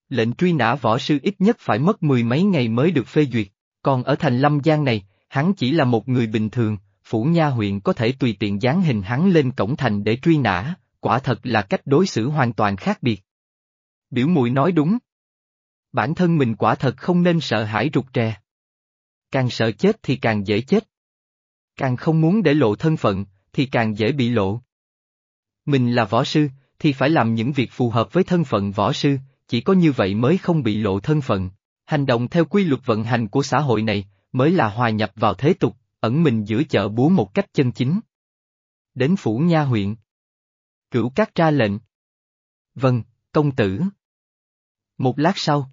Lệnh truy nã võ sư ít nhất phải mất mười mấy ngày mới được phê duyệt, còn ở thành Lâm Giang này, hắn chỉ là một người bình thường, Phủ Nha huyện có thể tùy tiện dán hình hắn lên cổng thành để truy nã, quả thật là cách đối xử hoàn toàn khác biệt. Biểu mùi nói đúng. Bản thân mình quả thật không nên sợ hãi rụt rè. Càng sợ chết thì càng dễ chết. Càng không muốn để lộ thân phận, thì càng dễ bị lộ. Mình là võ sư, thì phải làm những việc phù hợp với thân phận võ sư, chỉ có như vậy mới không bị lộ thân phận. Hành động theo quy luật vận hành của xã hội này, mới là hòa nhập vào thế tục, ẩn mình giữa chợ búa một cách chân chính. Đến phủ nha huyện. Cửu cát ra lệnh. Vâng, công tử. Một lát sau.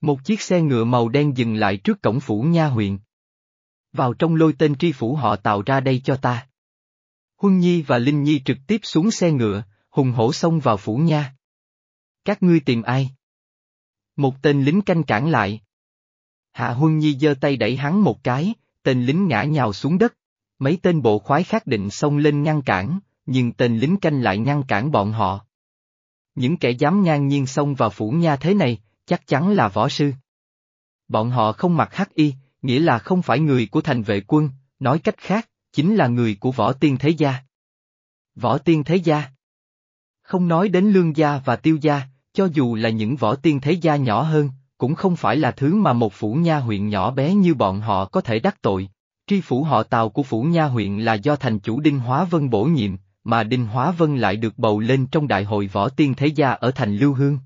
Một chiếc xe ngựa màu đen dừng lại trước cổng phủ nha huyện. Vào trong lôi tên tri phủ họ tạo ra đây cho ta. Huân Nhi và Linh Nhi trực tiếp xuống xe ngựa, hùng hổ xông vào phủ nha. Các ngươi tìm ai? Một tên lính canh cản lại. Hạ Huân Nhi giơ tay đẩy hắn một cái, tên lính ngã nhào xuống đất. Mấy tên bộ khoái khác định xông lên ngăn cản, nhưng tên lính canh lại ngăn cản bọn họ. Những kẻ dám ngang nhiên xông vào phủ nha thế này, chắc chắn là võ sư. Bọn họ không mặc hắc y, nghĩa là không phải người của thành vệ quân, nói cách khác, chính là người của võ tiên thế gia. Võ tiên thế gia Không nói đến lương gia và tiêu gia, cho dù là những võ tiên thế gia nhỏ hơn, cũng không phải là thứ mà một phủ nha huyện nhỏ bé như bọn họ có thể đắc tội. Tri phủ họ Tào của phủ nha huyện là do thành chủ Đinh Hóa Vân bổ nhiệm, mà Đinh Hóa Vân lại được bầu lên trong đại hội võ tiên thế gia ở thành Lưu Hương.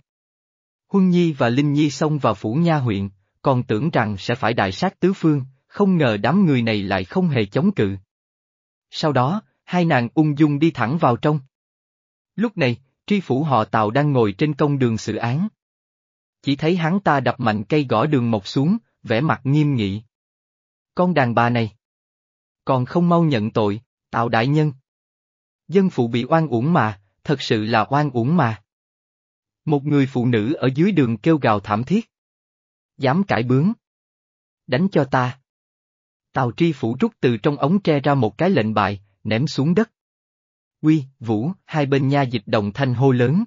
Huân Nhi và Linh Nhi xông vào phủ nha huyện, còn tưởng rằng sẽ phải đại sát tứ phương, không ngờ đám người này lại không hề chống cự. Sau đó, hai nàng ung dung đi thẳng vào trong. Lúc này, tri phủ họ Tào đang ngồi trên công đường xử án. Chỉ thấy hắn ta đập mạnh cây gõ đường mộc xuống, vẻ mặt nghiêm nghị. Con đàn bà này. Còn không mau nhận tội, Tào đại nhân. Dân phụ bị oan uổng mà, thật sự là oan uổng mà. Một người phụ nữ ở dưới đường kêu gào thảm thiết. Dám cãi bướng. Đánh cho ta. Tào tri phủ rút từ trong ống tre ra một cái lệnh bài, ném xuống đất. Quy, Vũ, hai bên nha dịch đồng thanh hô lớn.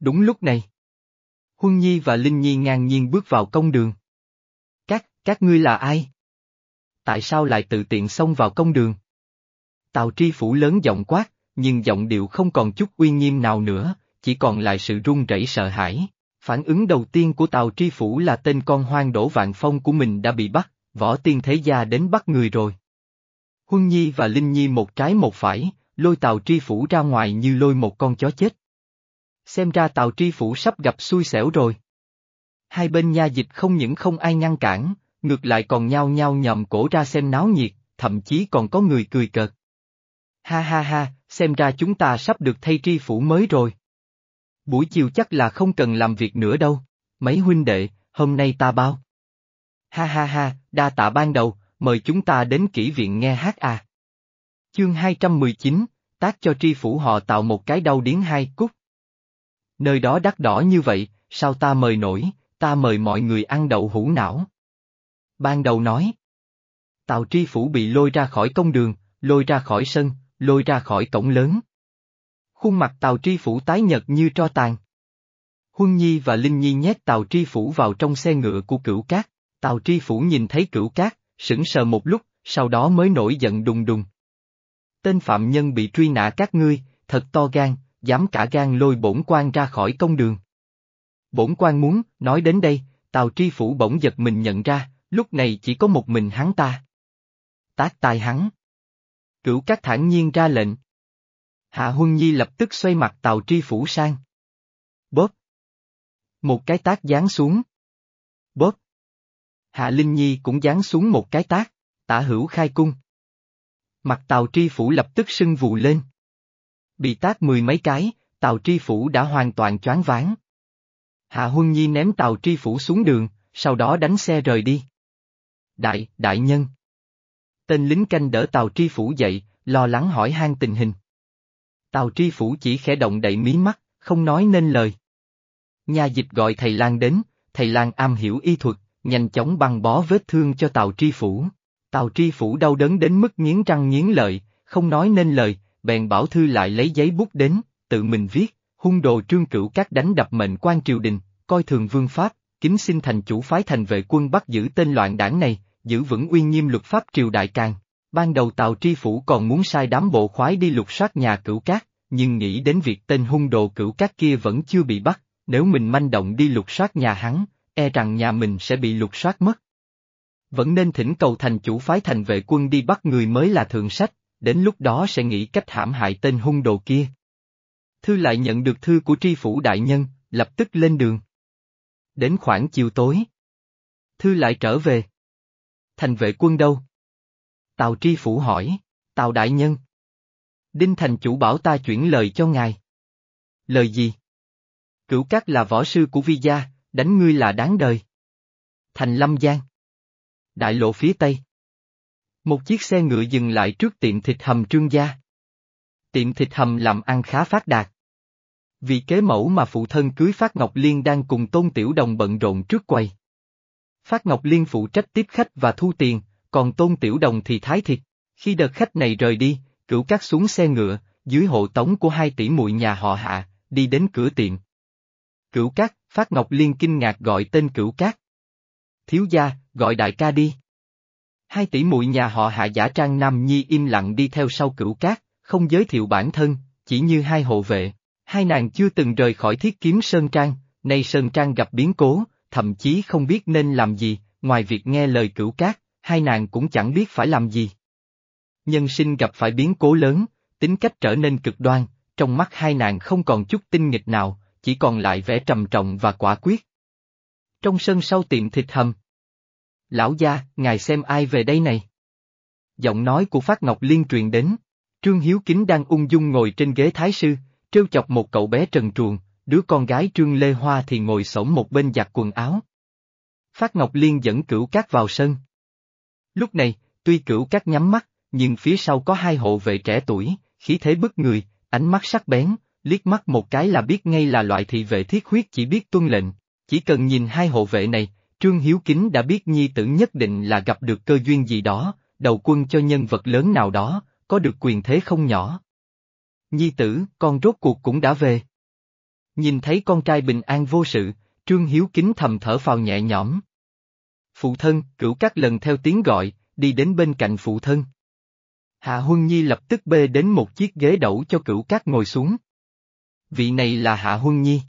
Đúng lúc này. Huân Nhi và Linh Nhi ngang nhiên bước vào công đường. Các, các ngươi là ai? Tại sao lại tự tiện xông vào công đường? Tào tri phủ lớn giọng quát, nhưng giọng điệu không còn chút uy nghiêm nào nữa, chỉ còn lại sự run rẩy sợ hãi. Phản ứng đầu tiên của Tào tri phủ là tên con hoang đổ vạn phong của mình đã bị bắt, võ tiên thế gia đến bắt người rồi. Huân Nhi và Linh Nhi một trái một phải, lôi tàu tri phủ ra ngoài như lôi một con chó chết. Xem ra tàu tri phủ sắp gặp xui xẻo rồi. Hai bên nha dịch không những không ai ngăn cản, ngược lại còn nhao nhao nhòm cổ ra xem náo nhiệt, thậm chí còn có người cười cợt. Ha ha ha, xem ra chúng ta sắp được thay tri phủ mới rồi. Buổi chiều chắc là không cần làm việc nữa đâu, mấy huynh đệ, hôm nay ta bao. Ha ha ha, đa tạ ban đầu, mời chúng ta đến kỹ viện nghe hát à. Chương 219, tác cho tri phủ họ tạo một cái đau điến hai cúc. Nơi đó đắt đỏ như vậy, sao ta mời nổi, ta mời mọi người ăn đậu hũ não. Ban đầu nói. Tào tri phủ bị lôi ra khỏi công đường, lôi ra khỏi sân, lôi ra khỏi cổng lớn. Khuôn mặt Tào tri phủ tái nhật như tro tàn. Huân Nhi và Linh Nhi nhét tàu tri phủ vào trong xe ngựa của cửu cát. tàu tri phủ nhìn thấy cửu cát, sững sờ một lúc, sau đó mới nổi giận đùng đùng. Tên phạm nhân bị truy nã các ngươi, thật to gan, dám cả gan lôi bổn quan ra khỏi công đường. Bổn quan muốn, nói đến đây, Tào tri phủ bỗng giật mình nhận ra, lúc này chỉ có một mình hắn ta. Tác tài hắn. Cửu các thản nhiên ra lệnh. Hạ Huân Nhi lập tức xoay mặt Tào tri phủ sang. Bóp. Một cái tác giáng xuống. Bóp. Hạ Linh Nhi cũng giáng xuống một cái tác, tả hữu khai cung. Mặt Tào tri phủ lập tức sưng vù lên. Bị tác mười mấy cái, Tào Tri Phủ đã hoàn toàn choáng váng. Hạ Huân Nhi ném Tào Tri Phủ xuống đường, sau đó đánh xe rời đi. Đại, đại nhân. Tên lính canh đỡ Tào Tri Phủ dậy, lo lắng hỏi han tình hình. Tào Tri Phủ chỉ khẽ động đậy mí mắt, không nói nên lời. Nhà dịch gọi thầy Lan đến, thầy Lan am hiểu y thuật, nhanh chóng băng bó vết thương cho Tào Tri Phủ. Tào Tri Phủ đau đớn đến mức nghiến răng nghiến lợi, không nói nên lời, bèn bảo thư lại lấy giấy bút đến, tự mình viết, hung đồ trương cửu các đánh đập mệnh quan triều đình, coi thường vương pháp, kính xin thành chủ phái thành vệ quân bắt giữ tên loạn đảng này, giữ vững uy nghiêm luật pháp triều đại càng. Ban đầu Tào Tri Phủ còn muốn sai đám bộ khoái đi lục soát nhà cửu cát, nhưng nghĩ đến việc tên hung đồ cửu cát kia vẫn chưa bị bắt, nếu mình manh động đi lục soát nhà hắn, e rằng nhà mình sẽ bị lục soát mất. Vẫn nên thỉnh cầu thành chủ phái thành vệ quân đi bắt người mới là thượng sách, đến lúc đó sẽ nghĩ cách hãm hại tên hung đồ kia. Thư lại nhận được thư của tri phủ đại nhân, lập tức lên đường. Đến khoảng chiều tối. Thư lại trở về. Thành vệ quân đâu? Tào tri phủ hỏi, Tào đại nhân. Đinh thành chủ bảo ta chuyển lời cho ngài. Lời gì? Cửu Cát là võ sư của vi gia, đánh ngươi là đáng đời. Thành Lâm Giang. Đại lộ phía tây. Một chiếc xe ngựa dừng lại trước tiệm thịt hầm trương gia. Tiệm thịt hầm làm ăn khá phát đạt. Vì kế mẫu mà phụ thân cưới Phát Ngọc Liên đang cùng Tôn Tiểu Đồng bận rộn trước quầy. Phát Ngọc Liên phụ trách tiếp khách và thu tiền, còn Tôn Tiểu Đồng thì thái thịt. Khi đợt khách này rời đi, cửu cát xuống xe ngựa, dưới hộ tống của hai tỷ muội nhà họ hạ, đi đến cửa tiệm. Cửu cát, Phát Ngọc Liên kinh ngạc gọi tên cửu cát. Thiếu gia, gọi đại ca đi. Hai tỷ muội nhà họ hạ giả trang Nam Nhi im lặng đi theo sau cửu cát, không giới thiệu bản thân, chỉ như hai hộ vệ. Hai nàng chưa từng rời khỏi thiết kiếm Sơn Trang, nay Sơn Trang gặp biến cố, thậm chí không biết nên làm gì, ngoài việc nghe lời cửu cát, hai nàng cũng chẳng biết phải làm gì. Nhân sinh gặp phải biến cố lớn, tính cách trở nên cực đoan, trong mắt hai nàng không còn chút tinh nghịch nào, chỉ còn lại vẻ trầm trọng và quả quyết. Trong sân sau tiệm thịt hầm. Lão gia, ngài xem ai về đây này? Giọng nói của Phát Ngọc Liên truyền đến. Trương Hiếu Kính đang ung dung ngồi trên ghế thái sư, trêu chọc một cậu bé trần truồng, đứa con gái Trương Lê Hoa thì ngồi sổng một bên giặt quần áo. Phát Ngọc Liên dẫn cửu cát vào sân. Lúc này, tuy cửu cát nhắm mắt, nhưng phía sau có hai hộ vệ trẻ tuổi, khí thế bức người, ánh mắt sắc bén, liếc mắt một cái là biết ngay là loại thị vệ thiết huyết chỉ biết tuân lệnh. Chỉ cần nhìn hai hộ vệ này, Trương Hiếu Kính đã biết nhi tử nhất định là gặp được cơ duyên gì đó, đầu quân cho nhân vật lớn nào đó, có được quyền thế không nhỏ. Nhi tử, con rốt cuộc cũng đã về. Nhìn thấy con trai bình an vô sự, Trương Hiếu Kính thầm thở phào nhẹ nhõm. Phụ thân, cửu các lần theo tiếng gọi, đi đến bên cạnh phụ thân. Hạ Huân Nhi lập tức bê đến một chiếc ghế đẩu cho cửu cát ngồi xuống. Vị này là Hạ Huân Nhi.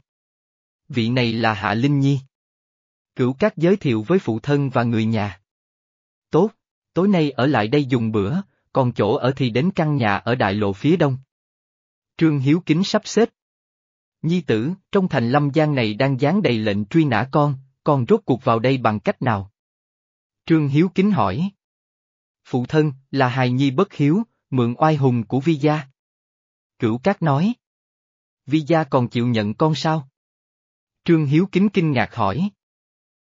Vị này là Hạ Linh Nhi. Cửu cát giới thiệu với phụ thân và người nhà. Tốt, tối nay ở lại đây dùng bữa, còn chỗ ở thì đến căn nhà ở đại lộ phía đông. Trương Hiếu Kính sắp xếp. Nhi tử, trong thành lâm giang này đang dán đầy lệnh truy nã con, con rốt cuộc vào đây bằng cách nào? Trương Hiếu Kính hỏi. Phụ thân, là hài nhi bất hiếu, mượn oai hùng của vi gia. Cửu Cát nói. Vi gia còn chịu nhận con sao? Trương Hiếu Kính kinh ngạc hỏi.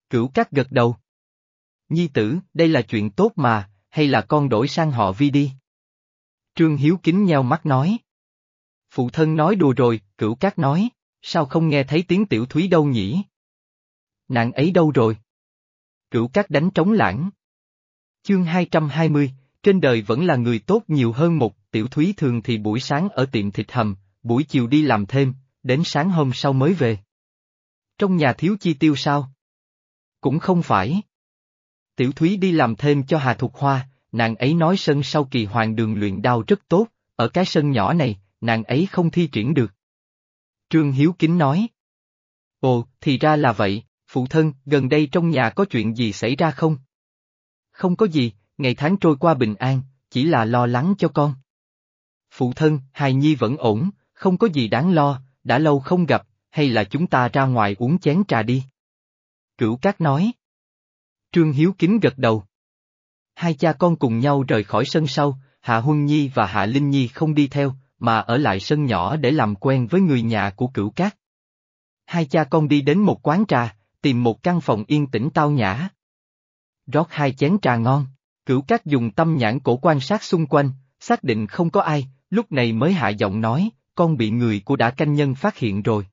Cửu Cát gật đầu. Nhi tử, đây là chuyện tốt mà, hay là con đổi sang họ Vi đi? Trương Hiếu Kính nheo mắt nói. Phụ thân nói đùa rồi, Cửu Cát nói, sao không nghe thấy tiếng tiểu thúy đâu nhỉ? Nàng ấy đâu rồi? Cửu Cát đánh trống lãng. Chương 220, trên đời vẫn là người tốt nhiều hơn một, tiểu thúy thường thì buổi sáng ở tiệm thịt hầm, buổi chiều đi làm thêm, đến sáng hôm sau mới về. Trong nhà thiếu chi tiêu sao? Cũng không phải. Tiểu Thúy đi làm thêm cho Hà Thục Hoa, nàng ấy nói sân sau kỳ hoàng đường luyện đao rất tốt, ở cái sân nhỏ này, nàng ấy không thi triển được. Trương Hiếu Kính nói. Ồ, thì ra là vậy, phụ thân, gần đây trong nhà có chuyện gì xảy ra không? Không có gì, ngày tháng trôi qua bình an, chỉ là lo lắng cho con. Phụ thân, hài nhi vẫn ổn, không có gì đáng lo, đã lâu không gặp, hay là chúng ta ra ngoài uống chén trà đi. Cửu Cát nói. Trương Hiếu Kính gật đầu. Hai cha con cùng nhau rời khỏi sân sau, Hạ Huân Nhi và Hạ Linh Nhi không đi theo, mà ở lại sân nhỏ để làm quen với người nhà của cửu cát. Hai cha con đi đến một quán trà, tìm một căn phòng yên tĩnh tao nhã. Rót hai chén trà ngon, cửu cát dùng tâm nhãn cổ quan sát xung quanh, xác định không có ai, lúc này mới hạ giọng nói, con bị người của đã canh nhân phát hiện rồi.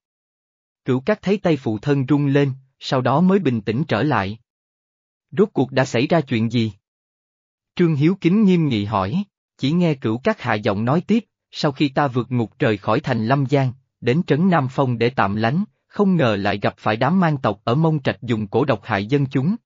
Cửu cát thấy tay phụ thân rung lên, sau đó mới bình tĩnh trở lại. Rốt cuộc đã xảy ra chuyện gì? Trương Hiếu Kính nghiêm nghị hỏi, chỉ nghe cửu cát hạ giọng nói tiếp, sau khi ta vượt ngục trời khỏi thành Lâm Giang, đến trấn Nam Phong để tạm lánh, không ngờ lại gặp phải đám mang tộc ở mông trạch dùng cổ độc hại dân chúng.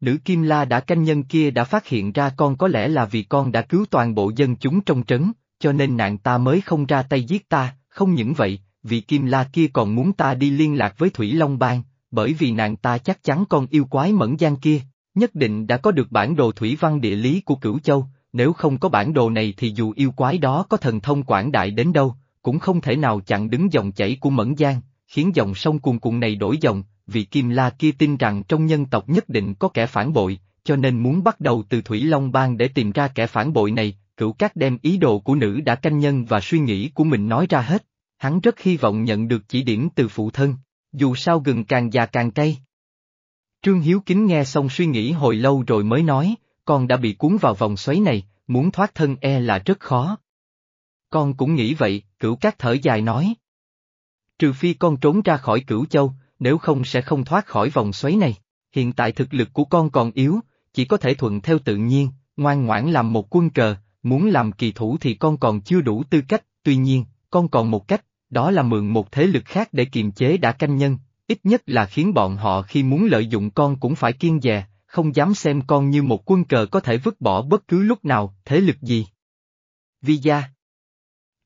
Nữ Kim La đã canh nhân kia đã phát hiện ra con có lẽ là vì con đã cứu toàn bộ dân chúng trong trấn, cho nên nạn ta mới không ra tay giết ta, không những vậy, vị Kim La kia còn muốn ta đi liên lạc với Thủy Long Bang, bởi vì nàng ta chắc chắn con yêu quái mẫn gian kia, nhất định đã có được bản đồ thủy văn địa lý của Cửu Châu, nếu không có bản đồ này thì dù yêu quái đó có thần thông quảng đại đến đâu, cũng không thể nào chặn đứng dòng chảy của Mẫn Giang, khiến dòng sông cuồn cuộn này đổi dòng, vì Kim La kia tin rằng trong nhân tộc nhất định có kẻ phản bội, cho nên muốn bắt đầu từ Thủy Long Bang để tìm ra kẻ phản bội này, cửu các đem ý đồ của nữ đã canh nhân và suy nghĩ của mình nói ra hết. Hắn rất hy vọng nhận được chỉ điểm từ phụ thân, dù sao gừng càng già càng cay. Trương Hiếu Kính nghe xong suy nghĩ hồi lâu rồi mới nói, con đã bị cuốn vào vòng xoáy này, muốn thoát thân e là rất khó. Con cũng nghĩ vậy, cửu các thở dài nói. Trừ phi con trốn ra khỏi cửu châu, nếu không sẽ không thoát khỏi vòng xoáy này. Hiện tại thực lực của con còn yếu, chỉ có thể thuận theo tự nhiên, ngoan ngoãn làm một quân cờ, muốn làm kỳ thủ thì con còn chưa đủ tư cách, tuy nhiên, con còn một cách, đó là mượn một thế lực khác để kiềm chế đã canh nhân, ít nhất là khiến bọn họ khi muốn lợi dụng con cũng phải kiên dè, không dám xem con như một quân cờ có thể vứt bỏ bất cứ lúc nào, thế lực gì. Vi gia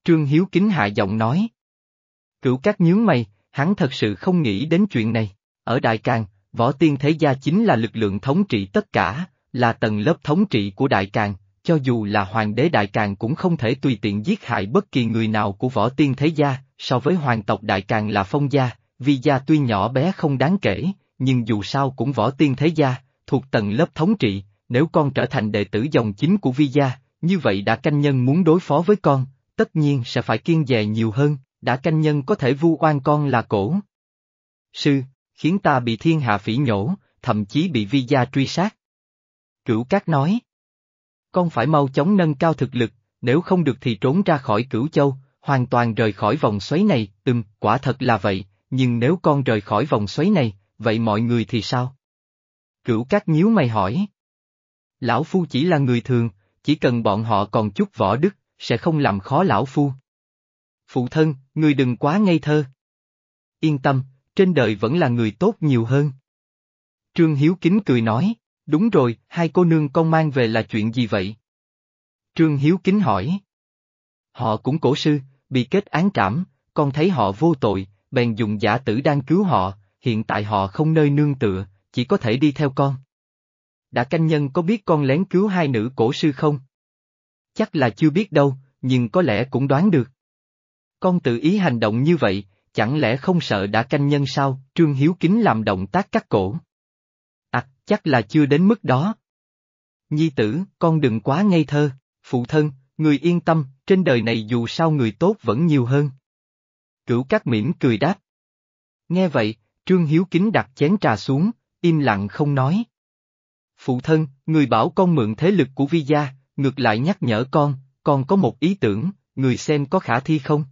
Trương Hiếu kính hạ giọng nói. Cửu các nhướng mày, hắn thật sự không nghĩ đến chuyện này. Ở Đại Càng, võ tiên thế gia chính là lực lượng thống trị tất cả, là tầng lớp thống trị của Đại Càng, cho dù là hoàng đế Đại Càng cũng không thể tùy tiện giết hại bất kỳ người nào của võ tiên thế gia, so với hoàng tộc Đại Càng là phong gia, vi gia tuy nhỏ bé không đáng kể, nhưng dù sao cũng võ tiên thế gia, thuộc tầng lớp thống trị, nếu con trở thành đệ tử dòng chính của vi gia, như vậy đã canh nhân muốn đối phó với con, tất nhiên sẽ phải kiên dè nhiều hơn, đã canh nhân có thể vu oan con là cổ. Sư, khiến ta bị thiên hạ phỉ nhổ, thậm chí bị vi gia truy sát. Cửu Cát nói. Con phải mau chóng nâng cao thực lực, nếu không được thì trốn ra khỏi cửu châu, hoàn toàn rời khỏi vòng xoáy này, ừm, quả thật là vậy, nhưng nếu con rời khỏi vòng xoáy này, vậy mọi người thì sao? Cửu Cát nhíu mày hỏi. Lão Phu chỉ là người thường, chỉ cần bọn họ còn chút võ đức, sẽ không làm khó Lão Phu. Phụ thân, người đừng quá ngây thơ. Yên tâm, trên đời vẫn là người tốt nhiều hơn. Trương Hiếu Kính cười nói, đúng rồi, hai cô nương con mang về là chuyện gì vậy? Trương Hiếu Kính hỏi. Họ cũng cổ sư, bị kết án trảm, con thấy họ vô tội, bèn dùng giả tử đang cứu họ, hiện tại họ không nơi nương tựa, chỉ có thể đi theo con. Đã canh nhân có biết con lén cứu hai nữ cổ sư không? Chắc là chưa biết đâu, nhưng có lẽ cũng đoán được. Con tự ý hành động như vậy, chẳng lẽ không sợ đã canh nhân sao? Trương Hiếu Kính làm động tác cắt cổ. À, chắc là chưa đến mức đó. Nhi tử, con đừng quá ngây thơ, phụ thân, người yên tâm, trên đời này dù sao người tốt vẫn nhiều hơn. Cửu cát mỉm cười đáp. Nghe vậy, Trương Hiếu Kính đặt chén trà xuống, im lặng không nói. Phụ thân, người bảo con mượn thế lực của vi gia, ngược lại nhắc nhở con, con có một ý tưởng, người xem có khả thi không?